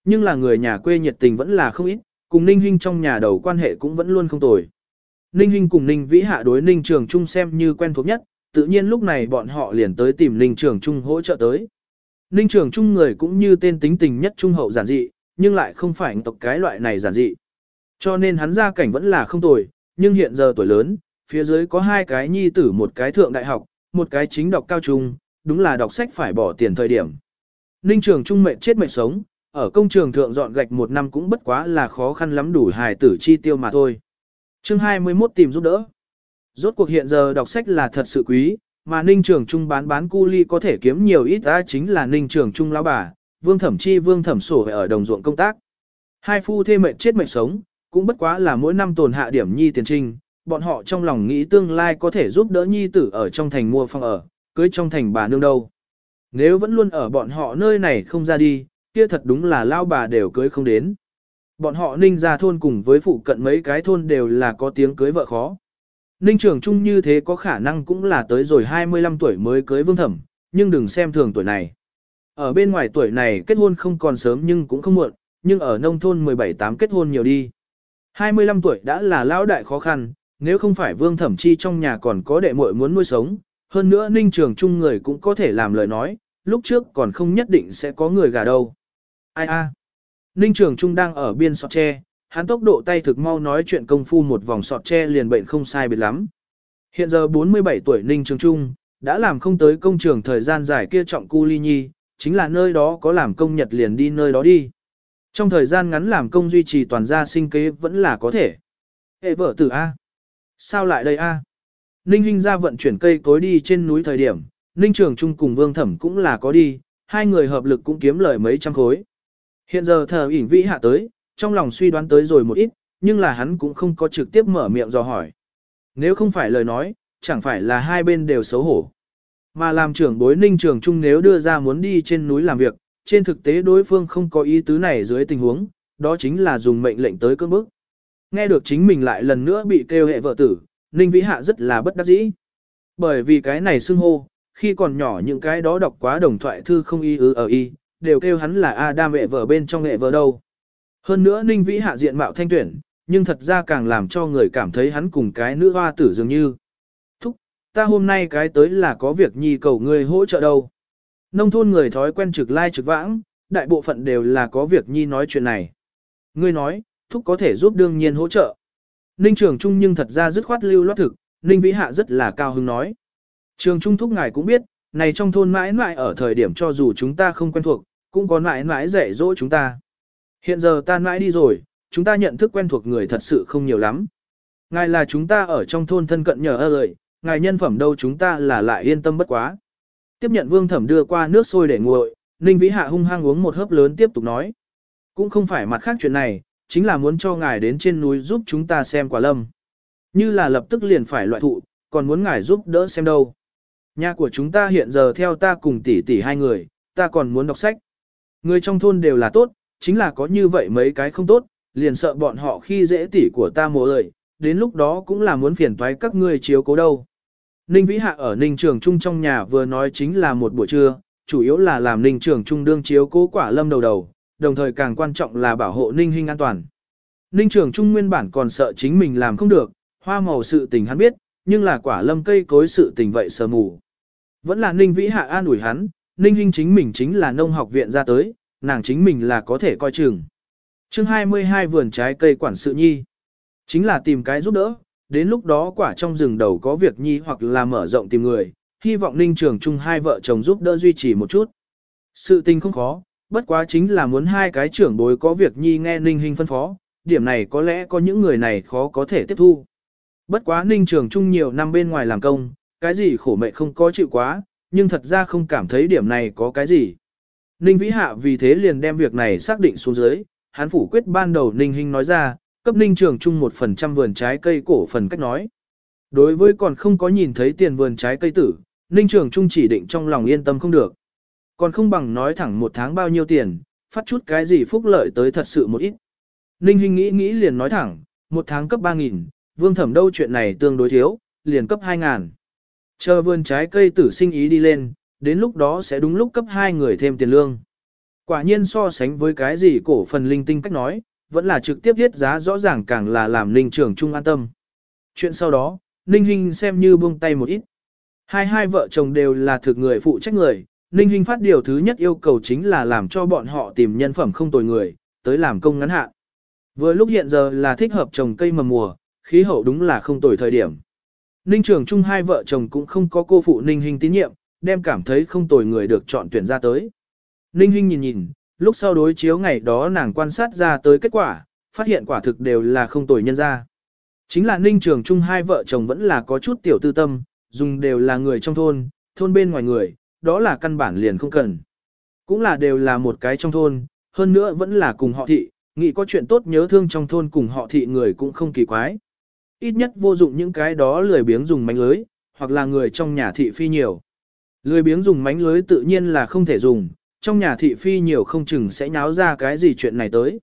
Nhưng là người nhà quê nhiệt tình vẫn là không ít, cùng Ninh Hinh trong nhà đầu quan hệ cũng vẫn luôn không tồi. Ninh Hinh cùng Ninh Vĩ Hạ đối Ninh Trường Trung xem như quen thuộc nhất, tự nhiên lúc này bọn họ liền tới tìm Ninh Trường Trung hỗ trợ tới. Ninh Trường Trung người cũng như tên tính tình nhất trung hậu giản dị, nhưng lại không phải tộc cái loại này giản dị. Cho nên hắn gia cảnh vẫn là không tồi, nhưng hiện giờ tuổi lớn, phía dưới có hai cái nhi tử một cái thượng đại học, một cái chính đọc cao trung, đúng là đọc sách phải bỏ tiền thời điểm. Ninh Trường Trung mệnh chết mệnh sống, ở công trường thượng dọn gạch một năm cũng bất quá là khó khăn lắm đủ hài tử chi tiêu mà thôi. Chương 21 tìm giúp đỡ. Rốt cuộc hiện giờ đọc sách là thật sự quý, mà Ninh Trường Trung bán bán cu ly có thể kiếm nhiều ít ra chính là Ninh Trường Trung lão bà, Vương Thẩm Chi Vương Thẩm Sổ ở đồng ruộng công tác. Hai phu thê mệnh chết mệnh sống, cũng bất quá là mỗi năm tồn hạ điểm nhi tiền trinh, bọn họ trong lòng nghĩ tương lai có thể giúp đỡ nhi tử ở trong thành mua phòng ở, cưới trong thành bà nương đâu. Nếu vẫn luôn ở bọn họ nơi này không ra đi, kia thật đúng là lao bà đều cưới không đến. Bọn họ ninh ra thôn cùng với phụ cận mấy cái thôn đều là có tiếng cưới vợ khó. Ninh trưởng trung như thế có khả năng cũng là tới rồi 25 tuổi mới cưới vương thẩm, nhưng đừng xem thường tuổi này. Ở bên ngoài tuổi này kết hôn không còn sớm nhưng cũng không muộn, nhưng ở nông thôn 17-8 kết hôn nhiều đi. 25 tuổi đã là lão đại khó khăn, nếu không phải vương thẩm chi trong nhà còn có đệ muội muốn nuôi sống, hơn nữa ninh trường trung người cũng có thể làm lời nói, lúc trước còn không nhất định sẽ có người gà đâu. Ai a? Ninh trường trung đang ở biên sọt tre, hắn tốc độ tay thực mau nói chuyện công phu một vòng sọt tre liền bệnh không sai biệt lắm. Hiện giờ 47 tuổi Ninh Trường Trung, đã làm không tới công trường thời gian dài kia trọng cu ly nhi, chính là nơi đó có làm công nhật liền đi nơi đó đi. Trong thời gian ngắn làm công duy trì toàn gia sinh kế vẫn là có thể. Hệ vợ tử A. Sao lại đây A? Ninh Hinh ra vận chuyển cây cối đi trên núi thời điểm, Ninh Trường Trung cùng Vương Thẩm cũng là có đi, hai người hợp lực cũng kiếm lời mấy trăm khối. Hiện giờ thờ ỉn vĩ hạ tới, trong lòng suy đoán tới rồi một ít, nhưng là hắn cũng không có trực tiếp mở miệng dò hỏi. Nếu không phải lời nói, chẳng phải là hai bên đều xấu hổ. Mà làm trưởng bối ninh trường trung nếu đưa ra muốn đi trên núi làm việc, trên thực tế đối phương không có ý tứ này dưới tình huống, đó chính là dùng mệnh lệnh tới cơn bức. Nghe được chính mình lại lần nữa bị kêu hệ vợ tử, ninh vĩ hạ rất là bất đắc dĩ. Bởi vì cái này xưng hô, khi còn nhỏ những cái đó đọc quá đồng thoại thư không y ứ ở y, đều kêu hắn là Adam hệ vợ bên trong hệ vợ đâu. Hơn nữa ninh vĩ hạ diện mạo thanh tuyển, nhưng thật ra càng làm cho người cảm thấy hắn cùng cái nữ hoa tử dường như. Thúc, ta hôm nay cái tới là có việc nhi cầu người hỗ trợ đâu. Nông thôn người thói quen trực lai trực vãng, đại bộ phận đều là có việc nhi nói chuyện này. Ngươi nói, thúc có thể giúp đương nhiên hỗ trợ. Ninh trường trung nhưng thật ra dứt khoát lưu loát thực, Ninh vĩ hạ rất là cao hứng nói. Trường trung thúc ngài cũng biết, này trong thôn mãi mãi ở thời điểm cho dù chúng ta không quen thuộc, cũng có mãi mãi dạy dỗ chúng ta. Hiện giờ ta mãi đi rồi, chúng ta nhận thức quen thuộc người thật sự không nhiều lắm. Ngài là chúng ta ở trong thôn thân cận nhờ ơi, ngài nhân phẩm đâu chúng ta là lại yên tâm bất quá. Tiếp nhận vương thẩm đưa qua nước sôi để nguội, Ninh Vĩ Hạ hung hăng uống một hớp lớn tiếp tục nói. Cũng không phải mặt khác chuyện này, chính là muốn cho ngài đến trên núi giúp chúng ta xem quả lâm. Như là lập tức liền phải loại thụ, còn muốn ngài giúp đỡ xem đâu. Nhà của chúng ta hiện giờ theo ta cùng tỷ tỷ hai người, ta còn muốn đọc sách. Người trong thôn đều là tốt, chính là có như vậy mấy cái không tốt, liền sợ bọn họ khi dễ tỷ của ta mồ ơi, đến lúc đó cũng là muốn phiền toái các ngươi chiếu cố đâu. Ninh Vĩ Hạ ở Ninh Trường Trung trong nhà vừa nói chính là một buổi trưa, chủ yếu là làm Ninh Trường Trung đương chiếu cố quả lâm đầu đầu, đồng thời càng quan trọng là bảo hộ Ninh Hinh an toàn. Ninh Trường Trung nguyên bản còn sợ chính mình làm không được, hoa màu sự tình hắn biết, nhưng là quả lâm cây cối sự tình vậy sờ mù. Vẫn là Ninh Vĩ Hạ an ủi hắn, Ninh Hinh chính mình chính là nông học viện ra tới, nàng chính mình là có thể coi chừng. chương 22 vườn trái cây quản sự nhi. Chính là tìm cái giúp đỡ, đến lúc đó quả trong rừng đầu có việc nhi hoặc là mở rộng tìm người, hy vọng Ninh Trường Trung hai vợ chồng giúp đỡ duy trì một chút. Sự tình không khó, bất quá chính là muốn hai cái trưởng bối có việc nhi nghe Ninh hình phân phó, điểm này có lẽ có những người này khó có thể tiếp thu. Bất quá Ninh Trường Trung nhiều năm bên ngoài làm công, cái gì khổ mệnh không có chịu quá, nhưng thật ra không cảm thấy điểm này có cái gì. Ninh Vĩ Hạ vì thế liền đem việc này xác định xuống dưới, hắn phủ quyết ban đầu Ninh Hinh nói ra, cấp Ninh Trường Trung một phần trăm vườn trái cây cổ phần cách nói. Đối với còn không có nhìn thấy tiền vườn trái cây tử, Ninh Trường Trung chỉ định trong lòng yên tâm không được. Còn không bằng nói thẳng một tháng bao nhiêu tiền, phát chút cái gì phúc lợi tới thật sự một ít. Ninh Hinh nghĩ nghĩ liền nói thẳng, một tháng cấp 3.000, vương thẩm đâu chuyện này tương đối thiếu, liền cấp 2.000. Chờ vườn trái cây tử sinh ý đi lên, đến lúc đó sẽ đúng lúc cấp hai người thêm tiền lương. Quả nhiên so sánh với cái gì cổ phần linh tinh cách nói, vẫn là trực tiếp viết giá rõ ràng càng là làm Ninh Trường Trung an tâm. Chuyện sau đó, Ninh Hinh xem như buông tay một ít. Hai hai vợ chồng đều là thực người phụ trách người, Ninh Hinh phát điều thứ nhất yêu cầu chính là làm cho bọn họ tìm nhân phẩm không tồi người, tới làm công ngắn hạn. Vừa lúc hiện giờ là thích hợp trồng cây mầm mùa, khí hậu đúng là không tồi thời điểm. Ninh Trường Trung hai vợ chồng cũng không có cô phụ Ninh Hinh tín nhiệm, đem cảm thấy không tồi người được chọn tuyển ra tới. Ninh Hinh nhìn nhìn, lúc sau đối chiếu ngày đó nàng quan sát ra tới kết quả, phát hiện quả thực đều là không tồi nhân ra. Chính là Ninh Trường Trung hai vợ chồng vẫn là có chút tiểu tư tâm, dùng đều là người trong thôn, thôn bên ngoài người, đó là căn bản liền không cần. Cũng là đều là một cái trong thôn, hơn nữa vẫn là cùng họ thị, nghĩ có chuyện tốt nhớ thương trong thôn cùng họ thị người cũng không kỳ quái. Ít nhất vô dụng những cái đó lười biếng dùng mánh lưới, hoặc là người trong nhà thị phi nhiều. Lười biếng dùng mánh lưới tự nhiên là không thể dùng, trong nhà thị phi nhiều không chừng sẽ nháo ra cái gì chuyện này tới.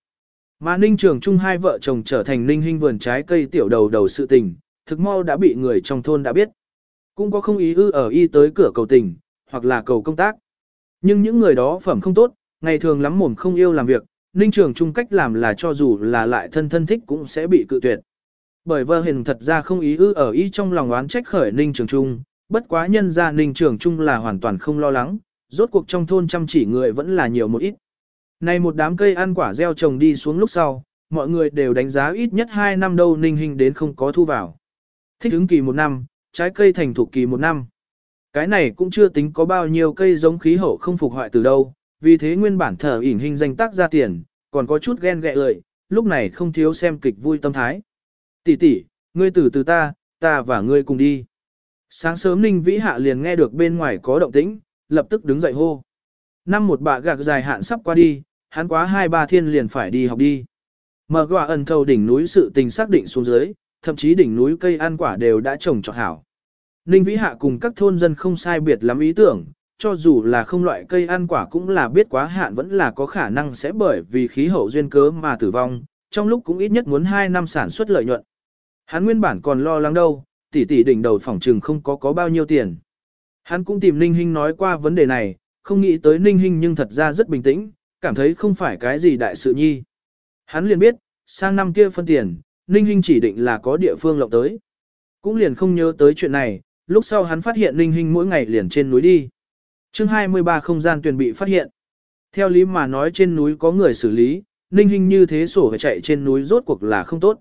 Mà Ninh Trường Trung hai vợ chồng trở thành Ninh Hinh vườn trái cây tiểu đầu đầu sự tình, thực mau đã bị người trong thôn đã biết. Cũng có không ý ư ở y tới cửa cầu tình, hoặc là cầu công tác. Nhưng những người đó phẩm không tốt, ngày thường lắm mồm không yêu làm việc, Ninh Trường Trung cách làm là cho dù là lại thân thân thích cũng sẽ bị cự tuyệt. Bởi vợ hình thật ra không ý ư ở y trong lòng oán trách khởi Ninh Trường Trung, bất quá nhân gia Ninh trưởng Trung là hoàn toàn không lo lắng, rốt cuộc trong thôn chăm chỉ người vẫn là nhiều một ít. Này một đám cây ăn quả gieo trồng đi xuống lúc sau, mọi người đều đánh giá ít nhất 2 năm đâu Ninh Hình đến không có thu vào. Thích ứng kỳ một năm, trái cây thành thục kỳ một năm. Cái này cũng chưa tính có bao nhiêu cây giống khí hậu không phục hoại từ đâu, vì thế nguyên bản thở ỉn hình danh tác ra tiền, còn có chút ghen ghẹ lợi, lúc này không thiếu xem kịch vui tâm thái. Tỷ tỷ, ngươi từ từ ta, ta và ngươi cùng đi. Sáng sớm Ninh Vĩ Hạ liền nghe được bên ngoài có động tĩnh, lập tức đứng dậy hô. Năm một bạ gạc dài hạn sắp qua đi, hắn quá hai ba thiên liền phải đi học đi. Mở quả ẩn thầu đỉnh núi sự tình xác định xuống dưới, thậm chí đỉnh núi cây ăn quả đều đã trồng trọt hảo. Ninh Vĩ Hạ cùng các thôn dân không sai biệt lắm ý tưởng, cho dù là không loại cây ăn quả cũng là biết quá hạn vẫn là có khả năng sẽ bởi vì khí hậu duyên cớ mà tử vong, trong lúc cũng ít nhất muốn 2 năm sản xuất lợi nhuận. Hắn nguyên bản còn lo lắng đâu, tỷ tỷ đỉnh đầu phỏng trừng không có có bao nhiêu tiền. Hắn cũng tìm Ninh Hinh nói qua vấn đề này, không nghĩ tới Ninh Hinh nhưng thật ra rất bình tĩnh, cảm thấy không phải cái gì đại sự nhi. Hắn liền biết, sang năm kia phân tiền, Ninh Hinh chỉ định là có địa phương lộng tới. Cũng liền không nhớ tới chuyện này, lúc sau hắn phát hiện Ninh Hinh mỗi ngày liền trên núi đi. chương 23 không gian tuyển bị phát hiện. Theo lý mà nói trên núi có người xử lý, Ninh Hinh như thế sổ phải chạy trên núi rốt cuộc là không tốt.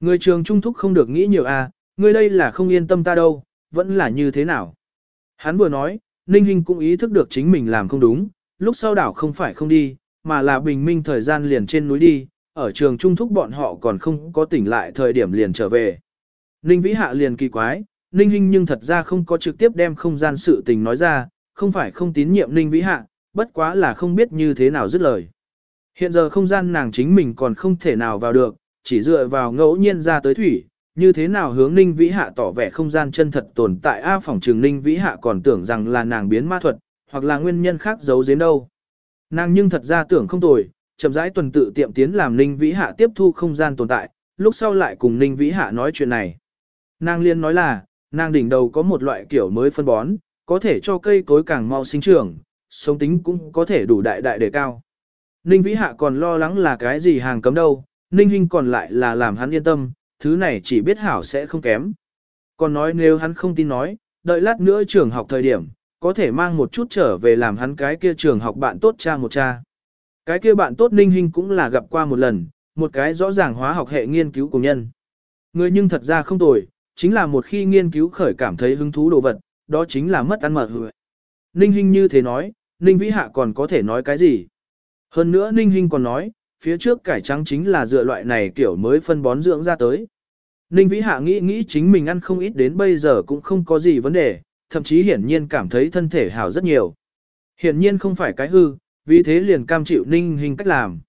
Người trường trung thúc không được nghĩ nhiều à, Ngươi đây là không yên tâm ta đâu, vẫn là như thế nào. Hắn vừa nói, Ninh Hinh cũng ý thức được chính mình làm không đúng, lúc sau đảo không phải không đi, mà là bình minh thời gian liền trên núi đi, ở trường trung thúc bọn họ còn không có tỉnh lại thời điểm liền trở về. Ninh Vĩ Hạ liền kỳ quái, Ninh Hinh nhưng thật ra không có trực tiếp đem không gian sự tình nói ra, không phải không tín nhiệm Ninh Vĩ Hạ, bất quá là không biết như thế nào dứt lời. Hiện giờ không gian nàng chính mình còn không thể nào vào được, chỉ dựa vào ngẫu nhiên ra tới thủy, như thế nào hướng Ninh Vĩ Hạ tỏ vẻ không gian chân thật tồn tại A phòng trường Ninh Vĩ Hạ còn tưởng rằng là nàng biến ma thuật, hoặc là nguyên nhân khác giấu giếm đâu. Nàng nhưng thật ra tưởng không tồi, chậm rãi tuần tự tiệm tiến làm Ninh Vĩ Hạ tiếp thu không gian tồn tại, lúc sau lại cùng Ninh Vĩ Hạ nói chuyện này. Nàng liên nói là, nàng đỉnh đầu có một loại kiểu mới phân bón, có thể cho cây cối càng mau sinh trưởng, sống tính cũng có thể đủ đại đại đề cao. Ninh Vĩ Hạ còn lo lắng là cái gì hàng cấm đâu, Ninh Hinh còn lại là làm hắn yên tâm, thứ này chỉ biết hảo sẽ không kém. Còn nói nếu hắn không tin nói, đợi lát nữa trường học thời điểm, có thể mang một chút trở về làm hắn cái kia trường học bạn tốt cha một cha. Cái kia bạn tốt ninh hình cũng là gặp qua một lần, một cái rõ ràng hóa học hệ nghiên cứu của nhân. Người nhưng thật ra không tồi, chính là một khi nghiên cứu khởi cảm thấy hứng thú đồ vật, đó chính là mất ăn mở hữu. Ninh Hinh như thế nói, Ninh Vĩ Hạ còn có thể nói cái gì? Hơn nữa Ninh Hinh còn nói, phía trước cải trắng chính là dựa loại này kiểu mới phân bón dưỡng ra tới. Ninh Vĩ Hạ nghĩ nghĩ chính mình ăn không ít đến bây giờ cũng không có gì vấn đề, thậm chí hiển nhiên cảm thấy thân thể hảo rất nhiều. Hiển nhiên không phải cái hư, vì thế liền cam chịu Ninh Hinh cách làm.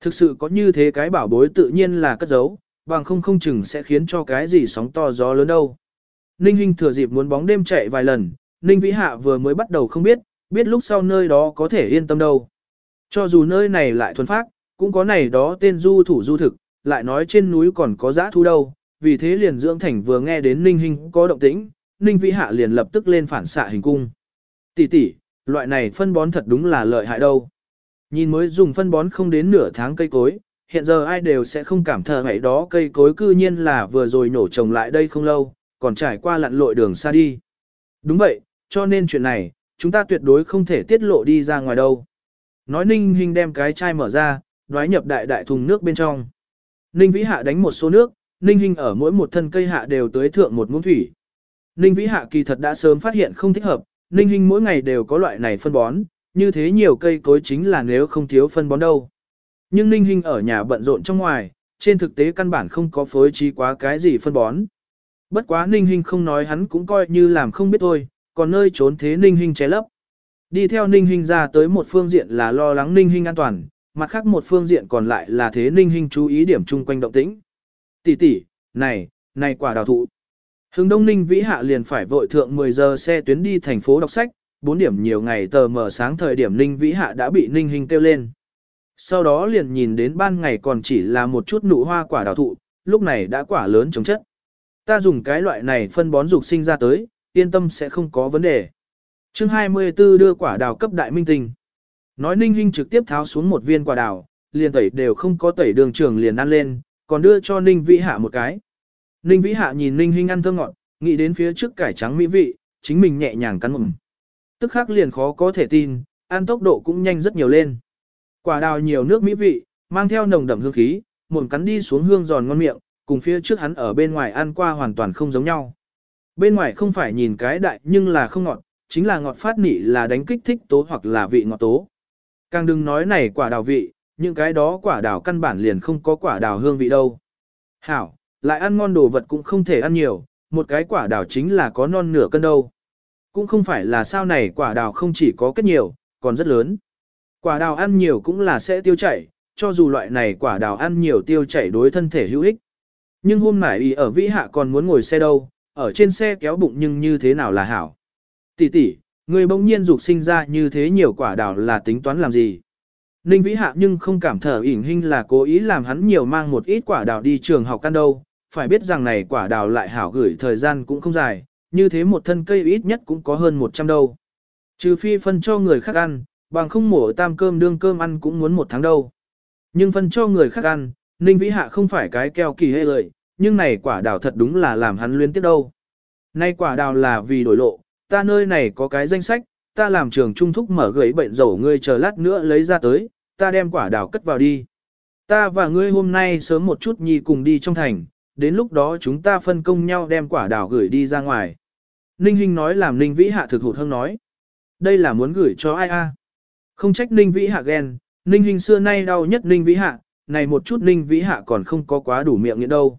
Thực sự có như thế cái bảo bối tự nhiên là cất giấu, bằng không không chừng sẽ khiến cho cái gì sóng to gió lớn đâu. Ninh Hinh thừa dịp muốn bóng đêm chạy vài lần, Ninh Vĩ Hạ vừa mới bắt đầu không biết, biết lúc sau nơi đó có thể yên tâm đâu. Cho dù nơi này lại thuần phát, cũng có này đó tên du thủ du thực, lại nói trên núi còn có giã thu đâu, vì thế liền dưỡng thành vừa nghe đến Ninh hình có động tĩnh, Ninh Vĩ Hạ liền lập tức lên phản xạ hình cung. Tỷ tỷ, loại này phân bón thật đúng là lợi hại đâu. Nhìn mới dùng phân bón không đến nửa tháng cây cối, hiện giờ ai đều sẽ không cảm thờ ngày đó cây cối cư nhiên là vừa rồi nổ trồng lại đây không lâu, còn trải qua lặn lội đường xa đi. Đúng vậy, cho nên chuyện này, chúng ta tuyệt đối không thể tiết lộ đi ra ngoài đâu. Nói Ninh hình đem cái chai mở ra, đoái nhập đại đại thùng nước bên trong. Ninh Vĩ Hạ đánh một số nước, Ninh Hinh ở mỗi một thân cây hạ đều tới thượng một muỗng thủy. Ninh Vĩ Hạ kỳ thật đã sớm phát hiện không thích hợp, Ninh Hinh mỗi ngày đều có loại này phân bón, như thế nhiều cây cối chính là nếu không thiếu phân bón đâu. Nhưng Ninh Hinh ở nhà bận rộn trong ngoài, trên thực tế căn bản không có phối trí quá cái gì phân bón. Bất quá Ninh Hinh không nói hắn cũng coi như làm không biết thôi, còn nơi trốn thế Ninh Hinh che lấp. Đi theo Ninh Hinh ra tới một phương diện là lo lắng Ninh Hinh an toàn, mặt khác một phương diện còn lại là thế Ninh Hinh chú ý điểm chung quanh động tĩnh. Tỷ tỷ, này, này quả đào thụ. Hướng Đông Ninh Vĩ Hạ liền phải vội thượng 10 giờ xe tuyến đi thành phố đọc sách, 4 điểm nhiều ngày tờ mở sáng thời điểm Ninh Vĩ Hạ đã bị Ninh Hinh kêu lên. Sau đó liền nhìn đến ban ngày còn chỉ là một chút nụ hoa quả đào thụ, lúc này đã quả lớn chống chất. Ta dùng cái loại này phân bón dục sinh ra tới, yên tâm sẽ không có vấn đề. chương 24 đưa quả đào cấp đại minh tình Nói Ninh Hinh trực tiếp tháo xuống một viên quả đào, liền tẩy đều không có tẩy đường trường liền ăn lên, còn đưa cho Ninh Vĩ Hạ một cái. Ninh Vĩ Hạ nhìn Ninh Hinh ăn thơm ngọt, nghĩ đến phía trước cải trắng mỹ vị, chính mình nhẹ nhàng cắn mồm. Tức khắc liền khó có thể tin, ăn tốc độ cũng nhanh rất nhiều lên. Quả đào nhiều nước mỹ vị, mang theo nồng đậm hương khí, mồm cắn đi xuống hương giòn ngon miệng, cùng phía trước hắn ở bên ngoài ăn qua hoàn toàn không giống nhau. Bên ngoài không phải nhìn cái đại nhưng là không ngọt, chính là ngọt phát nị là đánh kích thích tố hoặc là vị ngọt tố. Càng đừng nói này quả đào vị, những cái đó quả đào căn bản liền không có quả đào hương vị đâu. Hảo, lại ăn ngon đồ vật cũng không thể ăn nhiều, một cái quả đào chính là có non nửa cân đâu. Cũng không phải là sao này quả đào không chỉ có kết nhiều, còn rất lớn. Quả đào ăn nhiều cũng là sẽ tiêu chảy, cho dù loại này quả đào ăn nhiều tiêu chảy đối thân thể hữu ích. Nhưng hôm nãy ý ở vĩ hạ còn muốn ngồi xe đâu, ở trên xe kéo bụng nhưng như thế nào là hảo. Tỷ tỷ, Ngươi bỗng nhiên dục sinh ra như thế nhiều quả đào là tính toán làm gì. Ninh vĩ hạ nhưng không cảm thở ỉn hình là cố ý làm hắn nhiều mang một ít quả đào đi trường học căn đâu, phải biết rằng này quả đào lại hảo gửi thời gian cũng không dài, như thế một thân cây ít nhất cũng có hơn 100 đâu. Trừ phi phân cho người khác ăn, bằng không mổ tam cơm đương cơm ăn cũng muốn một tháng đâu. Nhưng phân cho người khác ăn, Ninh Vĩ Hạ không phải cái keo kỳ hay lợi, nhưng này quả đào thật đúng là làm hắn luyến tiếc đâu. Nay quả đào là vì đổi lộ, ta nơi này có cái danh sách, ta làm trường trung thúc mở gửi bệnh dầu ngươi chờ lát nữa lấy ra tới, ta đem quả đào cất vào đi. Ta và ngươi hôm nay sớm một chút nhi cùng đi trong thành, đến lúc đó chúng ta phân công nhau đem quả đào gửi đi ra ngoài. Ninh Hinh nói làm Ninh Vĩ Hạ thực hụt hơn nói. Đây là muốn gửi cho ai a? Không trách Ninh Vĩ Hạ ghen, Ninh Hinh xưa nay đau nhất Ninh Vĩ Hạ, này một chút Ninh Vĩ Hạ còn không có quá đủ miệng nghĩa đâu.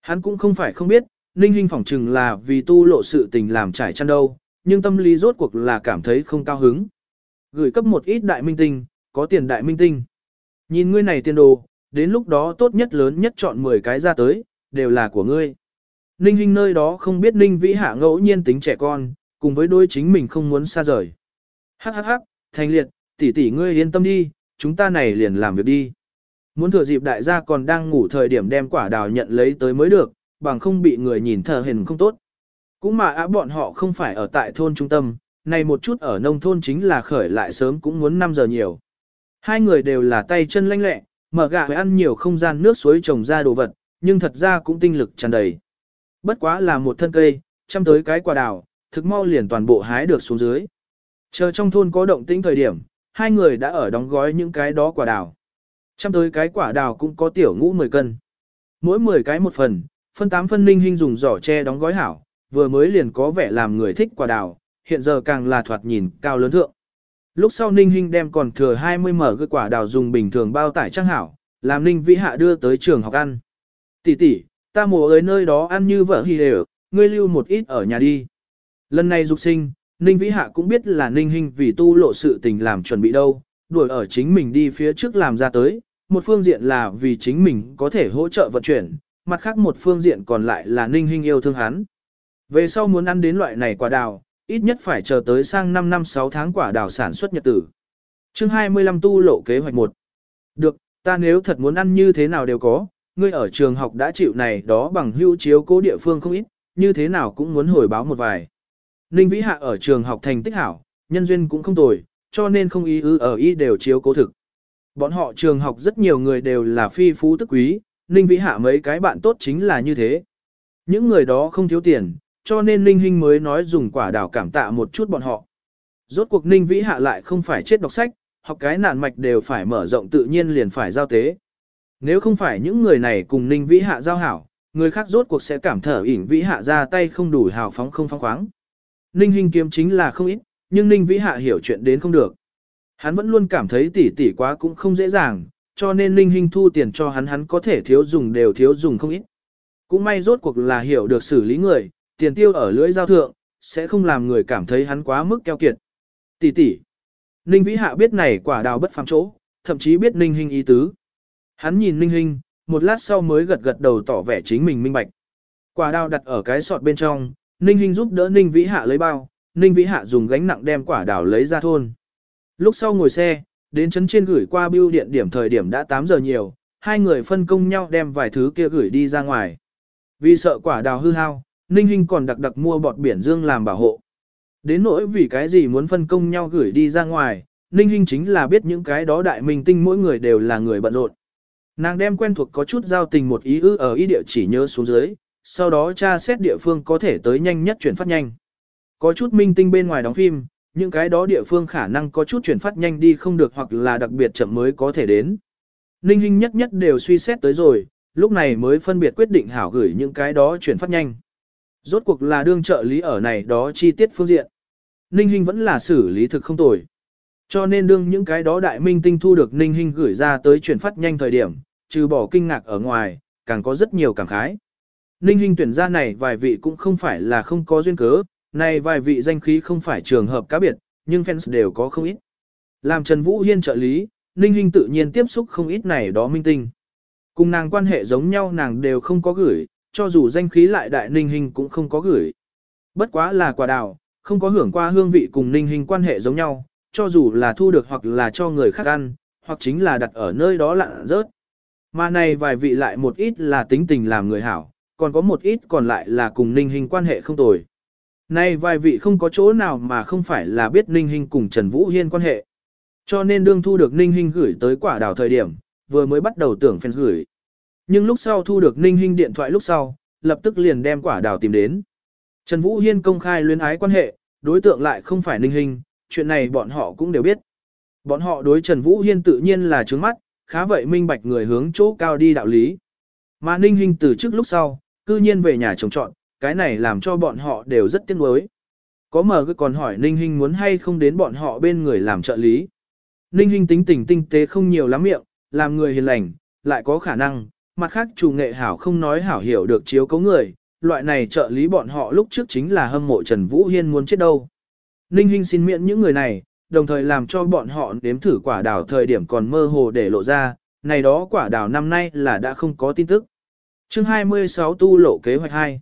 Hắn cũng không phải không biết, Ninh Hinh phỏng chừng là vì tu lộ sự tình làm trải chăn đâu, nhưng tâm lý rốt cuộc là cảm thấy không cao hứng. Gửi cấp một ít đại minh tinh, có tiền đại minh tinh. Nhìn ngươi này tiền đồ, đến lúc đó tốt nhất lớn nhất chọn 10 cái ra tới, đều là của ngươi. Ninh Hinh nơi đó không biết Ninh Vĩ Hạ ngẫu nhiên tính trẻ con, cùng với đôi chính mình không muốn xa rời. Hắc hắc hắc, thành liệt, tỷ tỷ ngươi yên tâm đi, chúng ta này liền làm việc đi. Muốn thừa dịp đại gia còn đang ngủ thời điểm đem quả đào nhận lấy tới mới được, bằng không bị người nhìn thờ hình không tốt. Cũng mà á bọn họ không phải ở tại thôn trung tâm, này một chút ở nông thôn chính là khởi lại sớm cũng muốn 5 giờ nhiều. Hai người đều là tay chân lanh lẹ, mở gà phải ăn nhiều không gian nước suối trồng ra đồ vật, nhưng thật ra cũng tinh lực tràn đầy. Bất quá là một thân cây, chăm tới cái quả đào, thực mau liền toàn bộ hái được xuống dưới. Chờ trong thôn có động tĩnh thời điểm, hai người đã ở đóng gói những cái đó quả đào. Chăm tới cái quả đào cũng có tiểu ngũ 10 cân. Mỗi 10 cái một phần, phân 8 phân ninh hình dùng giỏ tre đóng gói hảo, vừa mới liền có vẻ làm người thích quả đào, hiện giờ càng là thoạt nhìn cao lớn thượng. Lúc sau Ninh Hinh đem còn thừa 20 mở cái quả đào dùng bình thường bao tải trang hảo, làm Ninh Vĩ Hạ đưa tới trường học ăn. Tỷ tỷ, ta mùa ở nơi đó ăn như vợ hì đều, ngươi lưu một ít ở nhà đi. Lần này dục sinh, Ninh Vĩ Hạ cũng biết là Ninh Hinh vì tu lộ sự tình làm chuẩn bị đâu, đuổi ở chính mình đi phía trước làm ra tới, một phương diện là vì chính mình có thể hỗ trợ vận chuyển, mặt khác một phương diện còn lại là Ninh Hinh yêu thương hắn. Về sau muốn ăn đến loại này quả đào, ít nhất phải chờ tới sang 5 năm 6 tháng quả đào sản xuất nhật tử. chương 25 tu lộ kế hoạch 1. Được, ta nếu thật muốn ăn như thế nào đều có, ngươi ở trường học đã chịu này đó bằng hưu chiếu cố địa phương không ít, như thế nào cũng muốn hồi báo một vài. Ninh Vĩ Hạ ở trường học thành tích hảo, nhân duyên cũng không tồi, cho nên không ý ư ở ý đều chiếu cố thực. Bọn họ trường học rất nhiều người đều là phi phú tức quý, Ninh Vĩ Hạ mấy cái bạn tốt chính là như thế. Những người đó không thiếu tiền, cho nên Ninh Hinh mới nói dùng quả đào cảm tạ một chút bọn họ. Rốt cuộc Ninh Vĩ Hạ lại không phải chết đọc sách, học cái nạn mạch đều phải mở rộng tự nhiên liền phải giao tế. Nếu không phải những người này cùng Ninh Vĩ Hạ giao hảo, người khác rốt cuộc sẽ cảm thở ỉn Vĩ Hạ ra tay không đủ hào phóng không phóng khoáng. Ninh Hinh kiếm chính là không ít, nhưng Ninh Vĩ Hạ hiểu chuyện đến không được. Hắn vẫn luôn cảm thấy tỉ tỉ quá cũng không dễ dàng, cho nên Ninh Hinh thu tiền cho hắn hắn có thể thiếu dùng đều thiếu dùng không ít. Cũng may rốt cuộc là hiểu được xử lý người, tiền tiêu ở lưỡi giao thượng, sẽ không làm người cảm thấy hắn quá mức keo kiệt. Tỷ tỷ. Ninh Vĩ Hạ biết này quả đào bất phàm chỗ, thậm chí biết Ninh Hinh ý tứ. Hắn nhìn Ninh Hinh, một lát sau mới gật gật đầu tỏ vẻ chính mình minh bạch. Quả đào đặt ở cái sọt bên trong, Ninh Hinh giúp đỡ Ninh Vĩ Hạ lấy bao, Ninh Vĩ Hạ dùng gánh nặng đem quả đào lấy ra thôn. Lúc sau ngồi xe, đến chấn trên gửi qua bưu điện điểm thời điểm đã 8 giờ nhiều, hai người phân công nhau đem vài thứ kia gửi đi ra ngoài. Vì sợ quả đào hư hao, Ninh Hinh còn đặc đặc mua bọt biển dương làm bảo hộ. Đến nỗi vì cái gì muốn phân công nhau gửi đi ra ngoài, Ninh Hinh chính là biết những cái đó đại minh tinh mỗi người đều là người bận rộn. Nàng đem quen thuộc có chút giao tình một ý ư ở ý địa chỉ nhớ xuống dưới, sau đó tra xét địa phương có thể tới nhanh nhất chuyển phát nhanh. Có chút minh tinh bên ngoài đóng phim, những cái đó địa phương khả năng có chút chuyển phát nhanh đi không được hoặc là đặc biệt chậm mới có thể đến. Ninh Hinh nhất nhất đều suy xét tới rồi, lúc này mới phân biệt quyết định hảo gửi những cái đó chuyển phát nhanh. Rốt cuộc là đương trợ lý ở này đó chi tiết phương diện. Ninh Hinh vẫn là xử lý thực không tồi. Cho nên đương những cái đó đại minh tinh thu được Ninh Hinh gửi ra tới chuyển phát nhanh thời điểm, trừ bỏ kinh ngạc ở ngoài, càng có rất nhiều cảm khái. Ninh Hinh tuyển ra này vài vị cũng không phải là không có duyên cớ, này vài vị danh khí không phải trường hợp cá biệt, nhưng fans đều có không ít. Làm Trần Vũ Hiên trợ lý, Ninh Hinh tự nhiên tiếp xúc không ít này đó minh tinh. Cùng nàng quan hệ giống nhau nàng đều không có gửi, cho dù danh khí lại đại ninh hình cũng không có gửi. Bất quá là quả đào, không có hưởng qua hương vị cùng ninh hình quan hệ giống nhau, cho dù là thu được hoặc là cho người khác ăn, hoặc chính là đặt ở nơi đó lặn rớt. Mà này vài vị lại một ít là tính tình làm người hảo, còn có một ít còn lại là cùng ninh hình quan hệ không tồi. Này vài vị không có chỗ nào mà không phải là biết ninh hình cùng Trần Vũ Hiên quan hệ. Cho nên đương thu được ninh hình gửi tới quả đào thời điểm, vừa mới bắt đầu tưởng phèn gửi. Nhưng lúc sau thu được Ninh Hinh điện thoại lúc sau, lập tức liền đem quả đào tìm đến. Trần Vũ Hiên công khai luyến ái quan hệ, đối tượng lại không phải Ninh Hinh, chuyện này bọn họ cũng đều biết. Bọn họ đối Trần Vũ Hiên tự nhiên là trướng mắt, khá vậy minh bạch người hướng chỗ cao đi đạo lý. Mà Ninh Hinh từ trước lúc sau, cư nhiên về nhà trồng chọn, cái này làm cho bọn họ đều rất tiếc nuối. Có mờ cứ còn hỏi Ninh Hinh muốn hay không đến bọn họ bên người làm trợ lý. Ninh Hinh tính tình tinh tế không nhiều lắm miệng, làm người hiền lành, lại có khả năng, mặt khác chủ nghệ hảo không nói hảo hiểu được chiếu cấu người, loại này trợ lý bọn họ lúc trước chính là hâm mộ Trần Vũ Hiên muốn chết đâu. Ninh Hinh xin miễn những người này, đồng thời làm cho bọn họ nếm thử quả đào thời điểm còn mơ hồ để lộ ra, này đó quả đào năm nay là đã không có tin tức. chương 26 tu lộ kế hoạch 2.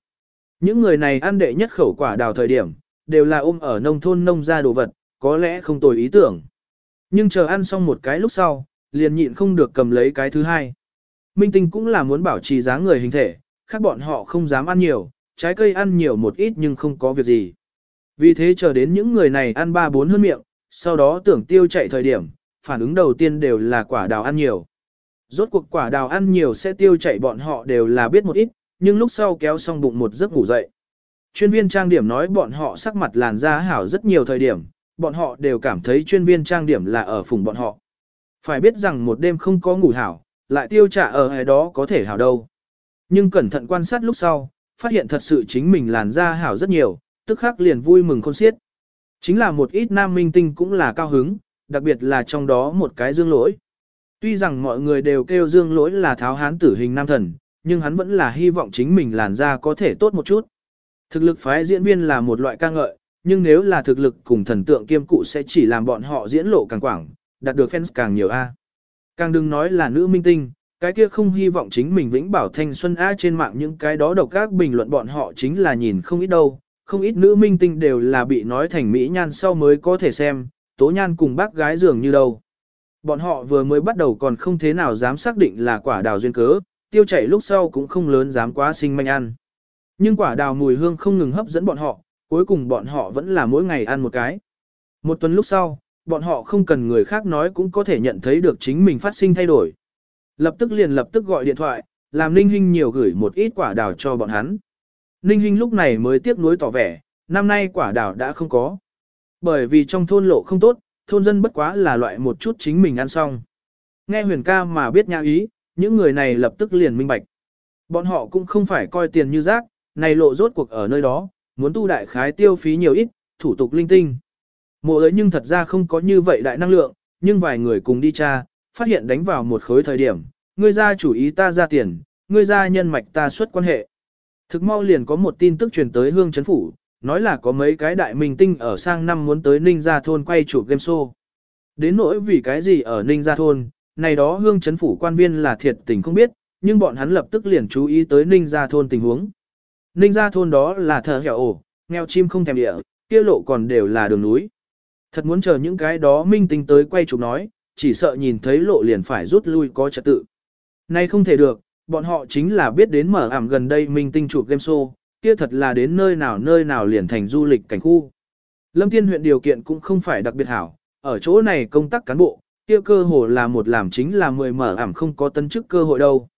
Những người này ăn đệ nhất khẩu quả đào thời điểm, đều là ôm ở nông thôn nông ra đồ vật, có lẽ không tồi ý tưởng. Nhưng chờ ăn xong một cái lúc sau, liền nhịn không được cầm lấy cái thứ hai. Minh tinh cũng là muốn bảo trì dáng người hình thể, khác bọn họ không dám ăn nhiều, trái cây ăn nhiều một ít nhưng không có việc gì. Vì thế chờ đến những người này ăn ba bốn hơn miệng, sau đó tưởng tiêu chạy thời điểm, phản ứng đầu tiên đều là quả đào ăn nhiều. Rốt cuộc quả đào ăn nhiều sẽ tiêu chạy bọn họ đều là biết một ít, nhưng lúc sau kéo xong bụng một giấc ngủ dậy. Chuyên viên trang điểm nói bọn họ sắc mặt làn da hảo rất nhiều thời điểm, bọn họ đều cảm thấy chuyên viên trang điểm là ở phùng bọn họ. Phải biết rằng một đêm không có ngủ hảo, lại tiêu trả ở hay đó có thể hảo đâu. Nhưng cẩn thận quan sát lúc sau, phát hiện thật sự chính mình làn da hảo rất nhiều, tức khắc liền vui mừng khôn xiết. Chính là một ít nam minh tinh cũng là cao hứng, đặc biệt là trong đó một cái dương lỗi. Tuy rằng mọi người đều kêu dương lỗi là tháo hán tử hình nam thần, nhưng hắn vẫn là hy vọng chính mình làn da có thể tốt một chút. Thực lực phái diễn viên là một loại ca ngợi, nhưng nếu là thực lực cùng thần tượng kiêm cụ sẽ chỉ làm bọn họ diễn lộ càng quảng, đạt được fans càng nhiều A. Càng đừng nói là nữ minh tinh, cái kia không hy vọng chính mình vĩnh bảo thanh xuân á trên mạng những cái đó độc các bình luận bọn họ chính là nhìn không ít đâu, không ít nữ minh tinh đều là bị nói thành mỹ nhan sau mới có thể xem, tố nhan cùng bác gái dường như đâu. Bọn họ vừa mới bắt đầu còn không thế nào dám xác định là quả đào duyên cớ, tiêu chảy lúc sau cũng không lớn dám quá sinh manh ăn. Nhưng quả đào mùi hương không ngừng hấp dẫn bọn họ, cuối cùng bọn họ vẫn là mỗi ngày ăn một cái. Một tuần lúc sau, bọn họ không cần người khác nói cũng có thể nhận thấy được chính mình phát sinh thay đổi. Lập tức liền lập tức gọi điện thoại, làm Ninh Hinh nhiều gửi một ít quả đào cho bọn hắn. Ninh Hinh lúc này mới tiếc nuối tỏ vẻ, năm nay quả đào đã không có. Bởi vì trong thôn lộ không tốt, thôn dân bất quá là loại một chút chính mình ăn xong. Nghe huyền ca mà biết nhã ý, những người này lập tức liền minh bạch. Bọn họ cũng không phải coi tiền như rác, này lộ rốt cuộc ở nơi đó, muốn tu đại khái tiêu phí nhiều ít, thủ tục linh tinh. Mộ ấy nhưng thật ra không có như vậy đại năng lượng, nhưng vài người cùng đi tra, phát hiện đánh vào một khối thời điểm, ngươi ra chủ ý ta ra tiền, ngươi ra nhân mạch ta xuất quan hệ. Thực mau liền có một tin tức truyền tới hương chấn phủ, nói là có mấy cái đại minh tinh ở sang năm muốn tới Ninh Gia Thôn quay chụp game show. Đến nỗi vì cái gì ở Ninh Gia Thôn, này đó hương chấn phủ quan viên là thiệt tình không biết, nhưng bọn hắn lập tức liền chú ý tới Ninh Gia Thôn tình huống. Ninh Gia Thôn đó là thờ hẻo ổ, nghèo chim không thèm địa, kia lộ còn đều là đường núi. Thật muốn chờ những cái đó minh tinh tới quay chụp nói, chỉ sợ nhìn thấy lộ liền phải rút lui có trật tự. Nay không thể được, bọn họ chính là biết đến mở ảm gần đây minh tinh chụp game show, kia thật là đến nơi nào nơi nào liền thành du lịch cảnh khu. Lâm Thiên huyện điều kiện cũng không phải đặc biệt hảo, ở chỗ này công tác cán bộ, kia cơ hồ là một làm chính là mười mở ảm không có tân chức cơ hội đâu.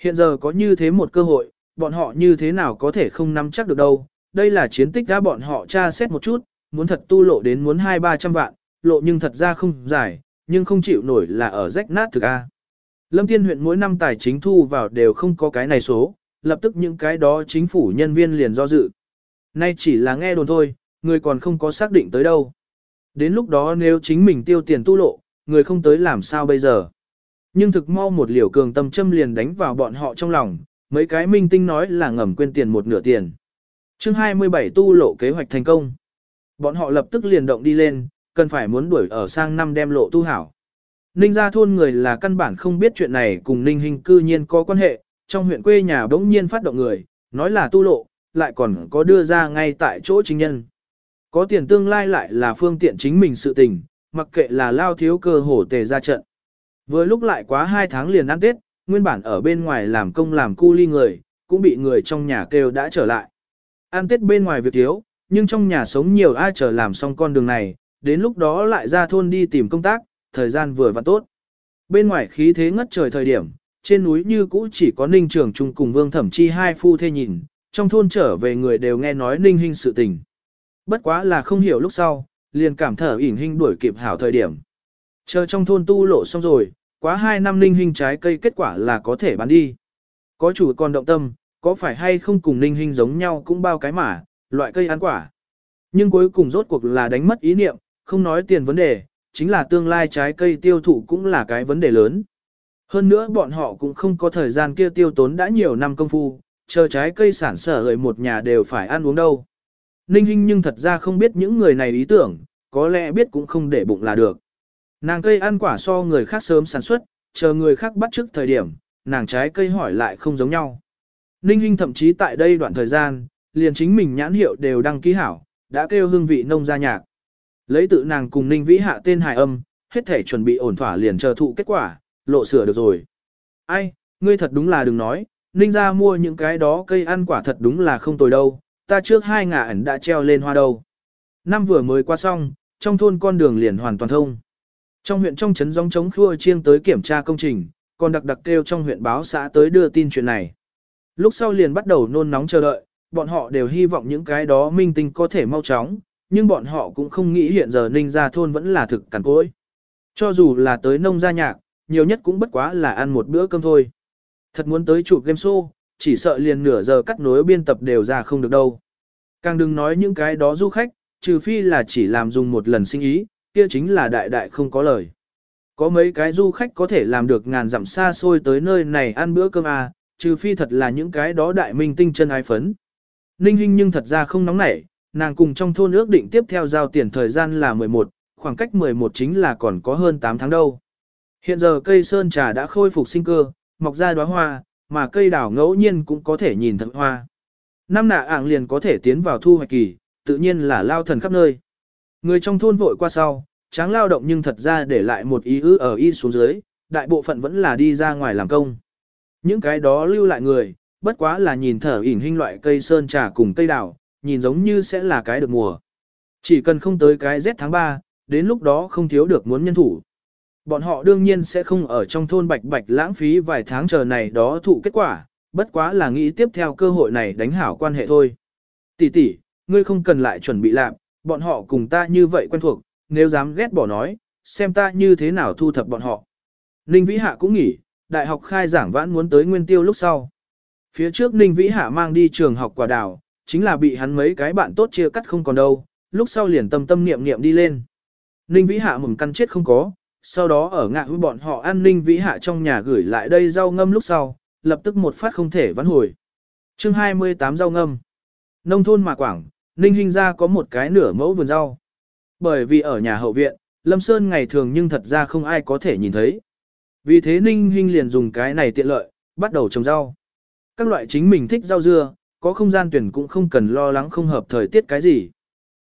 Hiện giờ có như thế một cơ hội, bọn họ như thế nào có thể không nắm chắc được đâu, đây là chiến tích đã bọn họ tra xét một chút, muốn thật tu lộ đến muốn hai ba trăm vạn, lộ nhưng thật ra không dài, nhưng không chịu nổi là ở rách nát thực A. Lâm Thiên huyện mỗi năm tài chính thu vào đều không có cái này số, lập tức những cái đó chính phủ nhân viên liền do dự. Nay chỉ là nghe đồn thôi, người còn không có xác định tới đâu. Đến lúc đó nếu chính mình tiêu tiền tu lộ, người không tới làm sao bây giờ. Nhưng thực mau một liều cường tâm châm liền đánh vào bọn họ trong lòng, mấy cái minh tinh nói là ngầm quên tiền một nửa tiền. chương 27 tu lộ kế hoạch thành công. Bọn họ lập tức liền động đi lên, cần phải muốn đuổi ở sang năm đem lộ tu hảo. Ninh gia thôn người là căn bản không biết chuyện này cùng Ninh hình cư nhiên có quan hệ, trong huyện quê nhà bỗng nhiên phát động người, nói là tu lộ, lại còn có đưa ra ngay tại chỗ chính nhân. Có tiền tương lai lại là phương tiện chính mình sự tình, mặc kệ là lao thiếu cơ hồ tề ra trận. Vừa lúc lại quá hai tháng liền ăn Tết, nguyên bản ở bên ngoài làm công làm cu ly người, cũng bị người trong nhà kêu đã trở lại. Ăn Tết bên ngoài việc thiếu, nhưng trong nhà sống nhiều ai chờ làm xong con đường này, đến lúc đó lại ra thôn đi tìm công tác, thời gian vừa và tốt. Bên ngoài khí thế ngất trời thời điểm, trên núi như cũ chỉ có Ninh Trường Trung cùng Vương Thẩm Chi hai phu thê nhìn, trong thôn trở về người đều nghe nói Ninh Hinh sự tình. Bất quá là không hiểu lúc sau, liền cảm thở ỉn Hinh đuổi kịp hảo thời điểm. Chờ trong thôn tu lộ xong rồi, quá hai năm Ninh Hinh trái cây kết quả là có thể bán đi. Có chủ còn động tâm, có phải hay không cùng Ninh Hinh giống nhau cũng bao cái mà, loại cây ăn quả. Nhưng cuối cùng rốt cuộc là đánh mất ý niệm, không nói tiền vấn đề, chính là tương lai trái cây tiêu thụ cũng là cái vấn đề lớn. Hơn nữa bọn họ cũng không có thời gian kia tiêu tốn đã nhiều năm công phu, chờ trái cây sản sở người một nhà đều phải ăn uống đâu. Ninh Hinh nhưng thật ra không biết những người này ý tưởng, có lẽ biết cũng không để bụng là được. Nàng cây ăn quả so người khác sớm sản xuất, chờ người khác bắt trước thời điểm, nàng trái cây hỏi lại không giống nhau. Ninh Hinh thậm chí tại đây đoạn thời gian, liền chính mình nhãn hiệu đều đăng ký hảo, đã kêu hương vị nông gia nhạc. Lấy tự nàng cùng Ninh Vĩ hạ tên hài âm, hết thể chuẩn bị ổn thỏa liền chờ thụ kết quả, lộ sửa được rồi. Ai, ngươi thật đúng là đừng nói, Ninh ra mua những cái đó cây ăn quả thật đúng là không tồi đâu, ta trước hai ngả ẩn đã treo lên hoa đâu. Năm vừa mới qua xong, trong thôn con đường liền hoàn toàn thông. Trong huyện trong trấn gióng chống khua chiêng tới kiểm tra công trình, còn đặc đặc kêu trong huyện báo xã tới đưa tin chuyện này. Lúc sau liền bắt đầu nôn nóng chờ đợi, bọn họ đều hy vọng những cái đó minh tinh có thể mau chóng, nhưng bọn họ cũng không nghĩ hiện giờ ninh gia thôn vẫn là thực cằn cỗi. Cho dù là tới nông gia nhạc, nhiều nhất cũng bất quá là ăn một bữa cơm thôi. Thật muốn tới chụp game show, chỉ sợ liền nửa giờ cắt nối biên tập đều ra không được đâu. Càng đừng nói những cái đó du khách, trừ phi là chỉ làm dùng một lần sinh ý, kia chính là đại đại không có lời. Có mấy cái du khách có thể làm được ngàn dặm xa xôi tới nơi này ăn bữa cơm à, trừ phi thật là những cái đó đại minh tinh chân ái phấn. Ninh Hinh nhưng thật ra không nóng nảy, nàng cùng trong thôn ước định tiếp theo giao tiền thời gian là 11, khoảng cách 11 chính là còn có hơn 8 tháng đâu. Hiện giờ cây sơn trà đã khôi phục sinh cơ, mọc ra đóa hoa, mà cây đào ngẫu nhiên cũng có thể nhìn thật hoa. Năm nạ ảng liền có thể tiến vào thu hoạch kỳ, tự nhiên là lao thần khắp nơi. Người trong thôn vội qua sau, tráng lao động nhưng thật ra để lại một ý ứ ở y xuống dưới, đại bộ phận vẫn là đi ra ngoài làm công. Những cái đó lưu lại người, bất quá là nhìn thở ỉn hình loại cây sơn trà cùng cây đào, nhìn giống như sẽ là cái được mùa. Chỉ cần không tới cái rét tháng 3, đến lúc đó không thiếu được muốn nhân thủ. Bọn họ đương nhiên sẽ không ở trong thôn bạch bạch lãng phí vài tháng chờ này đó thụ kết quả, bất quá là nghĩ tiếp theo cơ hội này đánh hảo quan hệ thôi. Tỷ tỷ, ngươi không cần lại chuẩn bị làm, bọn họ cùng ta như vậy quen thuộc, nếu dám ghét bỏ nói, xem ta như thế nào thu thập bọn họ. Ninh Vĩ Hạ cũng nghỉ, đại học khai giảng vãn muốn tới nguyên tiêu lúc sau. Phía trước Ninh Vĩ Hạ mang đi trường học quả đảo chính là bị hắn mấy cái bạn tốt chia cắt không còn đâu, lúc sau liền tâm tâm niệm niệm đi lên. Ninh Vĩ Hạ mừng căn chết không có, sau đó ở ngạ với bọn họ an Ninh Vĩ Hạ trong nhà gửi lại đây rau ngâm lúc sau, lập tức một phát không thể vãn hồi. chương 28 rau ngâm. Nông thôn mà quảng, Ninh Hinh ra có một cái nửa mẫu vườn rau. Bởi vì ở nhà hậu viện, Lâm Sơn ngày thường nhưng thật ra không ai có thể nhìn thấy. Vì thế Ninh Hinh liền dùng cái này tiện lợi, bắt đầu trồng rau. Các loại chính mình thích rau dưa, có không gian tuyển cũng không cần lo lắng không hợp thời tiết cái gì.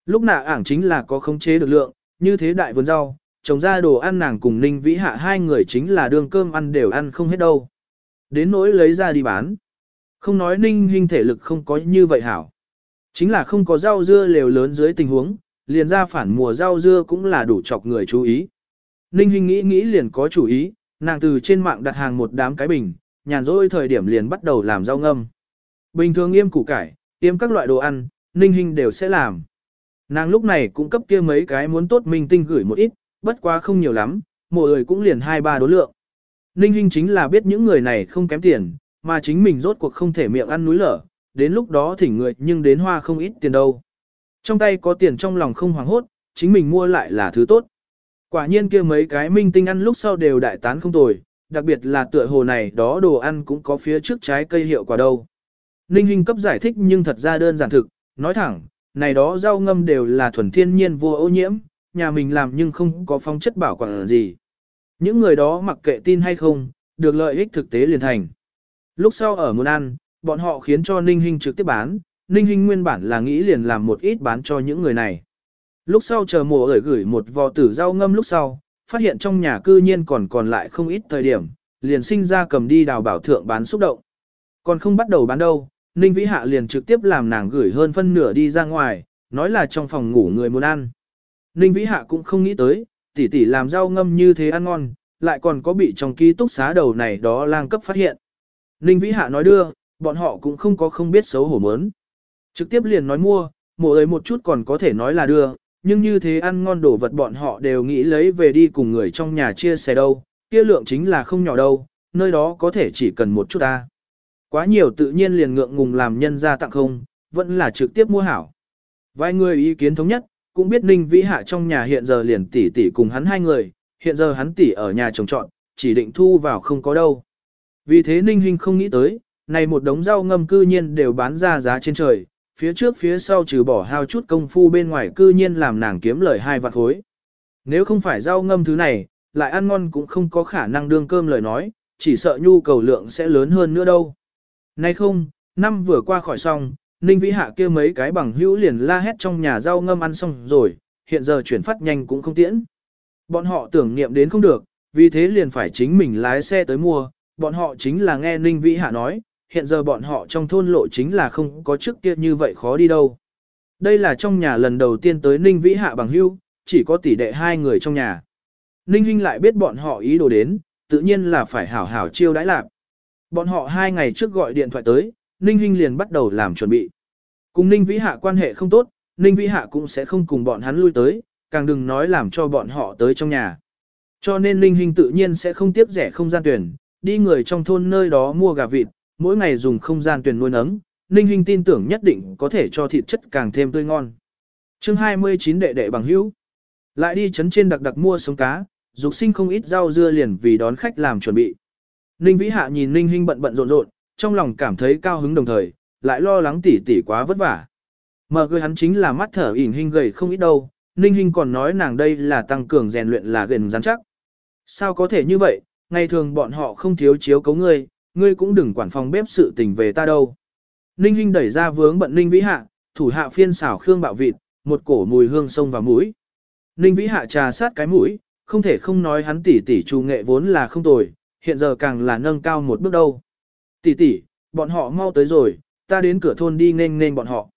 Lúc nạ ảng chính là có khống chế được lượng, như thế đại vườn rau, trồng ra đồ ăn nàng cùng Ninh Vĩ Hạ hai người chính là đường cơm ăn đều ăn không hết đâu. Đến nỗi lấy ra đi bán. Không nói Ninh huynh thể lực không có như vậy hảo. Chính là không có rau dưa lều lớn dưới tình huống, liền ra phản mùa rau dưa cũng là đủ chọc người chú ý. Ninh huynh nghĩ nghĩ liền có chủ ý, nàng từ trên mạng đặt hàng một đám cái bình, nhàn rỗi thời điểm liền bắt đầu làm rau ngâm. Bình thường yêm củ cải, yêm các loại đồ ăn, Ninh Hinh đều sẽ làm. Nàng lúc này cũng cấp kia mấy cái muốn tốt minh tinh gửi một ít, bất quá không nhiều lắm, mỗi người cũng liền hai ba đối lượng. Ninh Hinh chính là biết những người này không kém tiền, mà chính mình rốt cuộc không thể miệng ăn núi lở, đến lúc đó thỉnh người nhưng đến hoa không ít tiền đâu. Trong tay có tiền trong lòng không hoảng hốt, chính mình mua lại là thứ tốt. Quả nhiên kia mấy cái minh tinh ăn lúc sau đều đại tán không tồi, đặc biệt là tựa hồ này đó đồ ăn cũng có phía trước trái cây hiệu quả đâu. Ninh Hinh cấp giải thích nhưng thật ra đơn giản thực, nói thẳng, này đó rau ngâm đều là thuần thiên nhiên vô ô nhiễm, nhà mình làm nhưng không có phong chất bảo quản gì. Những người đó mặc kệ tin hay không, được lợi ích thực tế liền thành. Lúc sau ở muốn ăn, bọn họ khiến cho Ninh Hinh trực tiếp bán, Ninh Hinh nguyên bản là nghĩ liền làm một ít bán cho những người này. Lúc sau chờ mùa gửi gửi một vò tử rau ngâm lúc sau, phát hiện trong nhà cư nhiên còn còn lại không ít thời điểm, liền sinh ra cầm đi đào bảo thượng bán xúc động. Còn không bắt đầu bán đâu, Ninh Vĩ Hạ liền trực tiếp làm nàng gửi hơn phân nửa đi ra ngoài, nói là trong phòng ngủ người muốn ăn. Ninh Vĩ Hạ cũng không nghĩ tới, tỷ tỷ làm rau ngâm như thế ăn ngon, lại còn có bị trong ký túc xá đầu này đó lang cấp phát hiện. Ninh Vĩ Hạ nói đưa, bọn họ cũng không có không biết xấu hổ mớn. Trực tiếp liền nói mua, mộ ấy một chút còn có thể nói là đưa, nhưng như thế ăn ngon đồ vật bọn họ đều nghĩ lấy về đi cùng người trong nhà chia sẻ đâu, kia lượng chính là không nhỏ đâu, nơi đó có thể chỉ cần một chút ta. Quá nhiều tự nhiên liền ngượng ngùng làm nhân ra tặng không, vẫn là trực tiếp mua hảo. Vài người ý kiến thống nhất, cũng biết Ninh Vĩ Hạ trong nhà hiện giờ liền tỷ tỷ cùng hắn hai người, hiện giờ hắn tỷ ở nhà trồng trọn, chỉ định thu vào không có đâu. Vì thế Ninh Hinh không nghĩ tới, này một đống rau ngâm cư nhiên đều bán ra giá trên trời, phía trước phía sau trừ bỏ hao chút công phu bên ngoài cư nhiên làm nàng kiếm lời hai vạn khối. Nếu không phải rau ngâm thứ này, lại ăn ngon cũng không có khả năng đương cơm lời nói, chỉ sợ nhu cầu lượng sẽ lớn hơn nữa đâu. Nay không, năm vừa qua khỏi xong, Ninh Vĩ Hạ kia mấy cái bằng hữu liền la hét trong nhà rau ngâm ăn xong rồi, hiện giờ chuyển phát nhanh cũng không tiễn. Bọn họ tưởng niệm đến không được, vì thế liền phải chính mình lái xe tới mua, bọn họ chính là nghe Ninh Vĩ Hạ nói, hiện giờ bọn họ trong thôn lộ chính là không có trước kia như vậy khó đi đâu. Đây là trong nhà lần đầu tiên tới Ninh Vĩ Hạ bằng hưu chỉ có tỷ đệ hai người trong nhà. Ninh Hinh lại biết bọn họ ý đồ đến, tự nhiên là phải hảo hảo chiêu đãi lạc. Bọn họ hai ngày trước gọi điện thoại tới, Ninh Hinh liền bắt đầu làm chuẩn bị. Cùng Ninh Vĩ Hạ quan hệ không tốt, Ninh Vĩ Hạ cũng sẽ không cùng bọn hắn lui tới, càng đừng nói làm cho bọn họ tới trong nhà. Cho nên Ninh Hinh tự nhiên sẽ không tiếp rẻ không gian tuyển, đi người trong thôn nơi đó mua gà vịt, mỗi ngày dùng không gian tuyển nuôi nấng, Ninh Hinh tin tưởng nhất định có thể cho thịt chất càng thêm tươi ngon. chương 29 đệ đệ bằng hữu. Lại đi chấn trên đặc đặc mua sống cá, dục sinh không ít rau dưa liền vì đón khách làm chuẩn bị. Ninh Vĩ Hạ nhìn Ninh Hinh bận bận rộn rộn, trong lòng cảm thấy cao hứng đồng thời, lại lo lắng tỉ tỉ quá vất vả. Mở cười hắn chính là mắt thở ỉn hình gầy không ít đâu, Ninh Hinh còn nói nàng đây là tăng cường rèn luyện là gần rắn chắc. Sao có thể như vậy, ngày thường bọn họ không thiếu chiếu cấu ngươi, ngươi cũng đừng quản phòng bếp sự tình về ta đâu. Ninh Hinh đẩy ra vướng bận Ninh Vĩ Hạ, thủ hạ phiên xảo khương bạo vịt, một cổ mùi hương sông vào mũi. Ninh Vĩ Hạ trà sát cái mũi, không thể không nói hắn tỷ tỷ trù nghệ vốn là không tồi, hiện giờ càng là nâng cao một bước đâu. Tỷ tỷ, bọn họ mau tới rồi, ta đến cửa thôn đi nên nên bọn họ.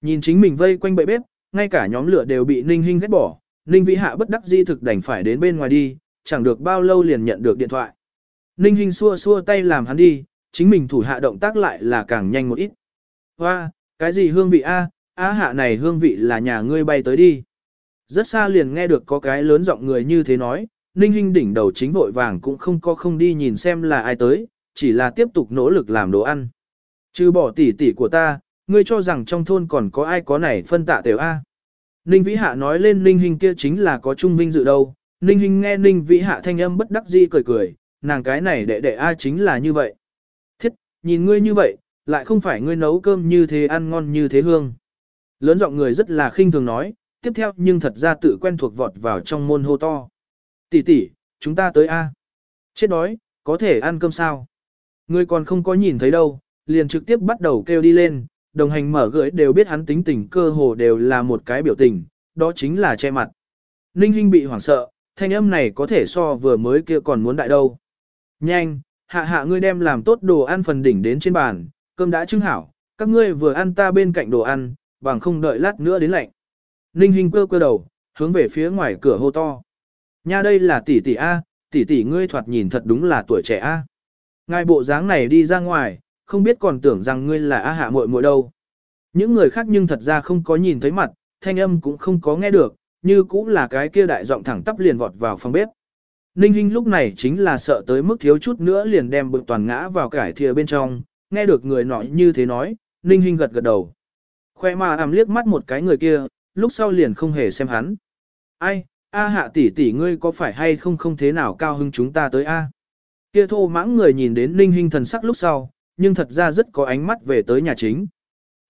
Nhìn chính mình vây quanh bậy bếp, ngay cả nhóm lửa đều bị Ninh Hinh ghét bỏ, Ninh Vĩ Hạ bất đắc di thực đành phải đến bên ngoài đi, chẳng được bao lâu liền nhận được điện thoại. Ninh Hinh xua xua tay làm hắn đi, chính mình thủ hạ động tác lại là càng nhanh một ít. Hoa, cái gì hương vị a? Á hạ này hương vị là nhà ngươi bay tới đi. Rất xa liền nghe được có cái lớn giọng người như thế nói, Ninh Hinh đỉnh đầu chính vội vàng cũng không có không đi nhìn xem là ai tới, chỉ là tiếp tục nỗ lực làm đồ ăn. Trừ bỏ tỉ tỉ của ta, ngươi cho rằng trong thôn còn có ai có này phân tạ tiểu A. Ninh Vĩ Hạ nói lên Ninh Hinh kia chính là có trung vinh dự đâu. Ninh Hinh nghe Ninh Vĩ Hạ thanh âm bất đắc dĩ cười cười, nàng cái này đệ đệ A chính là như vậy. Thiết, nhìn ngươi như vậy, lại không phải ngươi nấu cơm như thế ăn ngon như thế hương. Lớn giọng người rất là khinh thường nói, tiếp theo nhưng thật ra tự quen thuộc vọt vào trong môn hô to. Tỷ tỷ, chúng ta tới A. Chết đói, có thể ăn cơm sao? Ngươi còn không có nhìn thấy đâu, liền trực tiếp bắt đầu kêu đi lên, đồng hành mở gửi đều biết hắn tính tình cơ hồ đều là một cái biểu tình, đó chính là che mặt. Ninh Hinh bị hoảng sợ, thanh âm này có thể so vừa mới kia còn muốn đại đâu. Nhanh, hạ hạ ngươi đem làm tốt đồ ăn phần đỉnh đến trên bàn, cơm đã trưng hảo, các ngươi vừa ăn ta bên cạnh đồ ăn, bằng không đợi lát nữa đến lạnh. Ninh Hinh cơ cơ đầu, hướng về phía ngoài cửa hô to. Nha đây là tỷ tỷ A, tỷ tỷ ngươi thoạt nhìn thật đúng là tuổi trẻ A. Ngài bộ dáng này đi ra ngoài, không biết còn tưởng rằng ngươi là A hạ muội muội đâu. Những người khác nhưng thật ra không có nhìn thấy mặt, thanh âm cũng không có nghe được, như cũng là cái kia đại giọng thẳng tắp liền vọt vào phòng bếp. Ninh Hinh lúc này chính là sợ tới mức thiếu chút nữa liền đem bực toàn ngã vào cải thìa bên trong, nghe được người nói như thế nói, Ninh Hinh gật gật đầu. Khoe mà ảm liếc mắt một cái người kia, lúc sau liền không hề xem hắn. Ai, A hạ tỷ tỷ ngươi có phải hay không không thế nào cao hứng chúng ta tới A. Kia thô mãng người nhìn đến Ninh Hinh thần sắc lúc sau, nhưng thật ra rất có ánh mắt về tới nhà chính.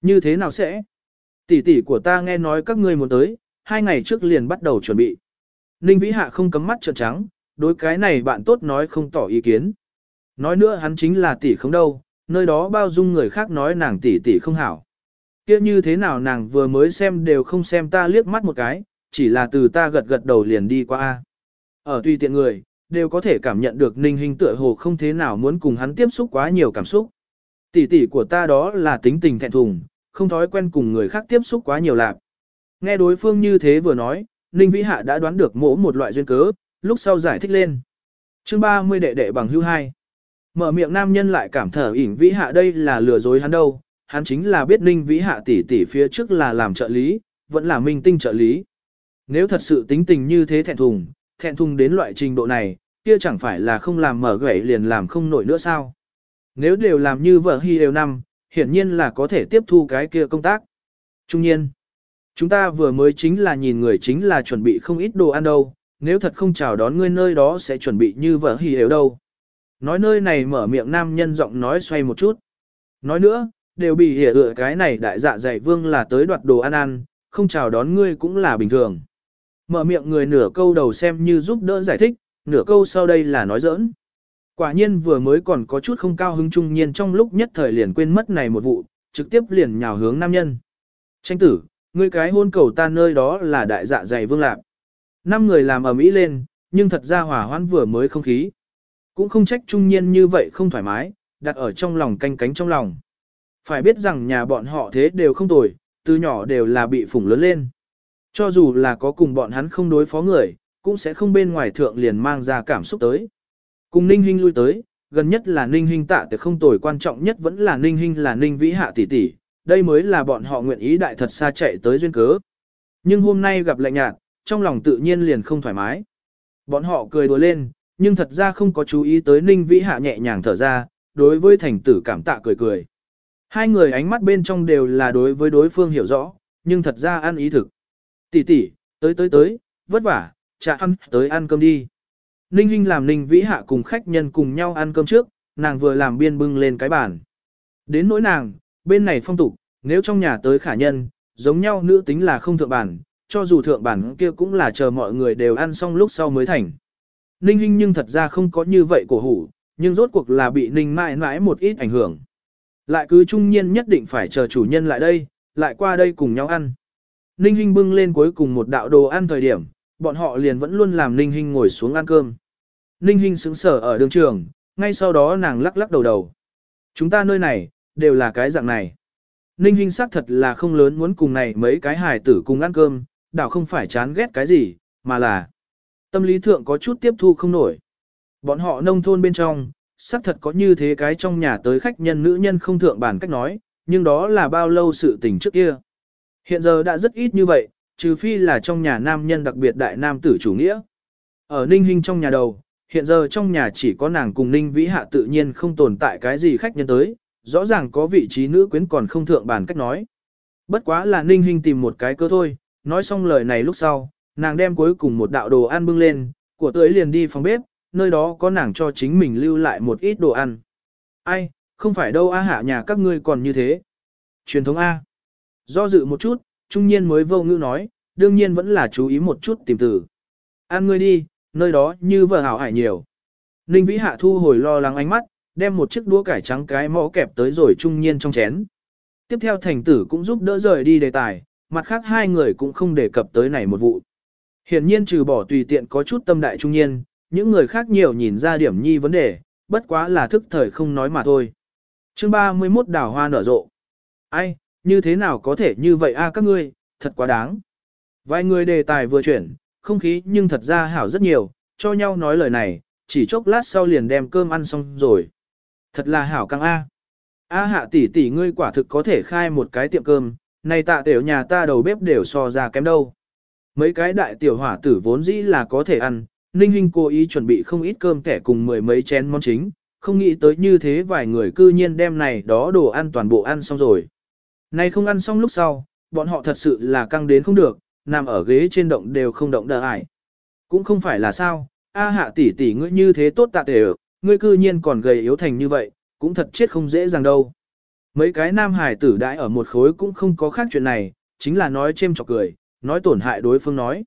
Như thế nào sẽ? Tỷ tỷ của ta nghe nói các ngươi muốn tới, hai ngày trước liền bắt đầu chuẩn bị. Ninh Vĩ Hạ không cấm mắt trợn trắng, đối cái này bạn tốt nói không tỏ ý kiến. Nói nữa hắn chính là tỷ không đâu, nơi đó bao dung người khác nói nàng tỷ tỷ không hảo. Kia như thế nào nàng vừa mới xem đều không xem ta liếc mắt một cái, chỉ là từ ta gật gật đầu liền đi qua. Ở tùy tiện người, đều có thể cảm nhận được ninh hình tựa hồ không thế nào muốn cùng hắn tiếp xúc quá nhiều cảm xúc. Tỷ tỷ của ta đó là tính tình thẹn thùng, không thói quen cùng người khác tiếp xúc quá nhiều lạc. Nghe đối phương như thế vừa nói, Ninh Vĩ Hạ đã đoán được mỗ một loại duyên cớ, lúc sau giải thích lên. chương 30 đệ đệ bằng hưu hai. Mở miệng nam nhân lại cảm thở ỉn Vĩ Hạ đây là lừa dối hắn đâu, hắn chính là biết Ninh Vĩ Hạ tỷ tỷ phía trước là làm trợ lý, vẫn là minh tinh trợ lý. Nếu thật sự tính tình như thế thẹn thùng, thẹn thùng đến loại trình độ này, kia chẳng phải là không làm mở gãy liền làm không nổi nữa sao. Nếu đều làm như vợ hy đều năm, hiển nhiên là có thể tiếp thu cái kia công tác. Trung nhiên, chúng ta vừa mới chính là nhìn người chính là chuẩn bị không ít đồ ăn đâu, nếu thật không chào đón ngươi nơi đó sẽ chuẩn bị như vợ hy yếu đâu. Nói nơi này mở miệng nam nhân giọng nói xoay một chút. Nói nữa, đều bị hiểu ựa cái này đại dạ dày vương là tới đoạt đồ ăn ăn, không chào đón ngươi cũng là bình thường. Mở miệng người nửa câu đầu xem như giúp đỡ giải thích, nửa câu sau đây là nói giỡn. Quả nhiên vừa mới còn có chút không cao hứng trung nhiên trong lúc nhất thời liền quên mất này một vụ, trực tiếp liền nhào hướng nam nhân. Tranh tử, ngươi cái hôn cầu ta nơi đó là đại dạ dày vương lạc. Năm người làm ở mỹ lên, nhưng thật ra hỏa hoãn vừa mới không khí. Cũng không trách trung nhiên như vậy không thoải mái, đặt ở trong lòng canh cánh trong lòng. Phải biết rằng nhà bọn họ thế đều không tồi, từ nhỏ đều là bị phủng lớn lên. Cho dù là có cùng bọn hắn không đối phó người, cũng sẽ không bên ngoài thượng liền mang ra cảm xúc tới. Cùng ninh hinh lui tới, gần nhất là ninh Hinh tạ từ không tồi quan trọng nhất vẫn là ninh Hinh là ninh vĩ hạ tỷ tỷ, đây mới là bọn họ nguyện ý đại thật xa chạy tới duyên cớ. Nhưng hôm nay gặp lạnh nhạt, trong lòng tự nhiên liền không thoải mái. Bọn họ cười đùa lên, nhưng thật ra không có chú ý tới ninh vĩ hạ nhẹ nhàng thở ra, đối với thành tử cảm tạ cười cười. Hai người ánh mắt bên trong đều là đối với đối phương hiểu rõ, nhưng thật ra ăn ý thực. Tỷ tỷ, tới tới tới, vất vả, trả ăn, tới ăn cơm đi. Ninh Hinh làm Ninh Vĩ Hạ cùng khách nhân cùng nhau ăn cơm trước, nàng vừa làm biên bưng lên cái bàn. Đến nỗi nàng, bên này phong tục, nếu trong nhà tới khả nhân, giống nhau nữ tính là không thượng bản, cho dù thượng bản kia cũng là chờ mọi người đều ăn xong lúc sau mới thành. Ninh Hinh nhưng thật ra không có như vậy cổ hủ, nhưng rốt cuộc là bị Ninh mãi mãi một ít ảnh hưởng. Lại cứ trung nhiên nhất định phải chờ chủ nhân lại đây, lại qua đây cùng nhau ăn. Ninh Hinh bưng lên cuối cùng một đạo đồ ăn thời điểm, bọn họ liền vẫn luôn làm Ninh Hinh ngồi xuống ăn cơm. Ninh Hinh sững sờ ở đường trường, ngay sau đó nàng lắc lắc đầu đầu. Chúng ta nơi này, đều là cái dạng này. Ninh Hinh xác thật là không lớn muốn cùng này mấy cái hài tử cùng ăn cơm, đảo không phải chán ghét cái gì, mà là tâm lý thượng có chút tiếp thu không nổi. Bọn họ nông thôn bên trong, xác thật có như thế cái trong nhà tới khách nhân nữ nhân không thượng bản cách nói, nhưng đó là bao lâu sự tình trước kia. Hiện giờ đã rất ít như vậy, trừ phi là trong nhà nam nhân đặc biệt đại nam tử chủ nghĩa. Ở Ninh Hinh trong nhà đầu, hiện giờ trong nhà chỉ có nàng cùng Ninh Vĩ Hạ tự nhiên không tồn tại cái gì khách nhân tới, rõ ràng có vị trí nữ quyến còn không thượng bàn cách nói. Bất quá là Ninh Hinh tìm một cái cơ thôi, nói xong lời này lúc sau, nàng đem cuối cùng một đạo đồ ăn bưng lên, của tới liền đi phòng bếp, nơi đó có nàng cho chính mình lưu lại một ít đồ ăn. Ai, không phải đâu a hạ nhà các ngươi còn như thế. Truyền thống A. Do dự một chút, trung nhiên mới vô ngữ nói, đương nhiên vẫn là chú ý một chút tìm từ. Ăn ngươi đi, nơi đó như vợ hảo hải nhiều. Ninh Vĩ Hạ thu hồi lo lắng ánh mắt, đem một chiếc đũa cải trắng cái mõ kẹp tới rồi trung nhiên trong chén. Tiếp theo thành tử cũng giúp đỡ rời đi đề tài, mặt khác hai người cũng không đề cập tới này một vụ. Hiển nhiên trừ bỏ tùy tiện có chút tâm đại trung nhiên, những người khác nhiều nhìn ra điểm nhi vấn đề, bất quá là thức thời không nói mà thôi. chương 31 đào hoa nở rộ. Ai, như thế nào có thể như vậy a các ngươi, thật quá đáng. Vài người đề tài vừa chuyển, không khí nhưng thật ra hảo rất nhiều, cho nhau nói lời này, chỉ chốc lát sau liền đem cơm ăn xong rồi. Thật là hảo căng A. A hạ tỷ tỷ ngươi quả thực có thể khai một cái tiệm cơm, này tạ tiểu nhà ta đầu bếp đều so ra kém đâu. Mấy cái đại tiểu hỏa tử vốn dĩ là có thể ăn, Ninh Hinh cố ý chuẩn bị không ít cơm kẻ cùng mười mấy chén món chính, không nghĩ tới như thế vài người cư nhiên đem này đó đồ ăn toàn bộ ăn xong rồi. Này không ăn xong lúc sau, bọn họ thật sự là căng đến không được, nằm ở ghế trên động đều không động đỡ ải. Cũng không phải là sao, A hạ tỷ tỷ ngươi như thế tốt tạ tề ngươi cư nhiên còn gầy yếu thành như vậy, cũng thật chết không dễ dàng đâu. Mấy cái nam hải tử đãi ở một khối cũng không có khác chuyện này, chính là nói chêm chọc cười, nói tổn hại đối phương nói.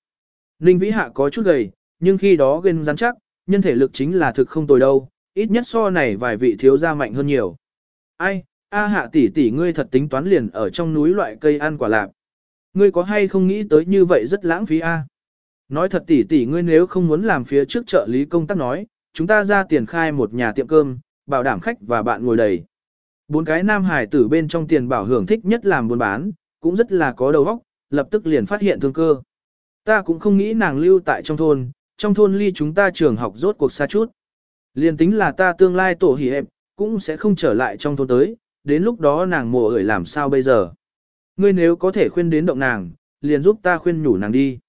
Ninh Vĩ Hạ có chút gầy, nhưng khi đó ghen rắn chắc, nhân thể lực chính là thực không tồi đâu, ít nhất so này vài vị thiếu gia mạnh hơn nhiều. Ai, A hạ tỷ tỷ ngươi thật tính toán liền ở trong núi loại cây ăn quả lạc. Ngươi có hay không nghĩ tới như vậy rất lãng phí A. Nói thật tỷ tỷ ngươi nếu không muốn làm phía trước trợ lý công tác nói, chúng ta ra tiền khai một nhà tiệm cơm, bảo đảm khách và bạn ngồi đầy. Bốn cái nam hải tử bên trong tiền bảo hưởng thích nhất làm buôn bán, cũng rất là có đầu óc, lập tức liền phát hiện thương cơ. Ta cũng không nghĩ nàng lưu tại trong thôn, trong thôn ly chúng ta trường học rốt cuộc xa chút. Liền tính là ta tương lai tổ hỉ hẹp, cũng sẽ không trở lại trong thôn tới, đến lúc đó nàng mồ ởi làm sao bây giờ. Ngươi nếu có thể khuyên đến động nàng, liền giúp ta khuyên nhủ nàng đi.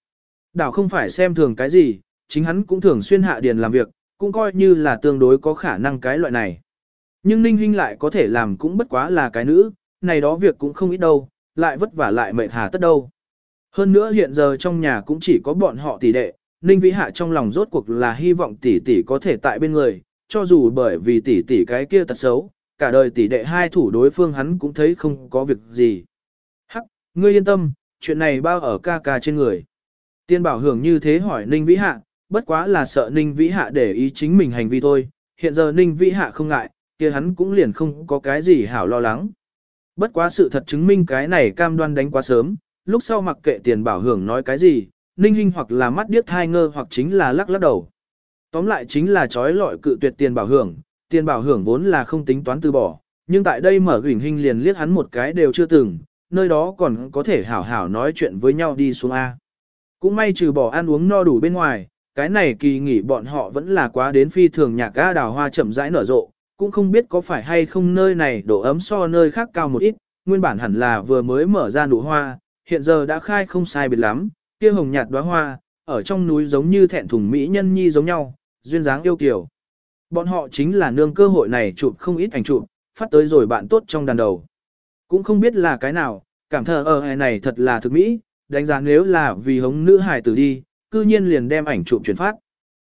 Đảo không phải xem thường cái gì, chính hắn cũng thường xuyên hạ điền làm việc, cũng coi như là tương đối có khả năng cái loại này. Nhưng Ninh Hinh lại có thể làm cũng bất quá là cái nữ, này đó việc cũng không ít đâu, lại vất vả lại mệt hà tất đâu. Hơn nữa hiện giờ trong nhà cũng chỉ có bọn họ tỷ đệ, Ninh Vĩ Hạ trong lòng rốt cuộc là hy vọng tỷ tỷ có thể tại bên người, cho dù bởi vì tỷ tỷ cái kia tật xấu, cả đời tỷ đệ hai thủ đối phương hắn cũng thấy không có việc gì. Hắc, ngươi yên tâm, chuyện này bao ở ca ca trên người. Tiên bảo hưởng như thế hỏi Ninh Vĩ Hạ, bất quá là sợ Ninh Vĩ Hạ để ý chính mình hành vi thôi, hiện giờ Ninh Vĩ Hạ không ngại, kia hắn cũng liền không có cái gì hảo lo lắng. Bất quá sự thật chứng minh cái này cam đoan đánh quá sớm, lúc sau mặc kệ tiền bảo hưởng nói cái gì, Ninh hình hoặc là mắt điếc thai ngơ hoặc chính là lắc lắc đầu. Tóm lại chính là trói lọi cự tuyệt tiền bảo hưởng, tiền bảo hưởng vốn là không tính toán từ bỏ, nhưng tại đây mở gửi hình liền liếc hắn một cái đều chưa từng, nơi đó còn có thể hảo hảo nói chuyện với nhau đi xuống A. Cũng may trừ bỏ ăn uống no đủ bên ngoài, cái này kỳ nghỉ bọn họ vẫn là quá đến phi thường nhạc ga đào hoa chậm rãi nở rộ, cũng không biết có phải hay không nơi này độ ấm so nơi khác cao một ít, nguyên bản hẳn là vừa mới mở ra nụ hoa, hiện giờ đã khai không sai biệt lắm, kia hồng nhạt đóa hoa, ở trong núi giống như thẹn thùng mỹ nhân nhi giống nhau, duyên dáng yêu kiều. Bọn họ chính là nương cơ hội này chụp không ít ảnh chụp, phát tới rồi bạn tốt trong đàn đầu. Cũng không biết là cái nào, cảm thờ ở hè này thật là thực mỹ, đánh giá nếu là vì hống nữ hài tử đi, cư nhiên liền đem ảnh chụp chuyển phát.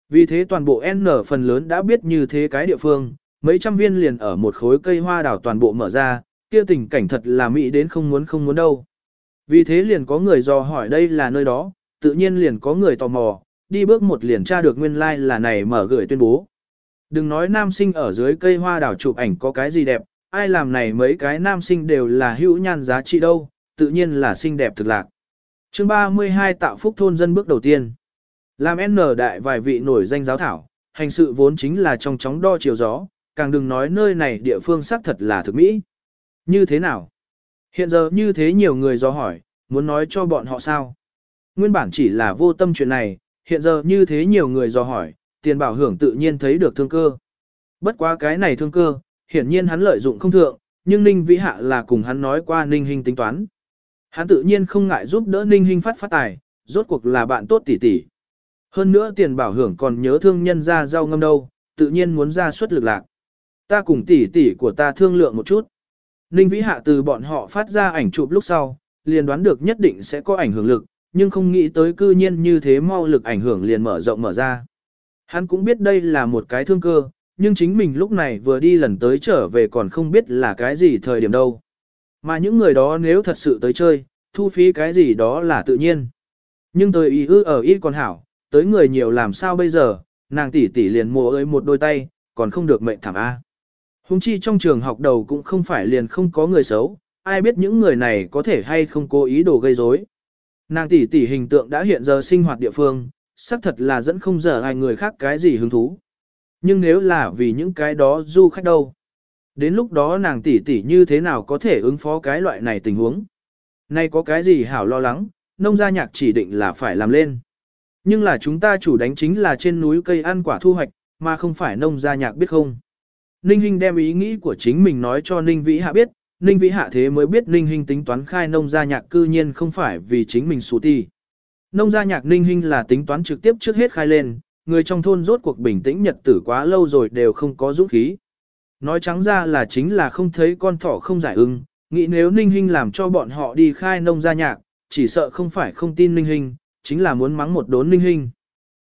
Vì thế toàn bộ N phần lớn đã biết như thế cái địa phương, mấy trăm viên liền ở một khối cây hoa đào toàn bộ mở ra, kia tình cảnh thật là mỹ đến không muốn không muốn đâu. Vì thế liền có người dò hỏi đây là nơi đó, tự nhiên liền có người tò mò, đi bước một liền tra được nguyên lai like là này mở gửi tuyên bố. Đừng nói nam sinh ở dưới cây hoa đào chụp ảnh có cái gì đẹp, ai làm này mấy cái nam sinh đều là hữu nhan giá trị đâu, tự nhiên là xinh đẹp thực lạc. chương 32 tạo phúc thôn dân bước đầu tiên. Làm N đại vài vị nổi danh giáo thảo, hành sự vốn chính là trong chóng đo chiều gió, càng đừng nói nơi này địa phương xác thật là thực mỹ. Như thế nào? Hiện giờ như thế nhiều người do hỏi, muốn nói cho bọn họ sao? Nguyên bản chỉ là vô tâm chuyện này, hiện giờ như thế nhiều người do hỏi, tiền bảo hưởng tự nhiên thấy được thương cơ. Bất quá cái này thương cơ, hiển nhiên hắn lợi dụng không thượng, nhưng Ninh Vĩ Hạ là cùng hắn nói qua Ninh Hinh tính toán. Hắn tự nhiên không ngại giúp đỡ Ninh Hinh phát phát tài, rốt cuộc là bạn tốt tỷ tỷ. Hơn nữa tiền bảo hưởng còn nhớ thương nhân ra rau ngâm đâu, tự nhiên muốn ra suất lực lạc. Ta cùng tỷ tỷ của ta thương lượng một chút. Ninh Vĩ Hạ từ bọn họ phát ra ảnh chụp lúc sau, liền đoán được nhất định sẽ có ảnh hưởng lực, nhưng không nghĩ tới cư nhiên như thế mau lực ảnh hưởng liền mở rộng mở ra. Hắn cũng biết đây là một cái thương cơ, nhưng chính mình lúc này vừa đi lần tới trở về còn không biết là cái gì thời điểm đâu. Mà những người đó nếu thật sự tới chơi, thu phí cái gì đó là tự nhiên. Nhưng tới ý ư ở ít còn hảo, tới người nhiều làm sao bây giờ, nàng tỷ tỷ liền mùa ơi một đôi tay, còn không được mệnh thảm A. Hùng chi trong trường học đầu cũng không phải liền không có người xấu, ai biết những người này có thể hay không cố ý đồ gây rối. Nàng tỷ tỷ hình tượng đã hiện giờ sinh hoạt địa phương, xác thật là dẫn không dở ai người khác cái gì hứng thú. Nhưng nếu là vì những cái đó du khách đâu, đến lúc đó nàng tỷ tỷ như thế nào có thể ứng phó cái loại này tình huống. Nay có cái gì hảo lo lắng, nông gia nhạc chỉ định là phải làm lên. Nhưng là chúng ta chủ đánh chính là trên núi cây ăn quả thu hoạch, mà không phải nông gia nhạc biết không. Ninh Hinh đem ý nghĩ của chính mình nói cho Ninh Vĩ Hạ biết, Ninh Vĩ Hạ thế mới biết Ninh Hinh tính toán khai nông gia nhạc cư nhiên không phải vì chính mình xù ti. Nông gia nhạc Ninh Hinh là tính toán trực tiếp trước hết khai lên, người trong thôn rốt cuộc bình tĩnh nhật tử quá lâu rồi đều không có dũng khí. Nói trắng ra là chính là không thấy con thỏ không giải ưng, nghĩ nếu Ninh Hinh làm cho bọn họ đi khai nông gia nhạc, chỉ sợ không phải không tin Ninh Hinh, chính là muốn mắng một đốn Ninh Hinh.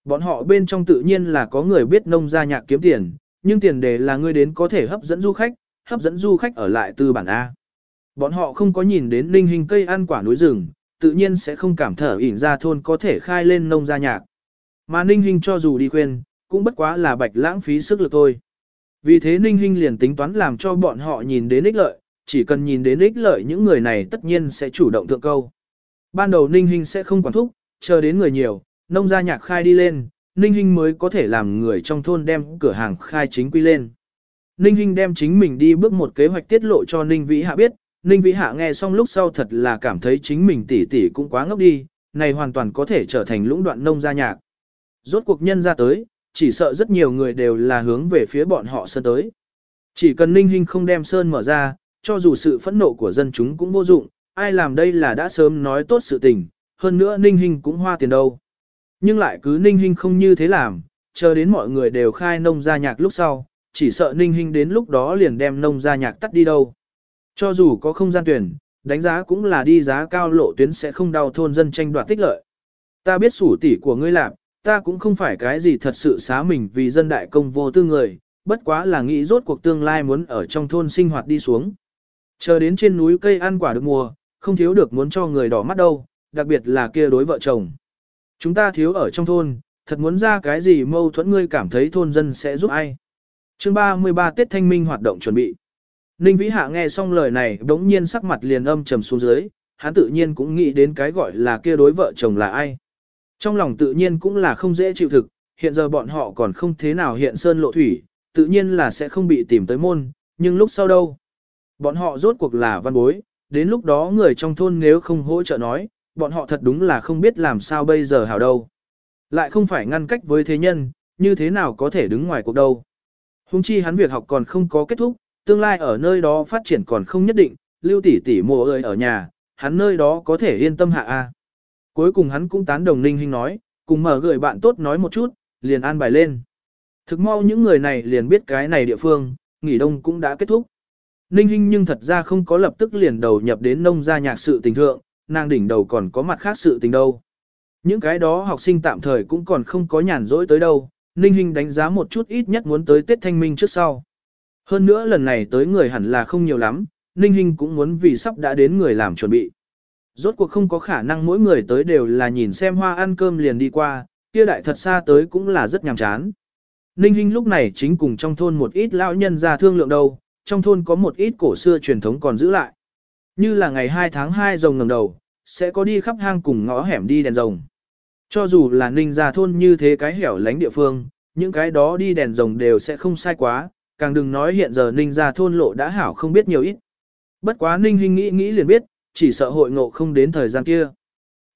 Bọn họ bên trong tự nhiên là có người biết nông gia nhạc kiếm tiền, nhưng tiền đề là ngươi đến có thể hấp dẫn du khách, hấp dẫn du khách ở lại từ bản A. Bọn họ không có nhìn đến Ninh hình cây ăn quả núi rừng, tự nhiên sẽ không cảm thở ỉn ra thôn có thể khai lên nông gia nhạc. Mà Ninh hình cho dù đi khuyên, cũng bất quá là bạch lãng phí sức lực thôi. Vì thế Ninh hình liền tính toán làm cho bọn họ nhìn đến ích lợi, chỉ cần nhìn đến ích lợi những người này tất nhiên sẽ chủ động thượng câu. Ban đầu Ninh hình sẽ không quản thúc, chờ đến người nhiều, nông gia nhạc khai đi lên, Ninh Hinh mới có thể làm người trong thôn đem cửa hàng khai chính quy lên. Ninh Hinh đem chính mình đi bước một kế hoạch tiết lộ cho Ninh Vĩ Hạ biết, Ninh Vĩ Hạ nghe xong lúc sau thật là cảm thấy chính mình tỉ tỉ cũng quá ngốc đi, này hoàn toàn có thể trở thành lũng đoạn nông gia nhạc. Rốt cuộc nhân ra tới, chỉ sợ rất nhiều người đều là hướng về phía bọn họ sơn tới. Chỉ cần Ninh Hinh không đem sơn mở ra, cho dù sự phẫn nộ của dân chúng cũng vô dụng, ai làm đây là đã sớm nói tốt sự tình, hơn nữa Ninh Hinh cũng hoa tiền đâu. Nhưng lại cứ Ninh Hinh không như thế làm, chờ đến mọi người đều khai nông gia nhạc lúc sau, chỉ sợ Ninh Hinh đến lúc đó liền đem nông gia nhạc tắt đi đâu. Cho dù có không gian tuyển, đánh giá cũng là đi giá cao lộ tuyến sẽ không đau thôn dân tranh đoạt tích lợi. Ta biết sủ tỷ của ngươi làm, ta cũng không phải cái gì thật sự xá mình vì dân đại công vô tư người, bất quá là nghĩ rốt cuộc tương lai muốn ở trong thôn sinh hoạt đi xuống. Chờ đến trên núi cây ăn quả được mùa, không thiếu được muốn cho người đỏ mắt đâu, đặc biệt là kia đối vợ chồng. Chúng ta thiếu ở trong thôn, thật muốn ra cái gì mâu thuẫn ngươi cảm thấy thôn dân sẽ giúp ai. chương 33 Tết Thanh Minh hoạt động chuẩn bị. Ninh Vĩ Hạ nghe xong lời này đống nhiên sắc mặt liền âm trầm xuống dưới, hắn tự nhiên cũng nghĩ đến cái gọi là kia đối vợ chồng là ai. Trong lòng tự nhiên cũng là không dễ chịu thực, hiện giờ bọn họ còn không thế nào hiện sơn lộ thủy, tự nhiên là sẽ không bị tìm tới môn, nhưng lúc sau đâu? Bọn họ rốt cuộc là văn bối, đến lúc đó người trong thôn nếu không hỗ trợ nói, bọn họ thật đúng là không biết làm sao bây giờ hảo đâu. lại không phải ngăn cách với thế nhân, như thế nào có thể đứng ngoài cuộc đâu. Hùng chi hắn việc học còn không có kết thúc, tương lai ở nơi đó phát triển còn không nhất định, lưu tỷ tỷ mùa ơi ở nhà, hắn nơi đó có thể yên tâm hạ a. Cuối cùng hắn cũng tán đồng Ninh Hinh nói, cùng mở gửi bạn tốt nói một chút, liền an bài lên. Thực mau những người này liền biết cái này địa phương, nghỉ đông cũng đã kết thúc. Ninh Hinh nhưng thật ra không có lập tức liền đầu nhập đến nông gia nhạc sự tình thượng, nàng đỉnh đầu còn có mặt khác sự tình đâu. Những cái đó học sinh tạm thời cũng còn không có nhàn rỗi tới đâu, Ninh Hinh đánh giá một chút ít nhất muốn tới Tết Thanh Minh trước sau. Hơn nữa lần này tới người hẳn là không nhiều lắm, Ninh Hinh cũng muốn vì sắp đã đến người làm chuẩn bị. Rốt cuộc không có khả năng mỗi người tới đều là nhìn xem hoa ăn cơm liền đi qua, kia đại thật xa tới cũng là rất nhàm chán. Ninh Hinh lúc này chính cùng trong thôn một ít lão nhân ra thương lượng đâu, trong thôn có một ít cổ xưa truyền thống còn giữ lại. Như là ngày 2 tháng 2 rồng ngẩng đầu, sẽ có đi khắp hang cùng ngõ hẻm đi đèn rồng. Cho dù là Ninh gia thôn như thế cái hẻo lánh địa phương, những cái đó đi đèn rồng đều sẽ không sai quá, càng đừng nói hiện giờ Ninh gia thôn lộ đã hảo không biết nhiều ít. Bất quá Ninh Hinh nghĩ nghĩ liền biết, chỉ sợ hội ngộ không đến thời gian kia.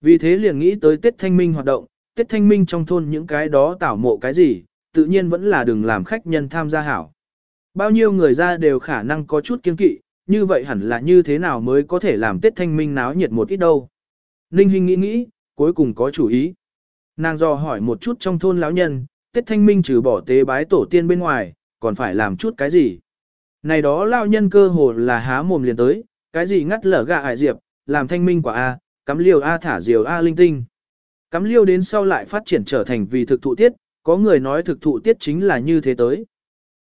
Vì thế liền nghĩ tới Tết Thanh Minh hoạt động, Tết Thanh Minh trong thôn những cái đó tảo mộ cái gì, tự nhiên vẫn là đừng làm khách nhân tham gia hảo. Bao nhiêu người ra đều khả năng có chút kiên kỵ, như vậy hẳn là như thế nào mới có thể làm Tết Thanh Minh náo nhiệt một ít đâu. Ninh Hinh nghĩ nghĩ, cuối cùng có chủ ý. Nàng dò hỏi một chút trong thôn lão nhân, Tết Thanh Minh trừ bỏ tế bái tổ tiên bên ngoài, còn phải làm chút cái gì. Này đó lão nhân cơ hồ là há mồm liền tới, cái gì ngắt lở gà ải diệp, làm thanh minh quả A, cắm liều A thả diều A linh tinh. Cắm liêu đến sau lại phát triển trở thành vì thực thụ tiết, có người nói thực thụ tiết chính là như thế tới.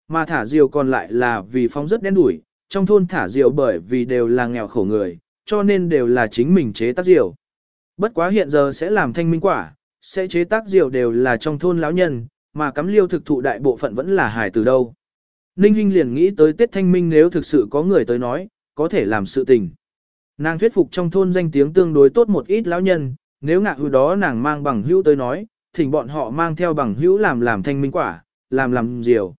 Mà thả diều còn lại là vì phong rất đen đủi, trong thôn thả rượu bởi vì đều là nghèo khổ người, cho nên đều là chính mình chế tác rượu. Bất quá hiện giờ sẽ làm thanh minh quả, sẽ chế tác rượu đều là trong thôn lão nhân, mà cắm liêu thực thụ đại bộ phận vẫn là hải từ đâu. Ninh Hinh liền nghĩ tới Tết Thanh Minh nếu thực sự có người tới nói, có thể làm sự tình. Nàng thuyết phục trong thôn danh tiếng tương đối tốt một ít lão nhân, nếu ngạ hữu đó nàng mang bằng hữu tới nói, thỉnh bọn họ mang theo bằng hữu làm làm thanh minh quả, làm làm diều.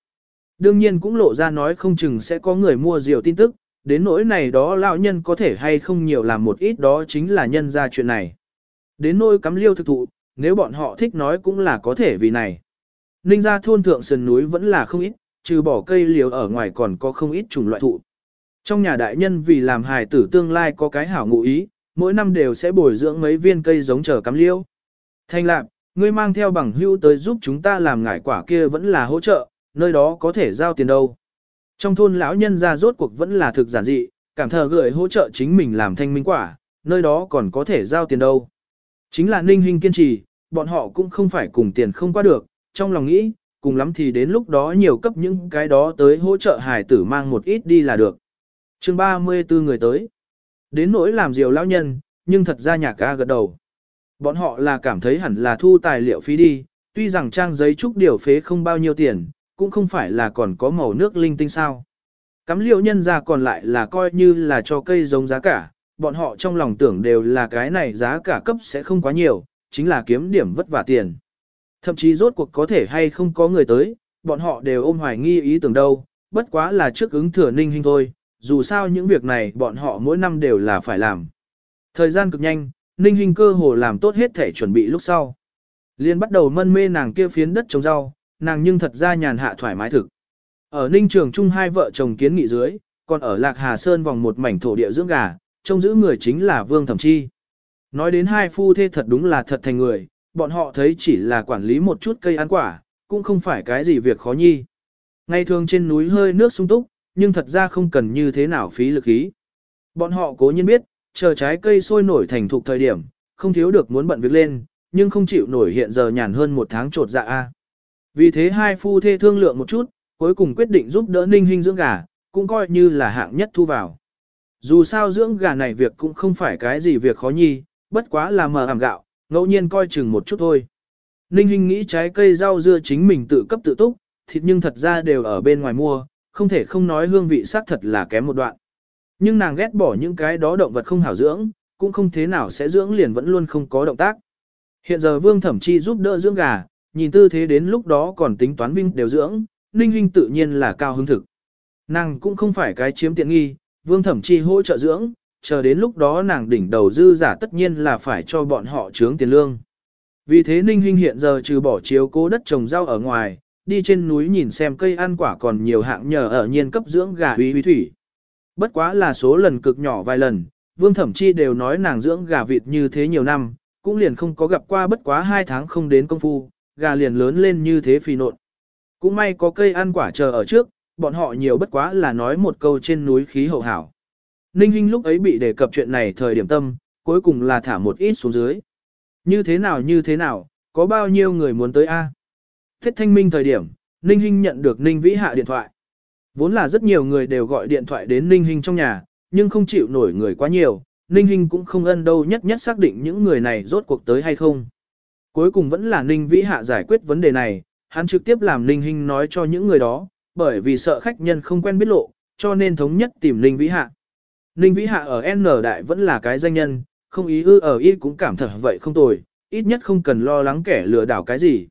Đương nhiên cũng lộ ra nói không chừng sẽ có người mua diều tin tức, đến nỗi này đó lão nhân có thể hay không nhiều làm một ít đó chính là nhân ra chuyện này. Đến nỗi cắm liêu thực thụ, nếu bọn họ thích nói cũng là có thể vì này. Ninh ra thôn thượng sườn núi vẫn là không ít, trừ bỏ cây liều ở ngoài còn có không ít chủng loại thụ. Trong nhà đại nhân vì làm hài tử tương lai có cái hảo ngụ ý, mỗi năm đều sẽ bồi dưỡng mấy viên cây giống chờ cắm liêu. Thanh lạc, ngươi mang theo bằng hưu tới giúp chúng ta làm ngải quả kia vẫn là hỗ trợ, nơi đó có thể giao tiền đâu. Trong thôn lão nhân ra rốt cuộc vẫn là thực giản dị, cảm thờ gửi hỗ trợ chính mình làm thanh minh quả, nơi đó còn có thể giao tiền đâu. Chính là ninh hình kiên trì, bọn họ cũng không phải cùng tiền không qua được, trong lòng nghĩ, cùng lắm thì đến lúc đó nhiều cấp những cái đó tới hỗ trợ hải tử mang một ít đi là được chương 34 người tới. Đến nỗi làm diều lão nhân, nhưng thật ra nhà ca gật đầu. Bọn họ là cảm thấy hẳn là thu tài liệu phí đi, tuy rằng trang giấy trúc điều phế không bao nhiêu tiền, cũng không phải là còn có màu nước linh tinh sao. Cắm liệu nhân ra còn lại là coi như là cho cây giống giá cả, bọn họ trong lòng tưởng đều là cái này giá cả cấp sẽ không quá nhiều, chính là kiếm điểm vất vả tiền. Thậm chí rốt cuộc có thể hay không có người tới, bọn họ đều ôm hoài nghi ý tưởng đâu, bất quá là trước ứng thừa ninh hình thôi, dù sao những việc này bọn họ mỗi năm đều là phải làm. Thời gian cực nhanh, Ninh Hinh cơ hồ làm tốt hết thể chuẩn bị lúc sau. Liên bắt đầu mân mê nàng kia phiến đất trồng rau, nàng nhưng thật ra nhàn hạ thoải mái thực. Ở Ninh Trường Trung hai vợ chồng kiến nghị dưới, còn ở Lạc Hà Sơn vòng một mảnh thổ địa dưỡng gà, trông giữ người chính là Vương Thẩm Chi. Nói đến hai phu thê thật đúng là thật thành người, bọn họ thấy chỉ là quản lý một chút cây ăn quả, cũng không phải cái gì việc khó nhi. Ngày thường trên núi hơi nước sung túc, nhưng thật ra không cần như thế nào phí lực ý. Bọn họ cố nhiên biết, chờ trái cây sôi nổi thành thục thời điểm, không thiếu được muốn bận việc lên, nhưng không chịu nổi hiện giờ nhàn hơn một tháng trột dạ a. Vì thế hai phu thê thương lượng một chút, cuối cùng quyết định giúp đỡ ninh hình dưỡng gà, cũng coi như là hạng nhất thu vào. Dù sao dưỡng gà này việc cũng không phải cái gì việc khó nhi, bất quá là mờ ảm gạo, ngẫu nhiên coi chừng một chút thôi. Ninh hình nghĩ trái cây rau dưa chính mình tự cấp tự túc, thịt nhưng thật ra đều ở bên ngoài mua, không thể không nói hương vị xác thật là kém một đoạn. Nhưng nàng ghét bỏ những cái đó động vật không hảo dưỡng, cũng không thế nào sẽ dưỡng liền vẫn luôn không có động tác. Hiện giờ Vương Thẩm Chi giúp đỡ dưỡng gà, nhìn tư thế đến lúc đó còn tính toán vinh đều dưỡng, Ninh Hinh tự nhiên là cao hứng thực. Nàng cũng không phải cái chiếm tiện nghi, Vương Thẩm Chi hỗ trợ dưỡng, chờ đến lúc đó nàng đỉnh đầu dư giả tất nhiên là phải cho bọn họ trướng tiền lương. Vì thế Ninh Hinh hiện giờ trừ bỏ chiếu cố đất trồng rau ở ngoài, đi trên núi nhìn xem cây ăn quả còn nhiều hạng nhờ ở nhiên cấp dưỡng gà uy uy thủy. Bất quá là số lần cực nhỏ vài lần, Vương Thẩm Chi đều nói nàng dưỡng gà vịt như thế nhiều năm, cũng liền không có gặp qua bất quá hai tháng không đến công phu, gà liền lớn lên như thế phi nộn. Cũng may có cây ăn quả chờ ở trước, bọn họ nhiều bất quá là nói một câu trên núi khí hậu hảo. Ninh Hinh lúc ấy bị đề cập chuyện này thời điểm tâm, cuối cùng là thả một ít xuống dưới. Như thế nào như thế nào, có bao nhiêu người muốn tới A? Thiết thanh minh thời điểm, Ninh Hinh nhận được Ninh Vĩ Hạ điện thoại. Vốn là rất nhiều người đều gọi điện thoại đến Ninh Hinh trong nhà, nhưng không chịu nổi người quá nhiều, Ninh Hinh cũng không ân đâu nhất nhất xác định những người này rốt cuộc tới hay không. Cuối cùng vẫn là Ninh Vĩ Hạ giải quyết vấn đề này, hắn trực tiếp làm Ninh Hinh nói cho những người đó, bởi vì sợ khách nhân không quen biết lộ, cho nên thống nhất tìm Ninh Vĩ Hạ. Ninh Vĩ Hạ ở N đại vẫn là cái danh nhân, không ý ư ở y cũng cảm thật vậy không tồi, ít nhất không cần lo lắng kẻ lừa đảo cái gì.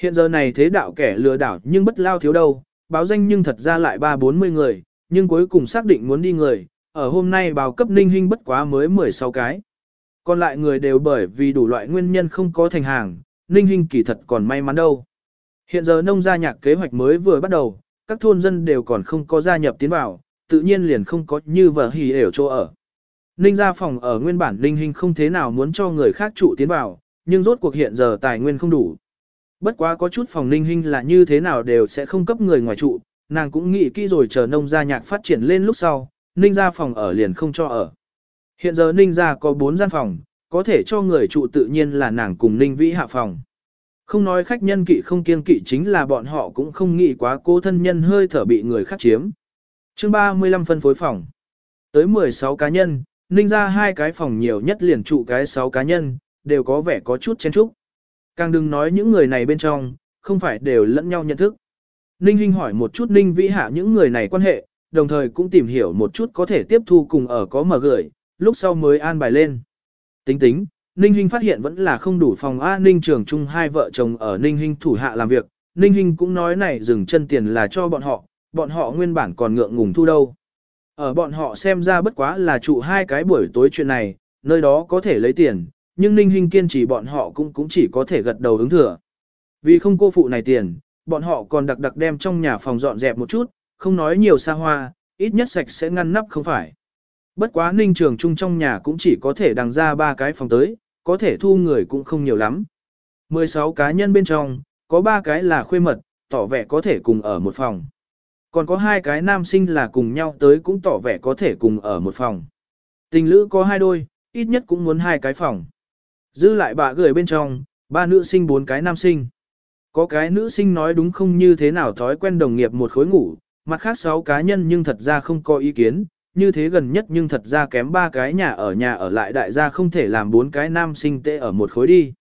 Hiện giờ này thế đạo kẻ lừa đảo nhưng bất lao thiếu đâu, báo danh nhưng thật ra lại ba bốn mươi người, nhưng cuối cùng xác định muốn đi người, ở hôm nay báo cấp ninh hình bất quá mới 16 cái. Còn lại người đều bởi vì đủ loại nguyên nhân không có thành hàng, ninh hình kỳ thật còn may mắn đâu. Hiện giờ nông gia nhạc kế hoạch mới vừa bắt đầu, các thôn dân đều còn không có gia nhập tiến vào, tự nhiên liền không có như vợ hỉ ểu chỗ ở. Ninh gia phòng ở nguyên bản Ninh Hinh không thế nào muốn cho người khác trụ tiến vào, nhưng rốt cuộc hiện giờ tài nguyên không đủ. Bất quá có chút phòng Ninh Hinh là như thế nào đều sẽ không cấp người ngoài trụ, nàng cũng nghĩ kỹ rồi chờ nông gia nhạc phát triển lên lúc sau, Ninh gia phòng ở liền không cho ở. Hiện giờ Ninh gia có 4 gian phòng, có thể cho người trụ tự nhiên là nàng cùng Ninh Vĩ hạ phòng. Không nói khách nhân kỵ không kiên kỵ chính là bọn họ cũng không nghĩ quá cố thân nhân hơi thở bị người khác chiếm. chương 35 phân phối phòng. Tới 16 cá nhân, Ninh ra hai cái phòng nhiều nhất liền trụ cái 6 cá nhân, đều có vẻ có chút chen chúc. Càng đừng nói những người này bên trong, không phải đều lẫn nhau nhận thức. Ninh Hinh hỏi một chút Ninh Vĩ Hạ những người này quan hệ, đồng thời cũng tìm hiểu một chút có thể tiếp thu cùng ở có mở gửi, lúc sau mới an bài lên. Tính tính, Ninh Hinh phát hiện vẫn là không đủ phòng A Ninh trường chung hai vợ chồng ở Ninh Hinh thủ hạ làm việc, Ninh Hinh cũng nói này dừng chân tiền là cho bọn họ, bọn họ nguyên bản còn ngượng ngùng thu đâu. Ở bọn họ xem ra bất quá là trụ hai cái buổi tối chuyện này, nơi đó có thể lấy tiền, nhưng Ninh Hinh kiên trì bọn họ cũng cũng chỉ có thể gật đầu ứng thừa. Vì không cô phụ này tiền, bọn họ còn đặc đặc đem trong nhà phòng dọn dẹp một chút, không nói nhiều xa hoa, ít nhất sạch sẽ ngăn nắp không phải. Bất quá ninh trường trung trong nhà cũng chỉ có thể đằng ra ba cái phòng tới, có thể thu người cũng không nhiều lắm. 16 cá nhân bên trong, có ba cái là khuê mật, tỏ vẻ có thể cùng ở một phòng. Còn có hai cái nam sinh là cùng nhau tới cũng tỏ vẻ có thể cùng ở một phòng. Tình lữ có hai đôi, ít nhất cũng muốn hai cái phòng. Dư lại bà gửi bên trong, ba nữ sinh bốn cái nam sinh. Có cái nữ sinh nói đúng không như thế nào thói quen đồng nghiệp một khối ngủ, mặt khác sáu cá nhân nhưng thật ra không có ý kiến, như thế gần nhất nhưng thật ra kém ba cái nhà ở nhà ở lại đại gia không thể làm bốn cái nam sinh tệ ở một khối đi.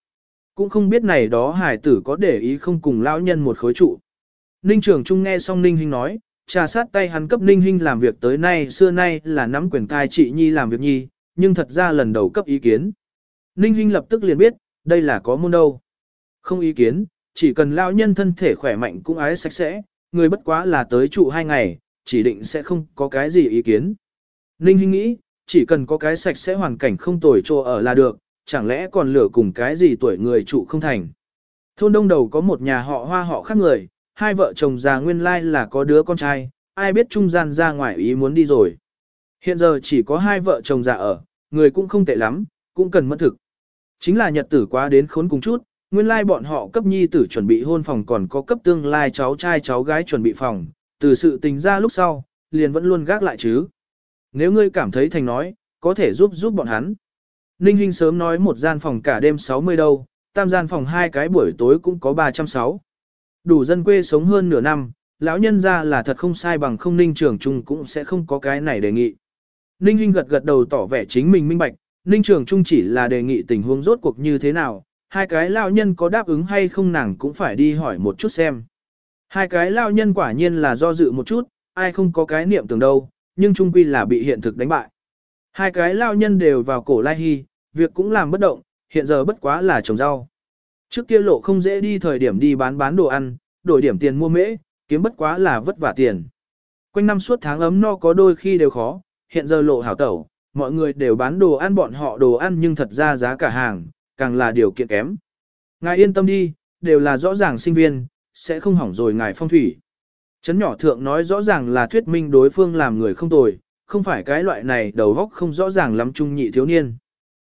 Cũng không biết này đó hải tử có để ý không cùng lão nhân một khối trụ. Ninh trưởng trung nghe xong Ninh Hinh nói, trà sát tay hắn cấp Ninh Hinh làm việc tới nay xưa nay là nắm quyền cai trị nhi làm việc nhi, nhưng thật ra lần đầu cấp ý kiến. Ninh Hinh lập tức liền biết, đây là có môn đâu. Không ý kiến, chỉ cần lão nhân thân thể khỏe mạnh cũng ái sạch sẽ, người bất quá là tới trụ hai ngày, chỉ định sẽ không có cái gì ý kiến. Ninh Hinh nghĩ, chỉ cần có cái sạch sẽ hoàn cảnh không tồi cho ở là được, chẳng lẽ còn lửa cùng cái gì tuổi người trụ không thành. Thôn đông đầu có một nhà họ hoa họ khác người, hai vợ chồng già nguyên lai là có đứa con trai, ai biết trung gian ra ngoài ý muốn đi rồi. Hiện giờ chỉ có hai vợ chồng già ở, người cũng không tệ lắm, cũng cần mất thực. Chính là nhật tử quá đến khốn cùng chút, nguyên lai bọn họ cấp nhi tử chuẩn bị hôn phòng còn có cấp tương lai cháu trai cháu gái chuẩn bị phòng, từ sự tình ra lúc sau, liền vẫn luôn gác lại chứ. Nếu ngươi cảm thấy thành nói, có thể giúp giúp bọn hắn. Ninh Hinh sớm nói một gian phòng cả đêm 60 đâu, tam gian phòng hai cái buổi tối cũng có 360. Đủ dân quê sống hơn nửa năm, lão nhân ra là thật không sai bằng không Ninh Trường Trung cũng sẽ không có cái này đề nghị. Ninh Hinh gật gật đầu tỏ vẻ chính mình minh bạch, Ninh Trường Trung chỉ là đề nghị tình huống rốt cuộc như thế nào, hai cái lão nhân có đáp ứng hay không nàng cũng phải đi hỏi một chút xem. Hai cái lao nhân quả nhiên là do dự một chút, ai không có cái niệm tưởng đâu, nhưng trung quy là bị hiện thực đánh bại. Hai cái lao nhân đều vào cổ lai hy, việc cũng làm bất động, hiện giờ bất quá là trồng rau. Trước kia lộ không dễ đi thời điểm đi bán bán đồ ăn, đổi điểm tiền mua mễ, kiếm bất quá là vất vả tiền. Quanh năm suốt tháng ấm no có đôi khi đều khó, hiện giờ lộ hảo tẩu, mọi người đều bán đồ ăn bọn họ đồ ăn nhưng thật ra giá cả hàng, càng là điều kiện kém. Ngài yên tâm đi, đều là rõ ràng sinh viên, sẽ không hỏng rồi ngài phong thủy. Chấn nhỏ thượng nói rõ ràng là thuyết minh đối phương làm người không tồi, không phải cái loại này đầu góc không rõ ràng lắm trung nhị thiếu niên.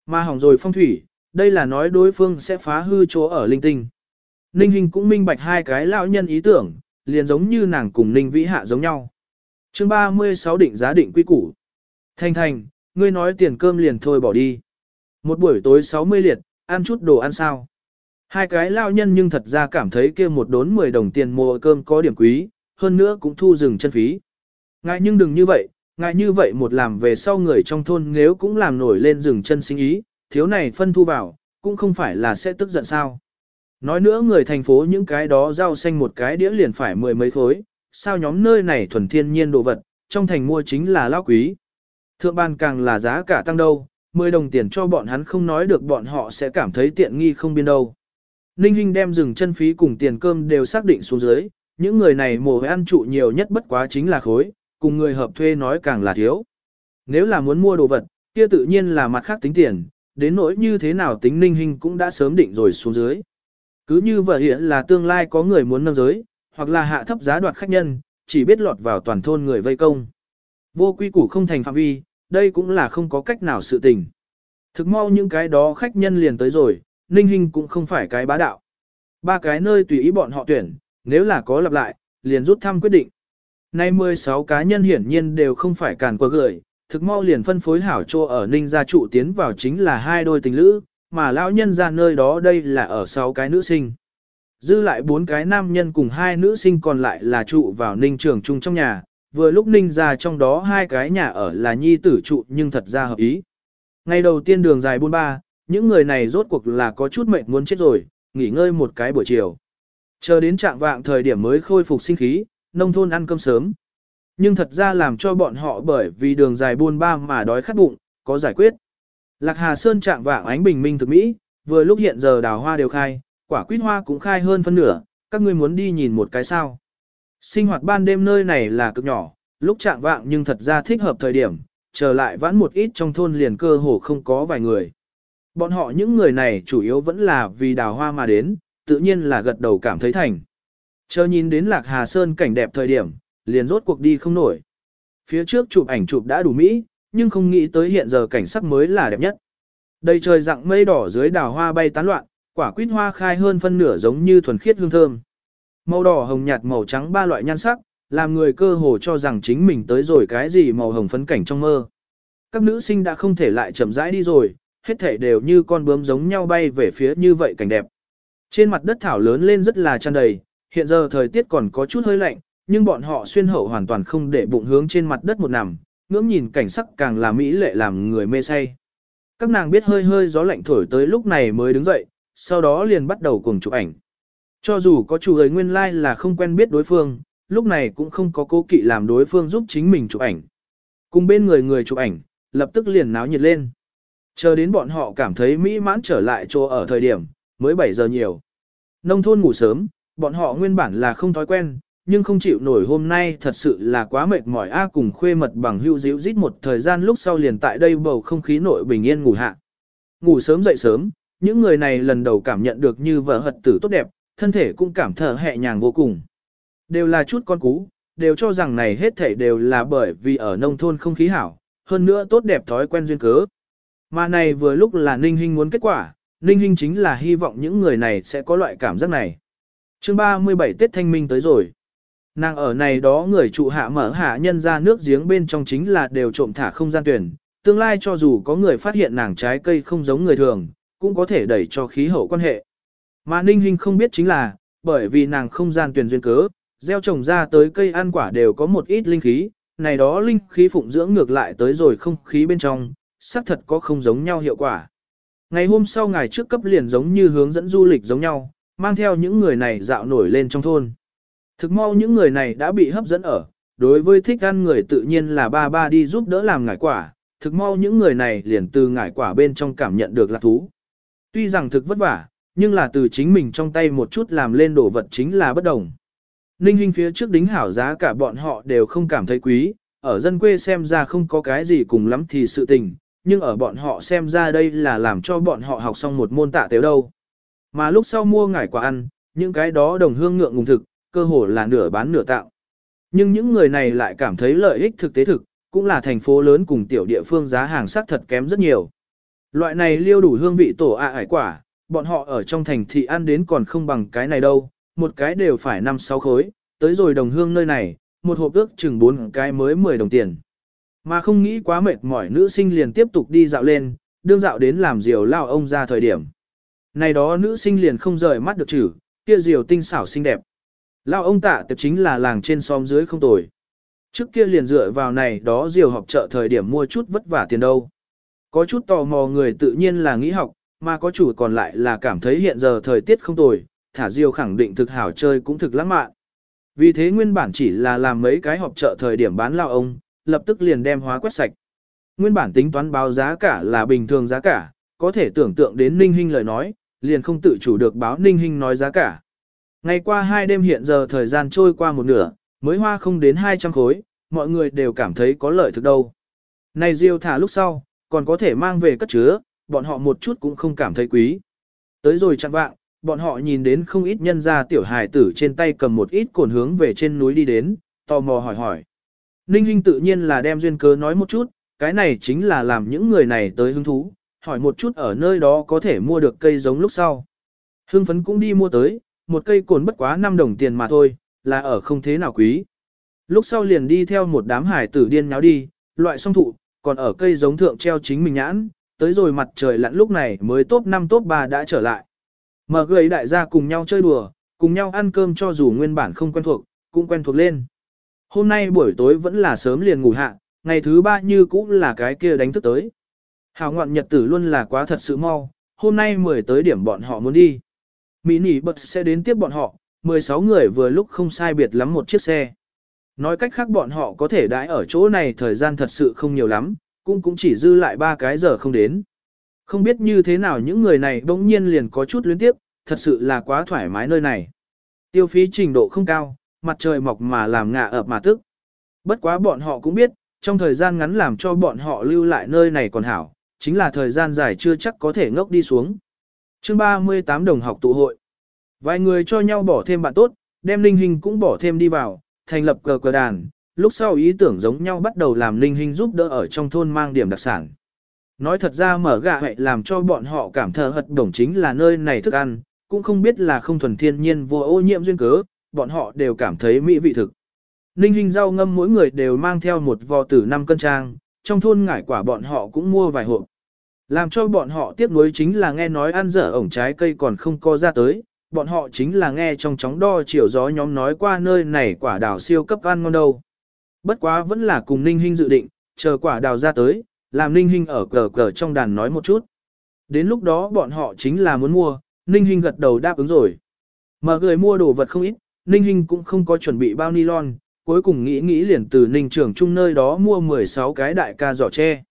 Mà hỏng rồi phong thủy, đây là nói đối phương sẽ phá hư chỗ ở linh tinh. Ninh Hình cũng minh bạch hai cái lão nhân ý tưởng, liền giống như nàng cùng Ninh Vĩ Hạ giống nhau. chương 36 định giá định quy củ. Thanh thành, ngươi nói tiền cơm liền thôi bỏ đi. Một buổi tối 60 liệt, ăn chút đồ ăn sao. Hai cái lao nhân nhưng thật ra cảm thấy kia một đốn 10 đồng tiền mua cơm có điểm quý, hơn nữa cũng thu dừng chân phí. Ngại nhưng đừng như vậy, ngại như vậy một làm về sau người trong thôn nếu cũng làm nổi lên dừng chân sinh ý, thiếu này phân thu vào, cũng không phải là sẽ tức giận sao. Nói nữa người thành phố những cái đó rau xanh một cái đĩa liền phải mười mấy khối, sao nhóm nơi này thuần thiên nhiên đồ vật, trong thành mua chính là lao quý. Thượng ban càng là giá cả tăng đâu, 10 đồng tiền cho bọn hắn không nói được bọn họ sẽ cảm thấy tiện nghi không biên đâu. Ninh Hinh đem dừng chân phí cùng tiền cơm đều xác định xuống dưới, những người này mồ ăn trụ nhiều nhất bất quá chính là khối, cùng người hợp thuê nói càng là thiếu. Nếu là muốn mua đồ vật, kia tự nhiên là mặt khác tính tiền, đến nỗi như thế nào tính Ninh Hinh cũng đã sớm định rồi xuống dưới. Cứ như vậy hiện là tương lai có người muốn nâng giới, hoặc là hạ thấp giá đoạt khách nhân, chỉ biết lọt vào toàn thôn người vây công. Vô quy củ không thành phạm vi, đây cũng là không có cách nào sự tình. Thực mau những cái đó khách nhân liền tới rồi, Ninh Hinh cũng không phải cái bá đạo. Ba cái nơi tùy ý bọn họ tuyển, nếu là có lặp lại, liền rút thăm quyết định. Nay 16 cá nhân hiển nhiên đều không phải càn qua gửi, thực mau liền phân phối hảo chỗ ở Ninh gia trụ tiến vào chính là hai đôi tình lữ, mà lão nhân ra nơi đó đây là ở 6 cái nữ sinh. Dư lại bốn cái nam nhân cùng hai nữ sinh còn lại là trụ vào Ninh trường chung trong nhà, vừa lúc Ninh ra trong đó hai cái nhà ở là nhi tử trụ nhưng thật ra hợp ý. Ngày đầu tiên đường dài buôn ba, những người này rốt cuộc là có chút mệt muốn chết rồi, nghỉ ngơi một cái buổi chiều. Chờ đến trạng vạng thời điểm mới khôi phục sinh khí, nông thôn ăn cơm sớm. Nhưng thật ra làm cho bọn họ bởi vì đường dài buôn ba mà đói khát bụng, có giải quyết. Lạc Hà Sơn trạng vạng ánh bình minh thực mỹ, vừa lúc hiện giờ đào hoa đều khai, quả quýt hoa cũng khai hơn phân nửa, các ngươi muốn đi nhìn một cái sao. Sinh hoạt ban đêm nơi này là cực nhỏ, lúc trạng vạng nhưng thật ra thích hợp thời điểm, trở lại vãn một ít trong thôn liền cơ hồ không có vài người. Bọn họ những người này chủ yếu vẫn là vì đào hoa mà đến, tự nhiên là gật đầu cảm thấy thành. Chờ nhìn đến Lạc Hà Sơn cảnh đẹp thời điểm, liền rốt cuộc đi không nổi. Phía trước chụp ảnh chụp đã đủ mỹ, nhưng không nghĩ tới hiện giờ cảnh sắc mới là đẹp nhất. Đầy trời rặng mây đỏ dưới đào hoa bay tán loạn, quả quýt hoa khai hơn phân nửa giống như thuần khiết hương thơm. Màu đỏ hồng nhạt màu trắng ba loại nhan sắc, làm người cơ hồ cho rằng chính mình tới rồi cái gì màu hồng phấn cảnh trong mơ. Các nữ sinh đã không thể lại chậm rãi đi rồi, hết thể đều như con bướm giống nhau bay về phía như vậy cảnh đẹp. Trên mặt đất thảo lớn lên rất là tràn đầy, hiện giờ thời tiết còn có chút hơi lạnh, nhưng bọn họ xuyên hậu hoàn toàn không để bụng hướng trên mặt đất một nằm, ngưỡng nhìn cảnh sắc càng là mỹ lệ làm người mê say. Các nàng biết hơi hơi gió lạnh thổi tới lúc này mới đứng dậy, sau đó liền bắt đầu cùng chụp ảnh. Cho dù có chủ người nguyên lai like là không quen biết đối phương, lúc này cũng không có cố kỵ làm đối phương giúp chính mình chụp ảnh. Cùng bên người người chụp ảnh, lập tức liền náo nhiệt lên. Chờ đến bọn họ cảm thấy mỹ mãn trở lại chỗ ở thời điểm, mới 7 giờ nhiều. Nông thôn ngủ sớm, bọn họ nguyên bản là không thói quen, nhưng không chịu nổi hôm nay thật sự là quá mệt mỏi a cùng khuê mật bằng hưu díu rít một thời gian lúc sau liền tại đây bầu không khí nội bình yên ngủ hạ. Ngủ sớm dậy sớm, những người này lần đầu cảm nhận được như vợ hật tử tốt đẹp, thân thể cũng cảm thở hẹ nhàng vô cùng. Đều là chút con cú, đều cho rằng này hết thảy đều là bởi vì ở nông thôn không khí hảo, hơn nữa tốt đẹp thói quen duyên cớ. Mà này vừa lúc là Ninh Hinh muốn kết quả, Ninh Hinh chính là hy vọng những người này sẽ có loại cảm giác này. chương 37 Tết Thanh Minh tới rồi. Nàng ở này đó người trụ hạ mở hạ nhân ra nước giếng bên trong chính là đều trộm thả không gian tuyển, tương lai cho dù có người phát hiện nàng trái cây không giống người thường, cũng có thể đẩy cho khí hậu quan hệ. Mà Ninh Hinh không biết chính là, bởi vì nàng không gian tuyển duyên cớ, gieo trồng ra tới cây ăn quả đều có một ít linh khí, này đó linh khí phụng dưỡng ngược lại tới rồi không khí bên trong, xác thật có không giống nhau hiệu quả. Ngày hôm sau ngày trước cấp liền giống như hướng dẫn du lịch giống nhau, mang theo những người này dạo nổi lên trong thôn. Thực mau những người này đã bị hấp dẫn ở, đối với thích ăn người tự nhiên là ba ba đi giúp đỡ làm ngải quả, thực mau những người này liền từ ngải quả bên trong cảm nhận được lạc thú. Tuy rằng thực vất vả, nhưng là từ chính mình trong tay một chút làm lên đồ vật chính là bất đồng. Ninh Hinh phía trước đính hảo giá cả bọn họ đều không cảm thấy quý, ở dân quê xem ra không có cái gì cùng lắm thì sự tình, nhưng ở bọn họ xem ra đây là làm cho bọn họ học xong một môn tạ tế đâu. Mà lúc sau mua ngải quả ăn, những cái đó đồng hương ngượng ngùng thực, cơ hồ là nửa bán nửa tạo. Nhưng những người này lại cảm thấy lợi ích thực tế thực, cũng là thành phố lớn cùng tiểu địa phương giá hàng sắc thật kém rất nhiều. Loại này liêu đủ hương vị tổ ạ ải quả, bọn họ ở trong thành thị ăn đến còn không bằng cái này đâu, một cái đều phải 5-6 khối, tới rồi đồng hương nơi này, một hộp ước chừng 4 cái mới 10 đồng tiền. Mà không nghĩ quá mệt mỏi nữ sinh liền tiếp tục đi dạo lên, đương dạo đến làm diều lao ông ra thời điểm. Này đó nữ sinh liền không rời mắt được chử, kia diều tinh xảo xinh đẹp. Lao ông tạ tiệp chính là làng trên xóm dưới không tồi. Trước kia liền dựa vào này đó diều học chợ thời điểm mua chút vất vả tiền đâu. Có chút tò mò người tự nhiên là nghĩ học, mà có chủ còn lại là cảm thấy hiện giờ thời tiết không tồi, thả diều khẳng định thực hảo chơi cũng thực lãng mạn. Vì thế nguyên bản chỉ là làm mấy cái họp chợ thời điểm bán lao ông, lập tức liền đem hóa quét sạch. Nguyên bản tính toán báo giá cả là bình thường giá cả, có thể tưởng tượng đến Ninh Hinh lời nói, liền không tự chủ được báo Ninh Hinh nói giá cả. Ngày qua hai đêm hiện giờ thời gian trôi qua một nửa, mới hoa không đến 200 khối, mọi người đều cảm thấy có lợi thực đâu. Này diêu thả lúc sau, còn có thể mang về cất chứa, bọn họ một chút cũng không cảm thấy quý. Tới rồi chặn vạng, bọn họ nhìn đến không ít nhân gia tiểu hài tử trên tay cầm một ít cồn hướng về trên núi đi đến, tò mò hỏi hỏi. Ninh Hinh tự nhiên là đem duyên cớ nói một chút, cái này chính là làm những người này tới hứng thú, hỏi một chút ở nơi đó có thể mua được cây giống lúc sau. Hưng phấn cũng đi mua tới, một cây cồn bất quá 5 đồng tiền mà thôi, là ở không thế nào quý. Lúc sau liền đi theo một đám hải tử điên nháo đi, loại song thụ, còn ở cây giống thượng treo chính mình nhãn, tới rồi mặt trời lặn lúc này mới top 5 top 3 đã trở lại. Mở gầy đại gia cùng nhau chơi đùa, cùng nhau ăn cơm cho dù nguyên bản không quen thuộc, cũng quen thuộc lên. Hôm nay buổi tối vẫn là sớm liền ngủ hạ, ngày thứ ba như cũng là cái kia đánh thức tới. Hào ngoạn nhật tử luôn là quá thật sự mau, hôm nay mười tới điểm bọn họ muốn đi. Mỹ nỉ bật sẽ đến tiếp bọn họ, 16 người vừa lúc không sai biệt lắm một chiếc xe. Nói cách khác bọn họ có thể đãi ở chỗ này thời gian thật sự không nhiều lắm, cũng cũng chỉ dư lại ba cái giờ không đến. Không biết như thế nào những người này bỗng nhiên liền có chút luyến tiếp, thật sự là quá thoải mái nơi này. Tiêu phí trình độ không cao, mặt trời mọc mà làm ngạ ập mà tức. Bất quá bọn họ cũng biết, trong thời gian ngắn làm cho bọn họ lưu lại nơi này còn hảo, chính là thời gian dài chưa chắc có thể ngốc đi xuống. chương 38 đồng học tụ hội. Vài người cho nhau bỏ thêm bạn tốt, đem linh hình cũng bỏ thêm đi vào, thành lập cờ cờ đàn, lúc sau ý tưởng giống nhau bắt đầu làm linh hình giúp đỡ ở trong thôn mang điểm đặc sản. Nói thật ra mở gạ hệ làm cho bọn họ cảm thờ hật đồng chính là nơi này thức ăn, cũng không biết là không thuần thiên nhiên vô ô nhiễm duyên cớ, bọn họ đều cảm thấy mỹ vị thực. Ninh hình rau ngâm mỗi người đều mang theo một vò tử 5 cân trang, trong thôn ngải quả bọn họ cũng mua vài hộp. Làm cho bọn họ tiếc nuối chính là nghe nói ăn dở ổng trái cây còn không có ra tới, bọn họ chính là nghe trong chóng đo chiều gió nhóm nói qua nơi này quả đào siêu cấp ăn ngon đâu. Bất quá vẫn là cùng Ninh Hinh dự định, chờ quả đào ra tới, làm Ninh Hinh ở cờ cờ trong đàn nói một chút. Đến lúc đó bọn họ chính là muốn mua, Ninh Hinh gật đầu đáp ứng rồi. Mà người mua đồ vật không ít, Ninh Hinh cũng không có chuẩn bị bao nylon, cuối cùng nghĩ nghĩ liền từ Ninh trưởng trung nơi đó mua 16 cái đại ca giỏ tre.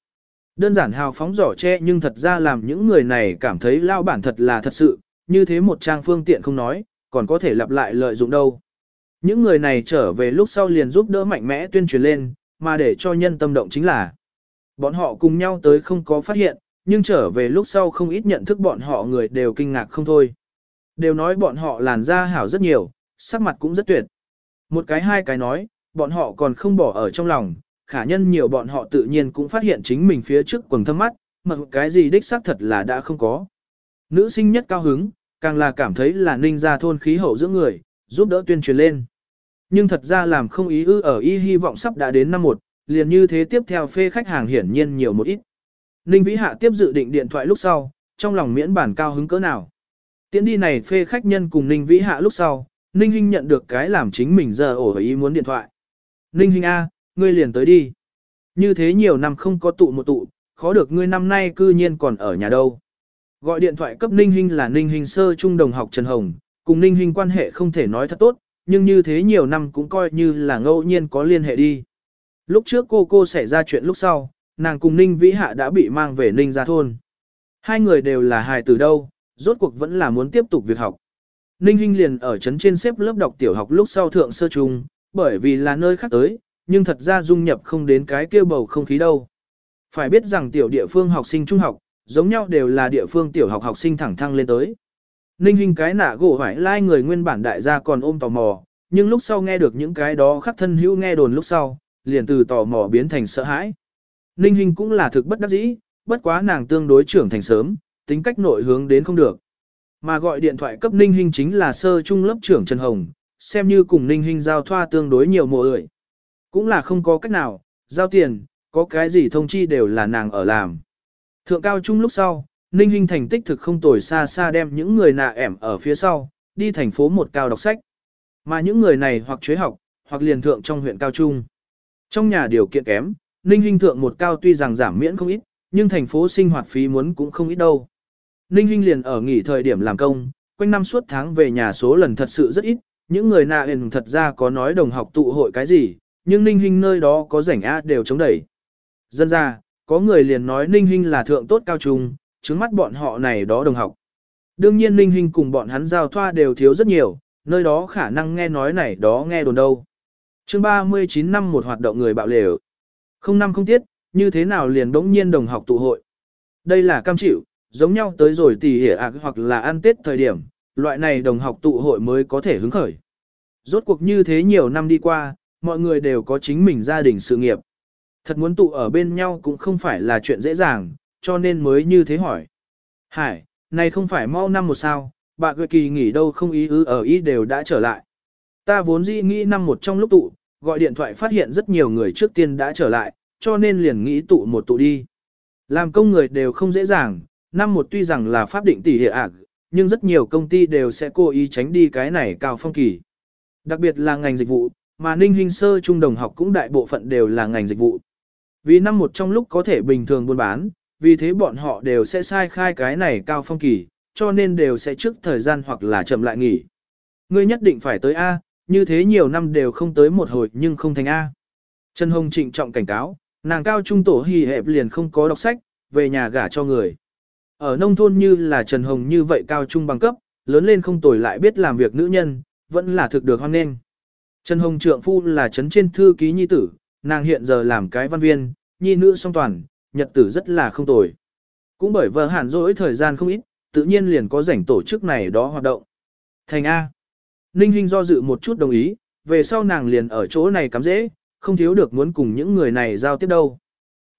Đơn giản hào phóng giỏ tre nhưng thật ra làm những người này cảm thấy lao bản thật là thật sự, như thế một trang phương tiện không nói, còn có thể lặp lại lợi dụng đâu. Những người này trở về lúc sau liền giúp đỡ mạnh mẽ tuyên truyền lên, mà để cho nhân tâm động chính là bọn họ cùng nhau tới không có phát hiện, nhưng trở về lúc sau không ít nhận thức bọn họ người đều kinh ngạc không thôi. Đều nói bọn họ làn da hảo rất nhiều, sắc mặt cũng rất tuyệt. Một cái hai cái nói, bọn họ còn không bỏ ở trong lòng, khả nhân nhiều bọn họ tự nhiên cũng phát hiện chính mình phía trước quần thâm mắt, mà cái gì đích xác thật là đã không có. Nữ sinh nhất cao hứng, càng là cảm thấy là ninh ra thôn khí hậu giữa người, giúp đỡ tuyên truyền lên. Nhưng thật ra làm không ý ư ở y hy vọng sắp đã đến năm một, liền như thế tiếp theo phê khách hàng hiển nhiên nhiều một ít. Ninh Vĩ Hạ tiếp dự định điện thoại lúc sau, trong lòng miễn bản cao hứng cỡ nào. Tiến đi này phê khách nhân cùng Ninh Vĩ Hạ lúc sau, Ninh Hinh nhận được cái làm chính mình giờ ổ ý muốn điện thoại. Ninh Hinh A, ngươi liền tới đi. Như thế nhiều năm không có tụ một tụ, khó được ngươi năm nay cư nhiên còn ở nhà đâu. Gọi điện thoại cấp Ninh Hinh là Ninh Hinh sơ trung đồng học Trần Hồng, cùng Ninh Hinh quan hệ không thể nói thật tốt, nhưng như thế nhiều năm cũng coi như là ngẫu nhiên có liên hệ đi. Lúc trước cô cô xảy ra chuyện lúc sau, nàng cùng Ninh Vĩ Hạ đã bị mang về Ninh gia thôn. Hai người đều là hài từ đâu, rốt cuộc vẫn là muốn tiếp tục việc học. Ninh Hinh liền ở trấn trên xếp lớp đọc tiểu học lúc sau thượng sơ trung, bởi vì là nơi khác tới, nhưng thật ra dung nhập không đến cái kia bầu không khí đâu. Phải biết rằng tiểu địa phương học sinh trung học, giống nhau đều là địa phương tiểu học học sinh thẳng thăng lên tới. Ninh Hinh cái nạ gỗ phải lai người nguyên bản đại gia còn ôm tò mò, nhưng lúc sau nghe được những cái đó khắc thân hữu nghe đồn lúc sau, liền từ tò mò biến thành sợ hãi. Ninh Hinh cũng là thực bất đắc dĩ, bất quá nàng tương đối trưởng thành sớm, tính cách nội hướng đến không được. Mà gọi điện thoại cấp Ninh Hinh chính là sơ trung lớp trưởng Trần Hồng, xem như cùng Ninh Hinh giao thoa tương đối nhiều mùa ơi. Cũng là không có cách nào, giao tiền, có cái gì thông chi đều là nàng ở làm. Thượng cao trung lúc sau, Ninh Hinh thành tích thực không tồi xa xa đem những người nạ ẻm ở phía sau, đi thành phố một cao đọc sách. Mà những người này hoặc chế học, hoặc liền thượng trong huyện cao trung. Trong nhà điều kiện kém, Ninh Hinh thượng một cao tuy rằng giảm miễn không ít, nhưng thành phố sinh hoạt phí muốn cũng không ít đâu. Ninh Hinh liền ở nghỉ thời điểm làm công, quanh năm suốt tháng về nhà số lần thật sự rất ít, những người nạ hình thật ra có nói đồng học tụ hội cái gì, nhưng Ninh Hinh nơi đó có rảnh A đều chống đẩy. Dân ra, có người liền nói Ninh Hinh là thượng tốt cao trung, trước mắt bọn họ này đó đồng học. Đương nhiên Ninh Hinh cùng bọn hắn giao thoa đều thiếu rất nhiều, nơi đó khả năng nghe nói này đó nghe đồn đâu. chương 39 năm một hoạt động người bạo lều. Không năm không tiết, như thế nào liền đống nhiên đồng học tụ hội. Đây là cam chịu, giống nhau tới rồi tỉ hỉa ạc hoặc là ăn tết thời điểm, loại này đồng học tụ hội mới có thể hứng khởi. Rốt cuộc như thế nhiều năm đi qua, mọi người đều có chính mình gia đình sự nghiệp. Thật muốn tụ ở bên nhau cũng không phải là chuyện dễ dàng, cho nên mới như thế hỏi. Hải, này không phải mau năm một sao, bà gợi kỳ nghỉ đâu không ý ư ở ý đều đã trở lại. Ta vốn dĩ nghĩ năm một trong lúc tụ, gọi điện thoại phát hiện rất nhiều người trước tiên đã trở lại, cho nên liền nghĩ tụ một tụ đi. Làm công người đều không dễ dàng, năm một tuy rằng là pháp định tỷ hệ ạc, nhưng rất nhiều công ty đều sẽ cố ý tránh đi cái này cao phong kỳ. Đặc biệt là ngành dịch vụ, mà Ninh Hinh Sơ trung đồng học cũng đại bộ phận đều là ngành dịch vụ. Vì năm một trong lúc có thể bình thường buôn bán, vì thế bọn họ đều sẽ sai khai cái này cao phong kỳ, cho nên đều sẽ trước thời gian hoặc là chậm lại nghỉ. Ngươi nhất định phải tới A, như thế nhiều năm đều không tới một hồi nhưng không thành A. Trần Hồng trịnh trọng cảnh cáo, nàng cao trung tổ hì hẹp liền không có đọc sách, về nhà gả cho người. Ở nông thôn như là Trần Hồng như vậy cao trung bằng cấp, lớn lên không tồi lại biết làm việc nữ nhân, vẫn là thực được hoan nghênh. Trần Hồng trượng phu là trấn trên thư ký nhi tử, nàng hiện giờ làm cái văn viên, nhi nữ song toàn, nhật tử rất là không tồi. Cũng bởi vợ hẳn dỗi thời gian không ít, tự nhiên liền có rảnh tổ chức này đó hoạt động. Thành A. Ninh Hinh do dự một chút đồng ý, về sau nàng liền ở chỗ này cắm dễ, không thiếu được muốn cùng những người này giao tiếp đâu.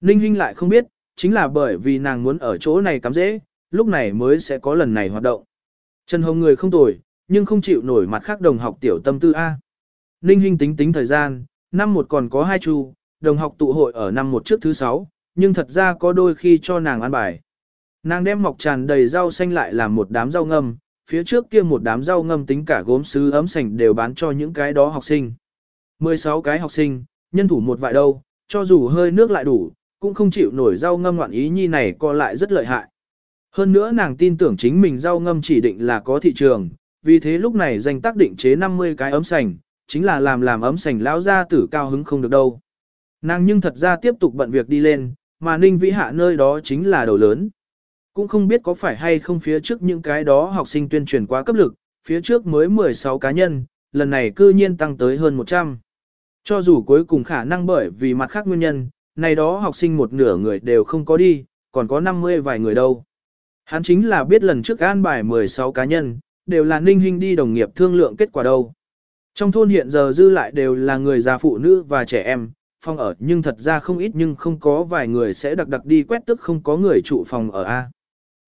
Ninh Hinh lại không biết, chính là bởi vì nàng muốn ở chỗ này cắm dễ, lúc này mới sẽ có lần này hoạt động. Trần Hồng người không tồi, nhưng không chịu nổi mặt khác đồng học tiểu tâm tư A. Ninh Hinh tính tính thời gian, năm một còn có hai chu, đồng học tụ hội ở năm một trước thứ sáu, nhưng thật ra có đôi khi cho nàng ăn bài. Nàng đem mọc tràn đầy rau xanh lại làm một đám rau ngâm, phía trước kia một đám rau ngâm tính cả gốm sứ ấm sành đều bán cho những cái đó học sinh. 16 cái học sinh, nhân thủ một vại đâu, cho dù hơi nước lại đủ, cũng không chịu nổi rau ngâm ngoạn ý nhi này co lại rất lợi hại. Hơn nữa nàng tin tưởng chính mình rau ngâm chỉ định là có thị trường, vì thế lúc này danh tác định chế 50 cái ấm sành, chính là làm làm ấm sành lão ra tử cao hứng không được đâu. Nàng nhưng thật ra tiếp tục bận việc đi lên, mà Ninh Vĩ Hạ nơi đó chính là đầu lớn. Cũng không biết có phải hay không phía trước những cái đó học sinh tuyên truyền quá cấp lực, phía trước mới 16 cá nhân, lần này cư nhiên tăng tới hơn 100. Cho dù cuối cùng khả năng bởi vì mặt khác nguyên nhân, này đó học sinh một nửa người đều không có đi, còn có 50 vài người đâu. Hắn chính là biết lần trước an bài 16 cá nhân, đều là ninh hình đi đồng nghiệp thương lượng kết quả đâu. Trong thôn hiện giờ dư lại đều là người già phụ nữ và trẻ em, phòng ở nhưng thật ra không ít nhưng không có vài người sẽ đặc đặc đi quét tức không có người trụ phòng ở A.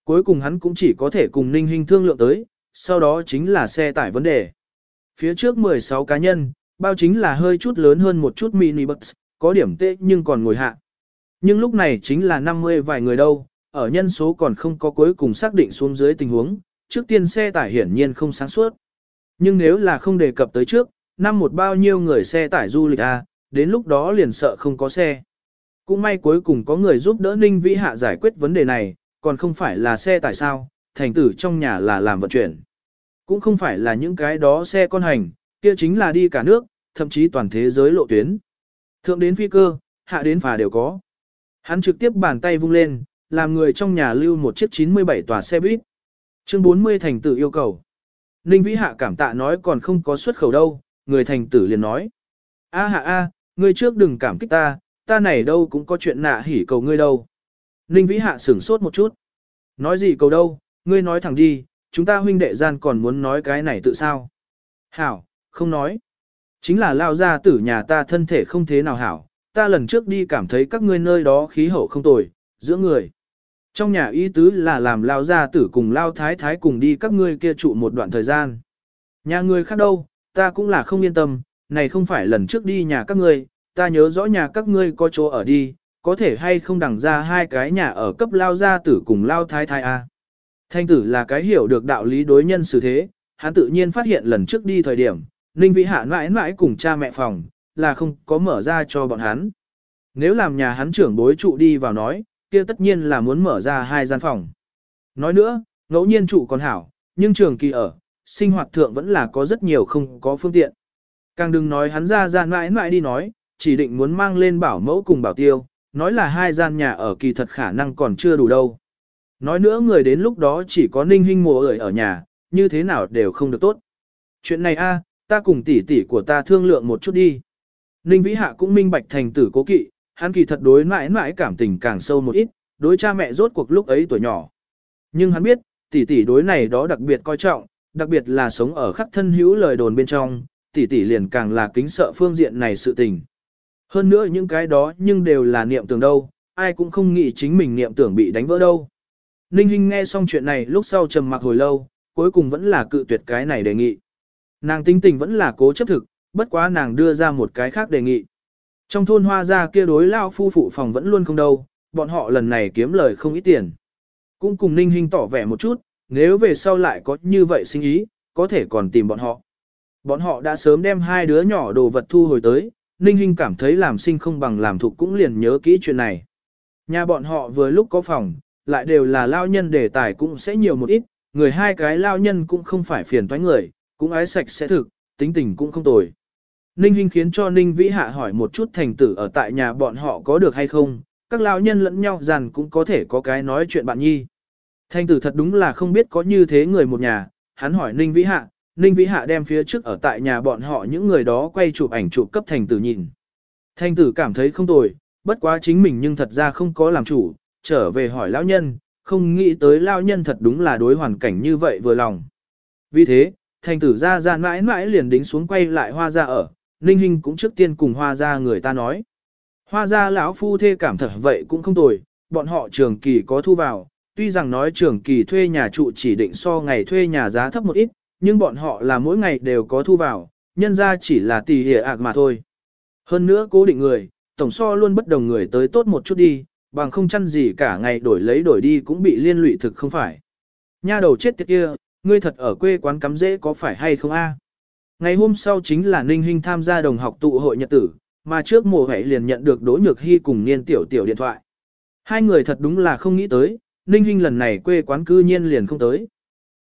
Cuối cùng hắn cũng chỉ có thể cùng Ninh Hinh thương lượng tới, sau đó chính là xe tải vấn đề. Phía trước 16 cá nhân, bao chính là hơi chút lớn hơn một chút mini bus, có điểm tệ nhưng còn ngồi hạ. Nhưng lúc này chính là 50 vài người đâu, ở nhân số còn không có cuối cùng xác định xuống dưới tình huống, trước tiên xe tải hiển nhiên không sáng suốt. Nhưng nếu là không đề cập tới trước, năm một bao nhiêu người xe tải du lịch à, đến lúc đó liền sợ không có xe. Cũng may cuối cùng có người giúp đỡ Ninh Vĩ Hạ giải quyết vấn đề này, còn không phải là xe tải sao, thành tử trong nhà là làm vận chuyển. Cũng không phải là những cái đó xe con hành, kia chính là đi cả nước, thậm chí toàn thế giới lộ tuyến. Thượng đến phi cơ, hạ đến phà đều có. Hắn trực tiếp bàn tay vung lên, làm người trong nhà lưu một chiếc 97 tòa xe buýt. Chương 40 thành tử yêu cầu. Ninh Vĩ Hạ cảm tạ nói còn không có xuất khẩu đâu, người thành tử liền nói. A hạ a, ngươi trước đừng cảm kích ta, ta này đâu cũng có chuyện nạ hỉ cầu ngươi đâu. Ninh Vĩ Hạ sửng sốt một chút. Nói gì cầu đâu, ngươi nói thẳng đi, chúng ta huynh đệ gian còn muốn nói cái này tự sao. Hảo, không nói. Chính là lao ra tử nhà ta thân thể không thế nào hảo, ta lần trước đi cảm thấy các ngươi nơi đó khí hậu không tồi, giữa người. Trong nhà ý tứ là làm lao gia tử cùng lao thái thái cùng đi các ngươi kia trụ một đoạn thời gian. Nhà ngươi khác đâu, ta cũng là không yên tâm, này không phải lần trước đi nhà các ngươi, ta nhớ rõ nhà các ngươi có chỗ ở đi, có thể hay không đằng ra hai cái nhà ở cấp lao gia tử cùng lao thái thái a. Thanh tử là cái hiểu được đạo lý đối nhân xử thế, hắn tự nhiên phát hiện lần trước đi thời điểm, Ninh Vĩ Hạ mãi mãi cùng cha mẹ phòng, là không có mở ra cho bọn hắn. Nếu làm nhà hắn trưởng bối trụ đi vào nói, kia tất nhiên là muốn mở ra hai gian phòng. Nói nữa, ngẫu nhiên trụ còn hảo, nhưng trường kỳ ở, sinh hoạt thượng vẫn là có rất nhiều không có phương tiện. Càng đừng nói hắn ra gian mãi mãi đi nói, chỉ định muốn mang lên bảo mẫu cùng bảo tiêu, nói là hai gian nhà ở kỳ thật khả năng còn chưa đủ đâu. Nói nữa người đến lúc đó chỉ có ninh huynh mùa ở ở nhà, như thế nào đều không được tốt. Chuyện này a, ta cùng tỷ tỷ của ta thương lượng một chút đi. Ninh Vĩ Hạ cũng minh bạch thành tử cố kỵ, hắn kỳ thật đối mãi mãi cảm tình càng sâu một ít, đối cha mẹ rốt cuộc lúc ấy tuổi nhỏ. Nhưng hắn biết, tỷ tỷ đối này đó đặc biệt coi trọng, đặc biệt là sống ở khắc thân hữu lời đồn bên trong, tỷ tỷ liền càng là kính sợ phương diện này sự tình. Hơn nữa những cái đó nhưng đều là niệm tưởng đâu, ai cũng không nghĩ chính mình niệm tưởng bị đánh vỡ đâu. Ninh Hinh nghe xong chuyện này lúc sau trầm mặc hồi lâu, cuối cùng vẫn là cự tuyệt cái này đề nghị. Nàng tính tình vẫn là cố chấp thực, bất quá nàng đưa ra một cái khác đề nghị. Trong thôn hoa gia kia đối lao phu phụ phòng vẫn luôn không đâu, bọn họ lần này kiếm lời không ít tiền. Cũng cùng Ninh Hinh tỏ vẻ một chút, nếu về sau lại có như vậy sinh ý, có thể còn tìm bọn họ. Bọn họ đã sớm đem hai đứa nhỏ đồ vật thu hồi tới, Ninh Hinh cảm thấy làm sinh không bằng làm thục cũng liền nhớ kỹ chuyện này. Nhà bọn họ vừa lúc có phòng, lại đều là lao nhân đề tài cũng sẽ nhiều một ít, người hai cái lao nhân cũng không phải phiền toái người, cũng ái sạch sẽ thực, tính tình cũng không tồi. Ninh Hinh khiến cho Ninh Vĩ Hạ hỏi một chút thành tử ở tại nhà bọn họ có được hay không, các lão nhân lẫn nhau rằng cũng có thể có cái nói chuyện bạn nhi. Thành tử thật đúng là không biết có như thế người một nhà, hắn hỏi Ninh Vĩ Hạ, Ninh Vĩ Hạ đem phía trước ở tại nhà bọn họ những người đó quay chụp ảnh chụp cấp thành tử nhìn. Thành tử cảm thấy không tồi, bất quá chính mình nhưng thật ra không có làm chủ, trở về hỏi lão nhân, không nghĩ tới lão nhân thật đúng là đối hoàn cảnh như vậy vừa lòng. Vì thế, thành tử ra ra mãi mãi liền đính xuống quay lại hoa ra ở, Ninh Hinh cũng trước tiên cùng hoa ra người ta nói. Hoa ra lão phu thê cảm thật vậy cũng không tồi, bọn họ trường kỳ có thu vào, tuy rằng nói trường kỳ thuê nhà trụ chỉ định so ngày thuê nhà giá thấp một ít, nhưng bọn họ là mỗi ngày đều có thu vào, nhân ra chỉ là tỷ hệ ạc mà thôi. Hơn nữa cố định người, tổng so luôn bất đồng người tới tốt một chút đi, bằng không chăn gì cả ngày đổi lấy đổi đi cũng bị liên lụy thực không phải. Nha đầu chết tiệt kia, ngươi thật ở quê quán cắm dễ có phải hay không a? Ngày hôm sau chính là Ninh Hinh tham gia đồng học tụ hội nhật tử, mà trước mùa hệ liền nhận được Đỗ Nhược Hy cùng Niên Tiểu Tiểu điện thoại. Hai người thật đúng là không nghĩ tới, Ninh Hinh lần này quê quán cư nhiên liền không tới.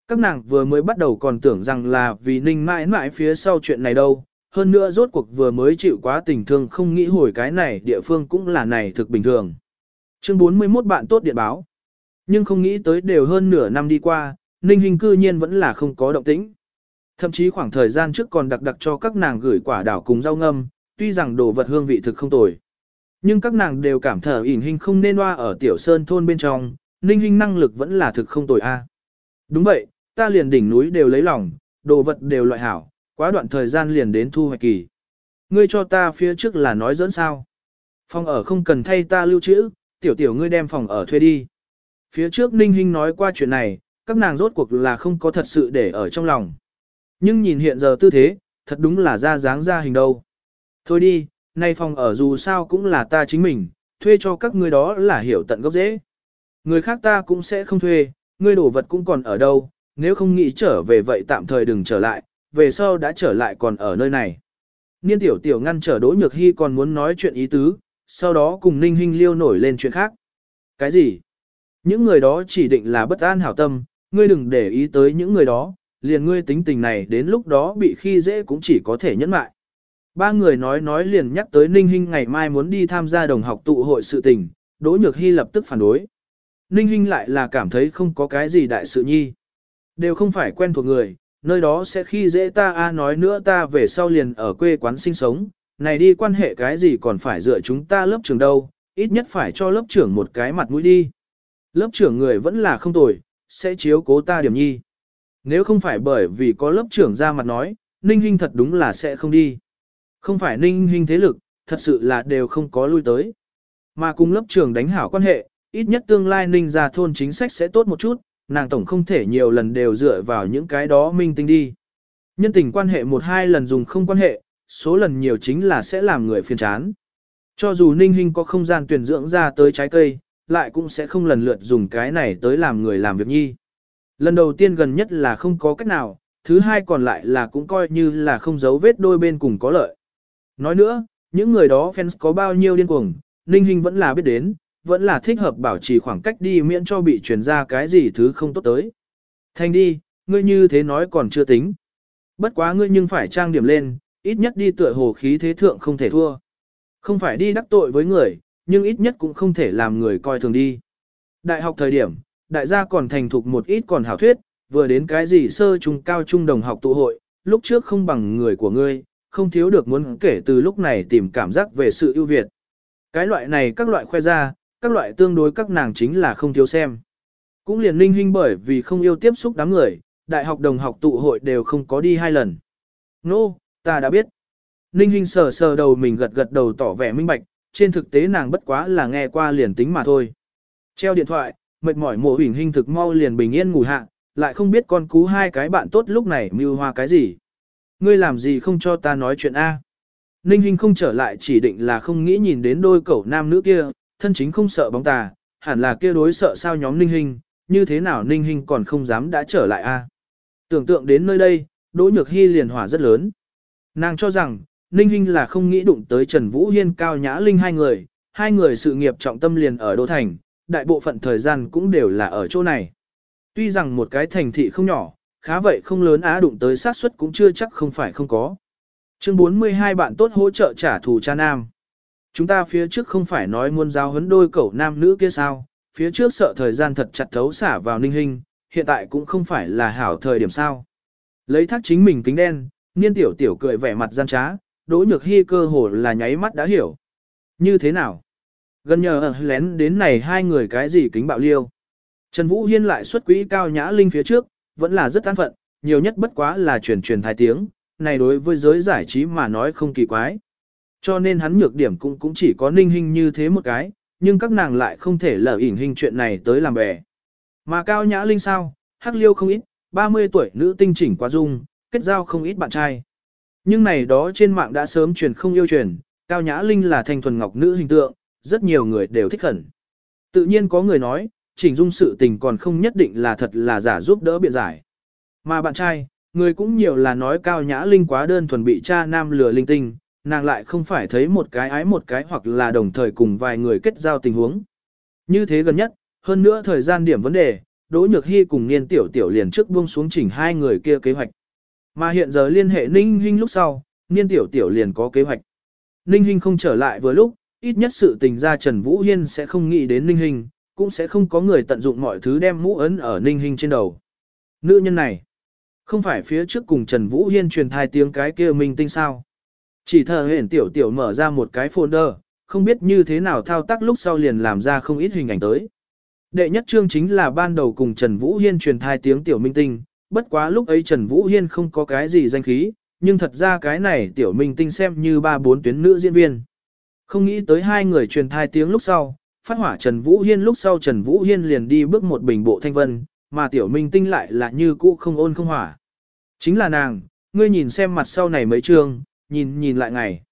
Các nàng vừa mới bắt đầu còn tưởng rằng là vì Ninh mãi mãi phía sau chuyện này đâu, hơn nữa rốt cuộc vừa mới chịu quá tình thương không nghĩ hồi cái này địa phương cũng là này thực bình thường. Chương 41 bạn tốt điện báo. Nhưng không nghĩ tới đều hơn nửa năm đi qua, Ninh Hinh cư nhiên vẫn là không có động tĩnh. Thậm chí khoảng thời gian trước còn đặc đặc cho các nàng gửi quả đảo cùng rau ngâm, tuy rằng đồ vật hương vị thực không tồi. Nhưng các nàng đều cảm thở ỉn hình không nên hoa ở tiểu sơn thôn bên trong, Ninh Hinh năng lực vẫn là thực không tồi a. Đúng vậy, ta liền đỉnh núi đều lấy lòng, đồ vật đều loại hảo, quá đoạn thời gian liền đến thu hoạch kỳ. Ngươi cho ta phía trước là nói dẫn sao. Phòng ở không cần thay ta lưu trữ, tiểu tiểu ngươi đem phòng ở thuê đi. Phía trước Ninh Hinh nói qua chuyện này, các nàng rốt cuộc là không có thật sự để ở trong lòng. Nhưng nhìn hiện giờ tư thế, thật đúng là ra dáng ra hình đâu. Thôi đi, nay phòng ở dù sao cũng là ta chính mình, thuê cho các ngươi đó là hiểu tận gốc dễ. Người khác ta cũng sẽ không thuê, ngươi đổ vật cũng còn ở đâu, nếu không nghĩ trở về vậy tạm thời đừng trở lại, về sau đã trở lại còn ở nơi này. Niên tiểu tiểu ngăn trở Đỗ Nhược Hy còn muốn nói chuyện ý tứ, sau đó cùng Ninh Hinh liêu nổi lên chuyện khác. Cái gì? Những người đó chỉ định là bất an hảo tâm, ngươi đừng để ý tới những người đó, liền ngươi tính tình này đến lúc đó bị khi dễ cũng chỉ có thể nhẫn mại. Ba người nói nói liền nhắc tới Ninh Hinh ngày mai muốn đi tham gia đồng học tụ hội sự tình, Đỗ Nhược Hy lập tức phản đối. Ninh Hinh lại là cảm thấy không có cái gì đại sự nhi. Đều không phải quen thuộc người, nơi đó sẽ khi dễ ta a nói nữa ta về sau liền ở quê quán sinh sống, này đi quan hệ cái gì còn phải dựa chúng ta lớp trưởng đâu, ít nhất phải cho lớp trưởng một cái mặt mũi đi. Lớp trưởng người vẫn là không tồi, sẽ chiếu cố ta điểm nhi. Nếu không phải bởi vì có lớp trưởng ra mặt nói, Ninh Hinh thật đúng là sẽ không đi. Không phải Ninh Hinh thế lực, thật sự là đều không có lui tới. Mà cùng lớp trưởng đánh hảo quan hệ, ít nhất tương lai Ninh ra thôn chính sách sẽ tốt một chút, nàng tổng không thể nhiều lần đều dựa vào những cái đó minh tinh đi. Nhân tình quan hệ một hai lần dùng không quan hệ, số lần nhiều chính là sẽ làm người phiền chán. Cho dù Ninh Hinh có không gian tuyển dưỡng ra tới trái cây, lại cũng sẽ không lần lượt dùng cái này tới làm người làm việc nhi. Lần đầu tiên gần nhất là không có cách nào, thứ hai còn lại là cũng coi như là không giấu vết đôi bên cùng có lợi. Nói nữa, những người đó fans có bao nhiêu điên cuồng, Ninh Hinh vẫn là biết đến, vẫn là thích hợp bảo trì khoảng cách đi miễn cho bị truyền ra cái gì thứ không tốt tới. thanh đi, ngươi như thế nói còn chưa tính. Bất quá ngươi nhưng phải trang điểm lên, ít nhất đi tựa hồ khí thế thượng không thể thua. Không phải đi đắc tội với người, nhưng ít nhất cũng không thể làm người coi thường đi. Đại học thời điểm, đại gia còn thành thục một ít còn hảo thuyết, vừa đến cái gì sơ trung cao trung đồng học tụ hội, lúc trước không bằng người của ngươi, không thiếu được muốn kể từ lúc này tìm cảm giác về sự ưu việt. Cái loại này các loại khoe ra, các loại tương đối các nàng chính là không thiếu xem. Cũng liền linh huynh bởi vì không yêu tiếp xúc đám người, đại học đồng học tụ hội đều không có đi hai lần. Nô, no, ta đã biết. Ninh Hinh sờ sờ đầu mình gật gật đầu tỏ vẻ minh bạch, trên thực tế nàng bất quá là nghe qua liền tính mà thôi. Treo điện thoại, mệt mỏi mộ hình hình thực mau liền bình yên ngủ hạ, lại không biết con cú hai cái bạn tốt lúc này mưu hoa cái gì. Ngươi làm gì không cho ta nói chuyện A. Ninh Hinh không trở lại chỉ định là không nghĩ nhìn đến đôi cậu nam nữ kia, thân chính không sợ bóng tà, hẳn là kia đối sợ sao nhóm Ninh Hinh, như thế nào Ninh Hinh còn không dám đã trở lại A. Tưởng tượng đến nơi đây, Đỗ Nhược Hy liền hỏa rất lớn. Nàng cho rằng, Ninh Hinh là không nghĩ đụng tới Trần Vũ Hiên cao nhã linh hai người, hai người sự nghiệp trọng tâm liền ở Đô Thành, đại bộ phận thời gian cũng đều là ở chỗ này. Tuy rằng một cái thành thị không nhỏ, khá vậy không lớn á đụng tới sát suất cũng chưa chắc không phải không có. Chương 42 bạn tốt hỗ trợ trả thù cha nam. Chúng ta phía trước không phải nói muốn giao huấn đôi cậu nam nữ kia sao, phía trước sợ thời gian thật chặt thấu xả vào ninh hình, hiện tại cũng không phải là hảo thời điểm sao. Lấy thác chính mình kính đen, niên tiểu tiểu cười vẻ mặt gian trá, đỗ nhược hy cơ hồ là nháy mắt đã hiểu. Như thế nào? Gần nhờ lén đến này hai người cái gì kính bạo liêu. Trần Vũ Hiên lại xuất quỹ cao nhã linh phía trước, vẫn là rất an phận, nhiều nhất bất quá là truyền truyền thái tiếng, này đối với giới giải trí mà nói không kỳ quái. Cho nên hắn nhược điểm cũng cũng chỉ có ninh hình như thế một cái, nhưng các nàng lại không thể lờ ỉn hình chuyện này tới làm bè. Mà cao nhã linh sao, hắc liêu không ít, 30 tuổi nữ tinh chỉnh quá dung, kết giao không ít bạn trai. Nhưng này đó trên mạng đã sớm truyền không yêu truyền, cao nhã linh là thanh thuần ngọc nữ hình tượng, rất nhiều người đều thích hẳn. Tự nhiên có người nói, chỉnh dung sự tình còn không nhất định là thật là giả giúp đỡ biện giải. Mà bạn trai, người cũng nhiều là nói cao nhã linh quá đơn thuần bị cha nam lừa linh tinh, nàng lại không phải thấy một cái ái một cái hoặc là đồng thời cùng vài người kết giao tình huống. Như thế gần nhất, hơn nữa thời gian điểm vấn đề, Đỗ Nhược Hy cùng Niên Tiểu Tiểu liền trước buông xuống chỉnh hai người kia kế hoạch. Mà hiện giờ liên hệ Ninh Hinh lúc sau, Niên Tiểu Tiểu liền có kế hoạch. Ninh Hinh không trở lại vừa lúc, ít nhất sự tình ra Trần Vũ Hiên sẽ không nghĩ đến Ninh Hinh, cũng sẽ không có người tận dụng mọi thứ đem mũ ấn ở Ninh Hinh trên đầu. Nữ nhân này, không phải phía trước cùng Trần Vũ Hiên truyền thai tiếng cái kia minh tinh sao. Chỉ thờ hển tiểu tiểu mở ra một cái folder, không biết như thế nào thao tác lúc sau liền làm ra không ít hình ảnh tới. Đệ nhất chương chính là ban đầu cùng Trần Vũ Hiên truyền thai tiếng tiểu minh tinh, bất quá lúc ấy Trần Vũ Hiên không có cái gì danh khí, nhưng thật ra cái này tiểu minh tinh xem như ba bốn tuyến nữ diễn viên. Không nghĩ tới hai người truyền thai tiếng lúc sau, phát hỏa Trần Vũ Hiên lúc sau Trần Vũ Hiên liền đi bước một bình bộ thanh vân, mà tiểu minh tinh lại là như cũ không ôn không hỏa. Chính là nàng, ngươi nhìn xem mặt sau này mấy chương, nhìn nhìn lại ngày.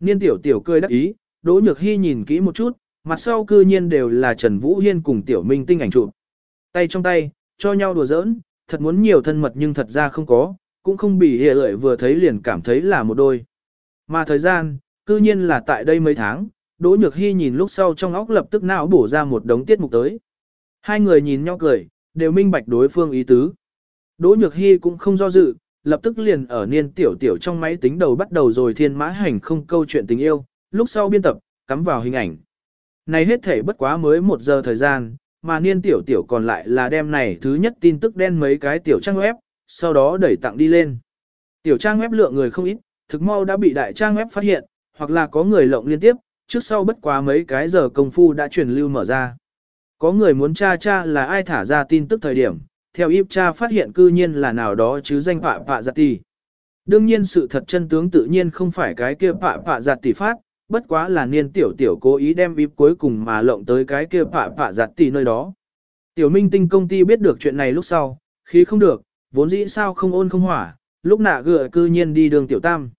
Niên tiểu tiểu cười đắc ý, Đỗ Nhược Hy nhìn kỹ một chút, mặt sau cư nhiên đều là Trần Vũ Hiên cùng tiểu minh tinh ảnh chụp. Tay trong tay, cho nhau đùa giỡn, thật muốn nhiều thân mật nhưng thật ra không có, cũng không bị hệ lợi vừa thấy liền cảm thấy là một đôi. Mà thời gian, cư nhiên là tại đây mấy tháng, Đỗ Nhược Hy nhìn lúc sau trong óc lập tức não bổ ra một đống tiết mục tới. Hai người nhìn nhau cười, đều minh bạch đối phương ý tứ. Đỗ Nhược Hy cũng không do dự, lập tức liền ở niên tiểu tiểu trong máy tính đầu bắt đầu rồi thiên mã hành không câu chuyện tình yêu, lúc sau biên tập, cắm vào hình ảnh. Này hết thể bất quá mới một giờ thời gian, mà niên tiểu tiểu còn lại là đem này thứ nhất tin tức đen mấy cái tiểu trang web, sau đó đẩy tặng đi lên. Tiểu trang web lượng người không ít, thực mau đã bị đại trang web phát hiện, hoặc là có người lộng liên tiếp, trước sau bất quá mấy cái giờ công phu đã truyền lưu mở ra. Có người muốn tra tra là ai thả ra tin tức thời điểm, theo Yếp cha phát hiện cư nhiên là nào đó chứ danh pạ pạ giặt tỷ. Đương nhiên sự thật chân tướng tự nhiên không phải cái kia pạ pạ giặt tỷ phát, bất quá là niên tiểu tiểu cố ý đem bíp cuối cùng mà lộng tới cái kia phạ phạ giặt tỷ nơi đó. Tiểu minh tinh công ty biết được chuyện này lúc sau, khi không được, vốn dĩ sao không ôn không hỏa, lúc nạ gựa cư nhiên đi đường tiểu tam.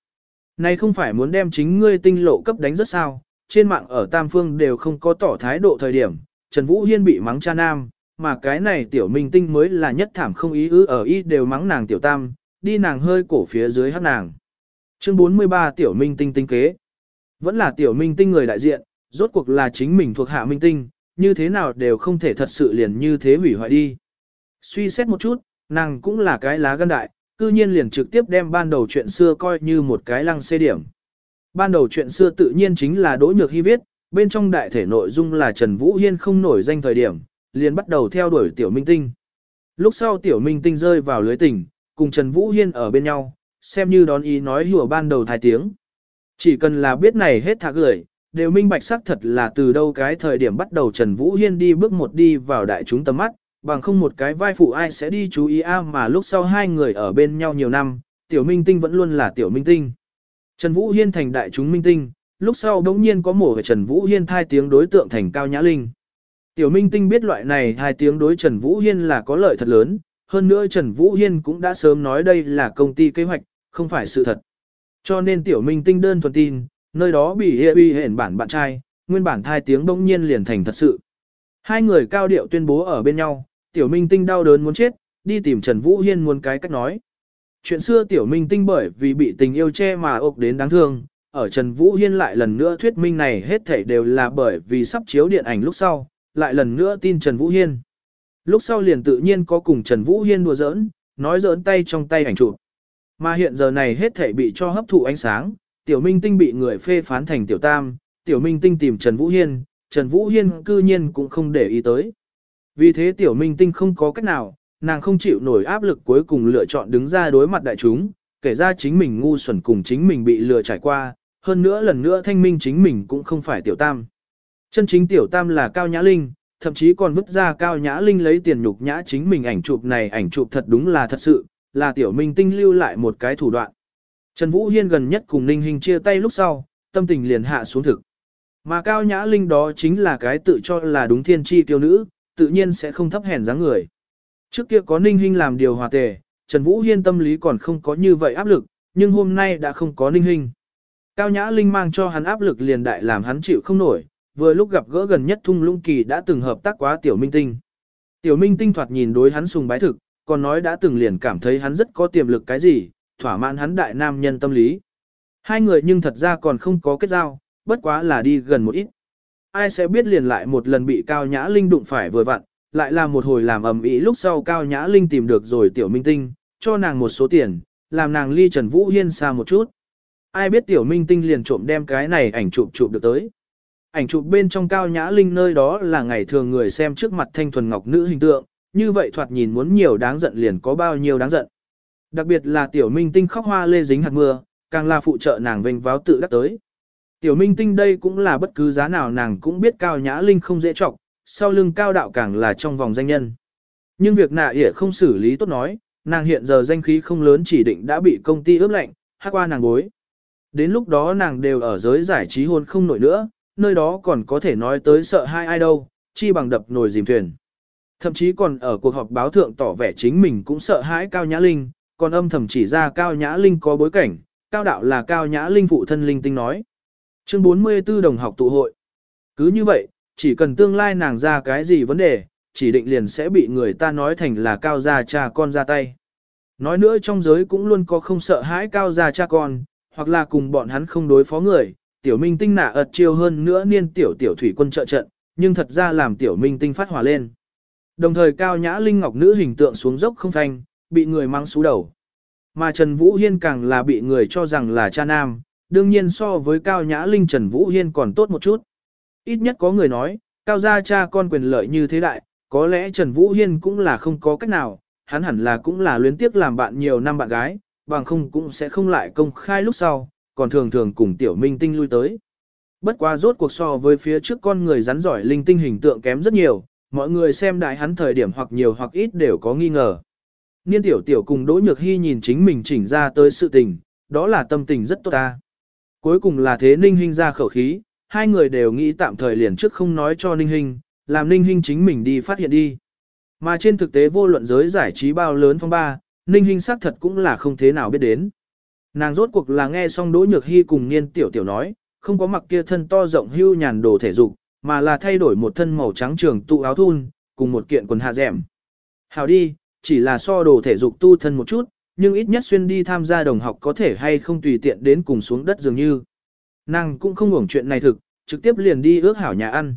Này không phải muốn đem chính ngươi tinh lộ cấp đánh rất sao, trên mạng ở Tam Phương đều không có tỏ thái độ thời điểm, Trần Vũ Hiên bị mắng cha nam, mà cái này tiểu minh tinh mới là nhất thảm không ý ư ở y đều mắng nàng tiểu tam, đi nàng hơi cổ phía dưới hát nàng. Chương 43 tiểu minh tinh tinh kế. Vẫn là tiểu minh tinh người đại diện, rốt cuộc là chính mình thuộc hạ minh tinh, như thế nào đều không thể thật sự liền như thế hủy hoại đi. Suy xét một chút, nàng cũng là cái lá gân đại, cư nhiên liền trực tiếp đem ban đầu chuyện xưa coi như một cái lăng xê điểm. Ban đầu chuyện xưa tự nhiên chính là Đỗ Nhược Hy viết, bên trong đại thể nội dung là Trần Vũ Hiên không nổi danh thời điểm, liền bắt đầu theo đuổi Tiểu Minh Tinh. Lúc sau Tiểu Minh Tinh rơi vào lưới tình, cùng Trần Vũ Hiên ở bên nhau, xem như đón ý nói hùa ban đầu thái tiếng. Chỉ cần là biết này hết thả gửi, đều minh bạch xác thật là từ đâu cái thời điểm bắt đầu Trần Vũ Hiên đi bước một đi vào đại chúng tầm mắt, bằng không một cái vai phụ ai sẽ đi chú ý a mà lúc sau hai người ở bên nhau nhiều năm, Tiểu Minh Tinh vẫn luôn là Tiểu Minh Tinh. Trần Vũ Hiên thành đại chúng minh tinh, lúc sau đống nhiên có mổ về Trần Vũ Hiên thai tiếng đối tượng thành Cao Nhã Linh. Tiểu Minh Tinh biết loại này thai tiếng đối Trần Vũ Hiên là có lợi thật lớn, hơn nữa Trần Vũ Hiên cũng đã sớm nói đây là công ty kế hoạch, không phải sự thật. Cho nên Tiểu Minh Tinh đơn thuần tin, nơi đó bị hệ uy hển bản bạn trai, nguyên bản thai tiếng bỗng nhiên liền thành thật sự. Hai người cao điệu tuyên bố ở bên nhau, Tiểu Minh Tinh đau đớn muốn chết, đi tìm Trần Vũ Hiên muốn cái cách nói. Chuyện xưa tiểu minh tinh bởi vì bị tình yêu che mà ốc đến đáng thương, ở Trần Vũ Hiên lại lần nữa thuyết minh này hết thảy đều là bởi vì sắp chiếu điện ảnh lúc sau, lại lần nữa tin Trần Vũ Hiên. Lúc sau liền tự nhiên có cùng Trần Vũ Hiên đùa giỡn, nói giỡn tay trong tay ảnh chụp. Mà hiện giờ này hết thảy bị cho hấp thụ ánh sáng, tiểu minh tinh bị người phê phán thành tiểu tam, tiểu minh tinh tìm Trần Vũ Hiên, Trần Vũ Hiên cư nhiên cũng không để ý tới. Vì thế tiểu minh tinh không có cách nào, nàng không chịu nổi áp lực cuối cùng lựa chọn đứng ra đối mặt đại chúng, kể ra chính mình ngu xuẩn cùng chính mình bị lừa trải qua, hơn nữa lần nữa thanh minh chính mình cũng không phải tiểu tam. Chân chính tiểu tam là Cao Nhã Linh, thậm chí còn vứt ra Cao Nhã Linh lấy tiền nhục nhã chính mình ảnh chụp này ảnh chụp thật đúng là thật sự, là tiểu minh tinh lưu lại một cái thủ đoạn. Trần Vũ Hiên gần nhất cùng Ninh Hình chia tay lúc sau, tâm tình liền hạ xuống thực. Mà Cao Nhã Linh đó chính là cái tự cho là đúng thiên chi tiêu nữ, tự nhiên sẽ không thấp hèn dáng người. Trước kia có Ninh Hinh làm điều hòa tề, Trần Vũ Hiên tâm lý còn không có như vậy áp lực, nhưng hôm nay đã không có Ninh Hinh. Cao Nhã Linh mang cho hắn áp lực liền đại làm hắn chịu không nổi, vừa lúc gặp gỡ gần nhất Thung Lũng Kỳ đã từng hợp tác quá Tiểu Minh Tinh. Tiểu Minh Tinh thoạt nhìn đối hắn sùng bái thực, còn nói đã từng liền cảm thấy hắn rất có tiềm lực cái gì, thỏa mãn hắn đại nam nhân tâm lý. Hai người nhưng thật ra còn không có kết giao, bất quá là đi gần một ít. Ai sẽ biết liền lại một lần bị Cao Nhã Linh đụng phải vừa vặn, lại là một hồi làm ầm ĩ lúc sau Cao Nhã Linh tìm được rồi Tiểu Minh Tinh, cho nàng một số tiền, làm nàng ly Trần Vũ Hiên xa một chút. Ai biết Tiểu Minh Tinh liền trộm đem cái này ảnh chụp chụp được tới. Ảnh chụp bên trong Cao Nhã Linh nơi đó là ngày thường người xem trước mặt thanh thuần ngọc nữ hình tượng, như vậy thoạt nhìn muốn nhiều đáng giận liền có bao nhiêu đáng giận. Đặc biệt là Tiểu Minh Tinh khóc hoa lê dính hạt mưa, càng là phụ trợ nàng vênh váo tự đắc tới. Tiểu Minh Tinh đây cũng là bất cứ giá nào nàng cũng biết Cao Nhã Linh không dễ trọng, sau lưng cao đạo càng là trong vòng danh nhân. Nhưng việc nạ ỉa không xử lý tốt nói, nàng hiện giờ danh khí không lớn chỉ định đã bị công ty ướp lạnh, hát qua nàng bối. Đến lúc đó nàng đều ở giới giải trí hôn không nổi nữa, nơi đó còn có thể nói tới sợ hai ai đâu, chi bằng đập nồi dìm thuyền. Thậm chí còn ở cuộc họp báo thượng tỏ vẻ chính mình cũng sợ hãi Cao Nhã Linh, còn âm thầm chỉ ra Cao Nhã Linh có bối cảnh, Cao Đạo là Cao Nhã Linh phụ thân linh tinh nói. Chương 44 đồng học tụ hội. Cứ như vậy, chỉ cần tương lai nàng ra cái gì vấn đề, chỉ định liền sẽ bị người ta nói thành là cao gia cha con ra tay. Nói nữa trong giới cũng luôn có không sợ hãi cao gia cha con, hoặc là cùng bọn hắn không đối phó người, tiểu minh tinh nả ật chiêu hơn nữa niên tiểu tiểu thủy quân trợ trận, nhưng thật ra làm tiểu minh tinh phát hỏa lên. Đồng thời cao nhã linh ngọc nữ hình tượng xuống dốc không phanh, bị người mang xú đầu. Mà Trần Vũ Hiên càng là bị người cho rằng là cha nam, đương nhiên so với cao nhã linh Trần Vũ Hiên còn tốt một chút. Ít nhất có người nói, cao gia cha con quyền lợi như thế đại, có lẽ Trần Vũ Hiên cũng là không có cách nào, hắn hẳn là cũng là luyến tiếc làm bạn nhiều năm bạn gái, bằng không cũng sẽ không lại công khai lúc sau, còn thường thường cùng tiểu minh tinh lui tới. Bất quá rốt cuộc so với phía trước con người rắn giỏi linh tinh hình tượng kém rất nhiều, mọi người xem đại hắn thời điểm hoặc nhiều hoặc ít đều có nghi ngờ. Niên tiểu tiểu cùng Đỗ Nhược Hy nhìn chính mình chỉnh ra tới sự tình, đó là tâm tình rất tốt ta. Cuối cùng là thế Ninh Hinh ra khẩu khí, hai người đều nghĩ tạm thời liền trước không nói cho Ninh Hinh, làm Ninh Hinh chính mình đi phát hiện đi. Mà trên thực tế vô luận giới giải trí bao lớn phong ba, Ninh Hinh xác thật cũng là không thế nào biết đến. Nàng rốt cuộc là nghe xong Đỗ Nhược Hy cùng Niên Tiểu Tiểu nói, không có mặc kia thân to rộng hưu nhàn đồ thể dục, mà là thay đổi một thân màu trắng trường tụ áo thun, cùng một kiện quần hạ rẻm. Hào đi, chỉ là so đồ thể dục tu thân một chút, nhưng ít nhất xuyên đi tham gia đồng học có thể hay không tùy tiện đến cùng xuống đất dường như. Nàng cũng không hưởng chuyện này thực, trực tiếp liền đi ước hảo nhà ăn.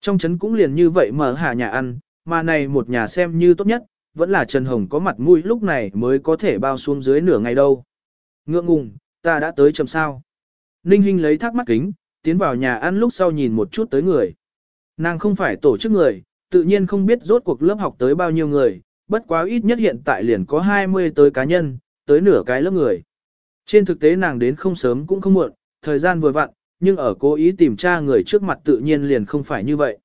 Trong trấn cũng liền như vậy mở hạ nhà ăn, mà này một nhà xem như tốt nhất, vẫn là Trần Hồng có mặt mũi lúc này mới có thể bao xuống dưới nửa ngày đâu. Ngượng ngùng, ta đã tới chậm sao. Ninh Hinh lấy thắc mắt kính, tiến vào nhà ăn lúc sau nhìn một chút tới người. Nàng không phải tổ chức người, tự nhiên không biết rốt cuộc lớp học tới bao nhiêu người, bất quá ít nhất hiện tại liền có 20 tới cá nhân, tới nửa cái lớp người. Trên thực tế nàng đến không sớm cũng không muộn, thời gian vừa vặn, nhưng ở cố ý tìm tra người trước mặt tự nhiên liền không phải như vậy.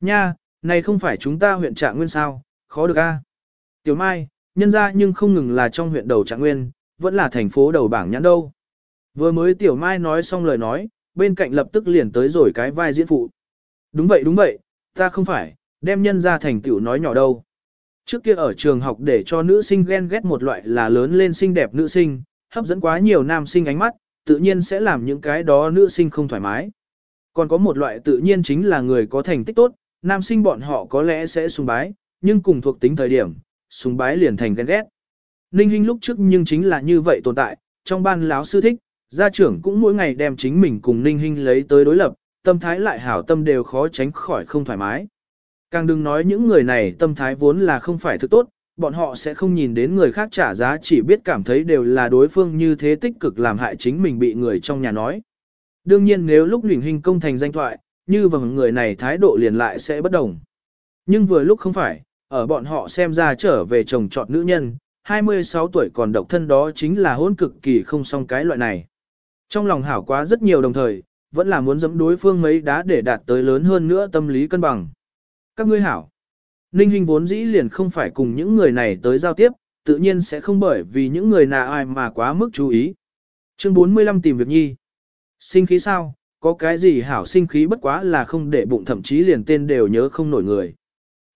Nha, này không phải chúng ta huyện trạng nguyên sao, khó được a. Tiểu Mai, nhân ra nhưng không ngừng là trong huyện đầu trạng nguyên, vẫn là thành phố đầu bảng nhãn đâu. Vừa mới Tiểu Mai nói xong lời nói, bên cạnh lập tức liền tới rồi cái vai diễn phụ. Đúng vậy đúng vậy, ta không phải, đem nhân ra thành tiểu nói nhỏ đâu. Trước kia ở trường học để cho nữ sinh ghen ghét một loại là lớn lên xinh đẹp nữ sinh, hấp dẫn quá nhiều nam sinh ánh mắt, tự nhiên sẽ làm những cái đó nữ sinh không thoải mái. Còn có một loại tự nhiên chính là người có thành tích tốt, nam sinh bọn họ có lẽ sẽ sùng bái, nhưng cùng thuộc tính thời điểm, sùng bái liền thành ghen ghét. Ninh Hinh lúc trước nhưng chính là như vậy tồn tại, trong ban láo sư thích, gia trưởng cũng mỗi ngày đem chính mình cùng Ninh Hinh lấy tới đối lập, tâm thái lại hảo tâm đều khó tránh khỏi không thoải mái. Càng đừng nói những người này tâm thái vốn là không phải thứ tốt, bọn họ sẽ không nhìn đến người khác trả giá chỉ biết cảm thấy đều là đối phương như thế tích cực làm hại chính mình bị người trong nhà nói. Đương nhiên nếu lúc luyện hình công thành danh thoại, như vầng người này thái độ liền lại sẽ bất đồng. Nhưng vừa lúc không phải, ở bọn họ xem ra trở về chồng chọn nữ nhân, 26 tuổi còn độc thân đó chính là hôn cực kỳ không song cái loại này. Trong lòng hảo quá rất nhiều đồng thời, vẫn là muốn dẫm đối phương mấy đá để đạt tới lớn hơn nữa tâm lý cân bằng. Các ngươi hảo. Ninh Hinh vốn dĩ liền không phải cùng những người này tới giao tiếp, tự nhiên sẽ không bởi vì những người nào ai mà quá mức chú ý. Chương 45 tìm việc nhi. Sinh khí sao, có cái gì hảo sinh khí bất quá là không để bụng thậm chí liền tên đều nhớ không nổi người.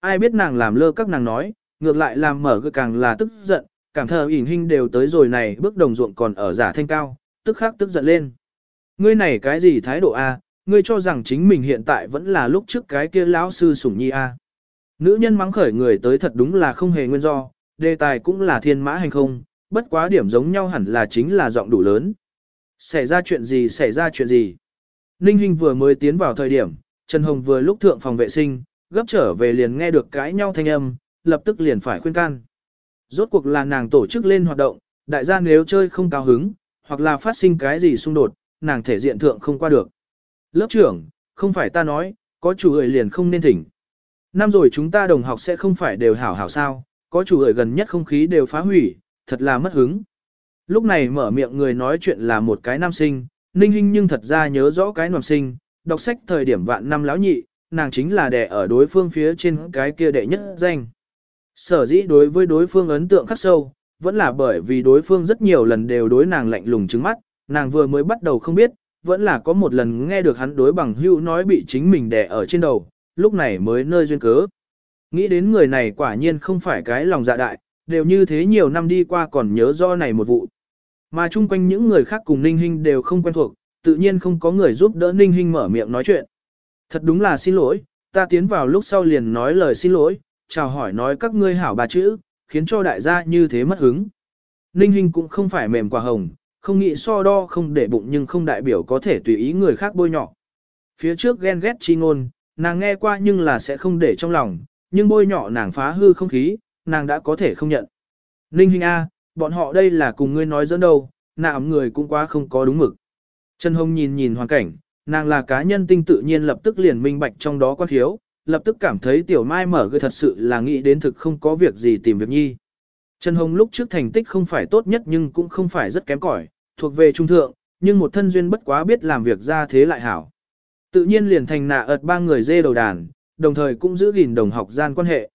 Ai biết nàng làm lơ các nàng nói, ngược lại làm mở cơ càng là tức giận, cảm thờ ỉn hình đều tới rồi này bước đồng ruộng còn ở giả thanh cao, tức khắc tức giận lên. Ngươi này cái gì thái độ a? ngươi cho rằng chính mình hiện tại vẫn là lúc trước cái kia lão sư sủng nhi a? Nữ nhân mắng khởi người tới thật đúng là không hề nguyên do, đề tài cũng là thiên mã hành không, bất quá điểm giống nhau hẳn là chính là giọng đủ lớn. Xảy ra chuyện gì xảy ra chuyện gì? Ninh Hinh vừa mới tiến vào thời điểm, Trần Hồng vừa lúc thượng phòng vệ sinh, gấp trở về liền nghe được cãi nhau thanh âm, lập tức liền phải khuyên can. Rốt cuộc là nàng tổ chức lên hoạt động, đại gia nếu chơi không cao hứng, hoặc là phát sinh cái gì xung đột, nàng thể diện thượng không qua được. Lớp trưởng, không phải ta nói, có chủ người liền không nên thỉnh. Năm rồi chúng ta đồng học sẽ không phải đều hảo hảo sao, có chủ người gần nhất không khí đều phá hủy, thật là mất hứng. Lúc này mở miệng người nói chuyện là một cái nam sinh, ninh Hinh nhưng thật ra nhớ rõ cái nam sinh, đọc sách thời điểm vạn năm lão nhị, nàng chính là đẻ ở đối phương phía trên cái kia đệ nhất danh. Sở dĩ đối với đối phương ấn tượng khắc sâu, vẫn là bởi vì đối phương rất nhiều lần đều đối nàng lạnh lùng trứng mắt, nàng vừa mới bắt đầu không biết, vẫn là có một lần nghe được hắn đối bằng hữu nói bị chính mình đè ở trên đầu, lúc này mới nơi duyên cớ. Nghĩ đến người này quả nhiên không phải cái lòng dạ đại, đều như thế nhiều năm đi qua còn nhớ do này một vụ. Mà chung quanh những người khác cùng Ninh Hinh đều không quen thuộc, tự nhiên không có người giúp đỡ Ninh Hinh mở miệng nói chuyện. Thật đúng là xin lỗi, ta tiến vào lúc sau liền nói lời xin lỗi, chào hỏi nói các ngươi hảo bà chữ, khiến cho đại gia như thế mất hứng. Ninh Hinh cũng không phải mềm quả hồng, không nghĩ so đo không để bụng nhưng không đại biểu có thể tùy ý người khác bôi nhọ. Phía trước ghen ghét chi ngôn, nàng nghe qua nhưng là sẽ không để trong lòng, nhưng bôi nhọ nàng phá hư không khí, nàng đã có thể không nhận. Ninh Hinh A, bọn họ đây là cùng ngươi nói dẫn đâu, nạm người cũng quá không có đúng mực. Trần Hồng nhìn nhìn hoàn cảnh, nàng là cá nhân tinh tự nhiên lập tức liền minh bạch trong đó quan thiếu, lập tức cảm thấy tiểu mai mở gợi thật sự là nghĩ đến thực không có việc gì tìm việc nhi. Trần Hồng lúc trước thành tích không phải tốt nhất nhưng cũng không phải rất kém cỏi, thuộc về trung thượng, nhưng một thân duyên bất quá biết làm việc ra thế lại hảo. Tự nhiên liền thành nạ ợt ba người dê đầu đàn, đồng thời cũng giữ gìn đồng học gian quan hệ.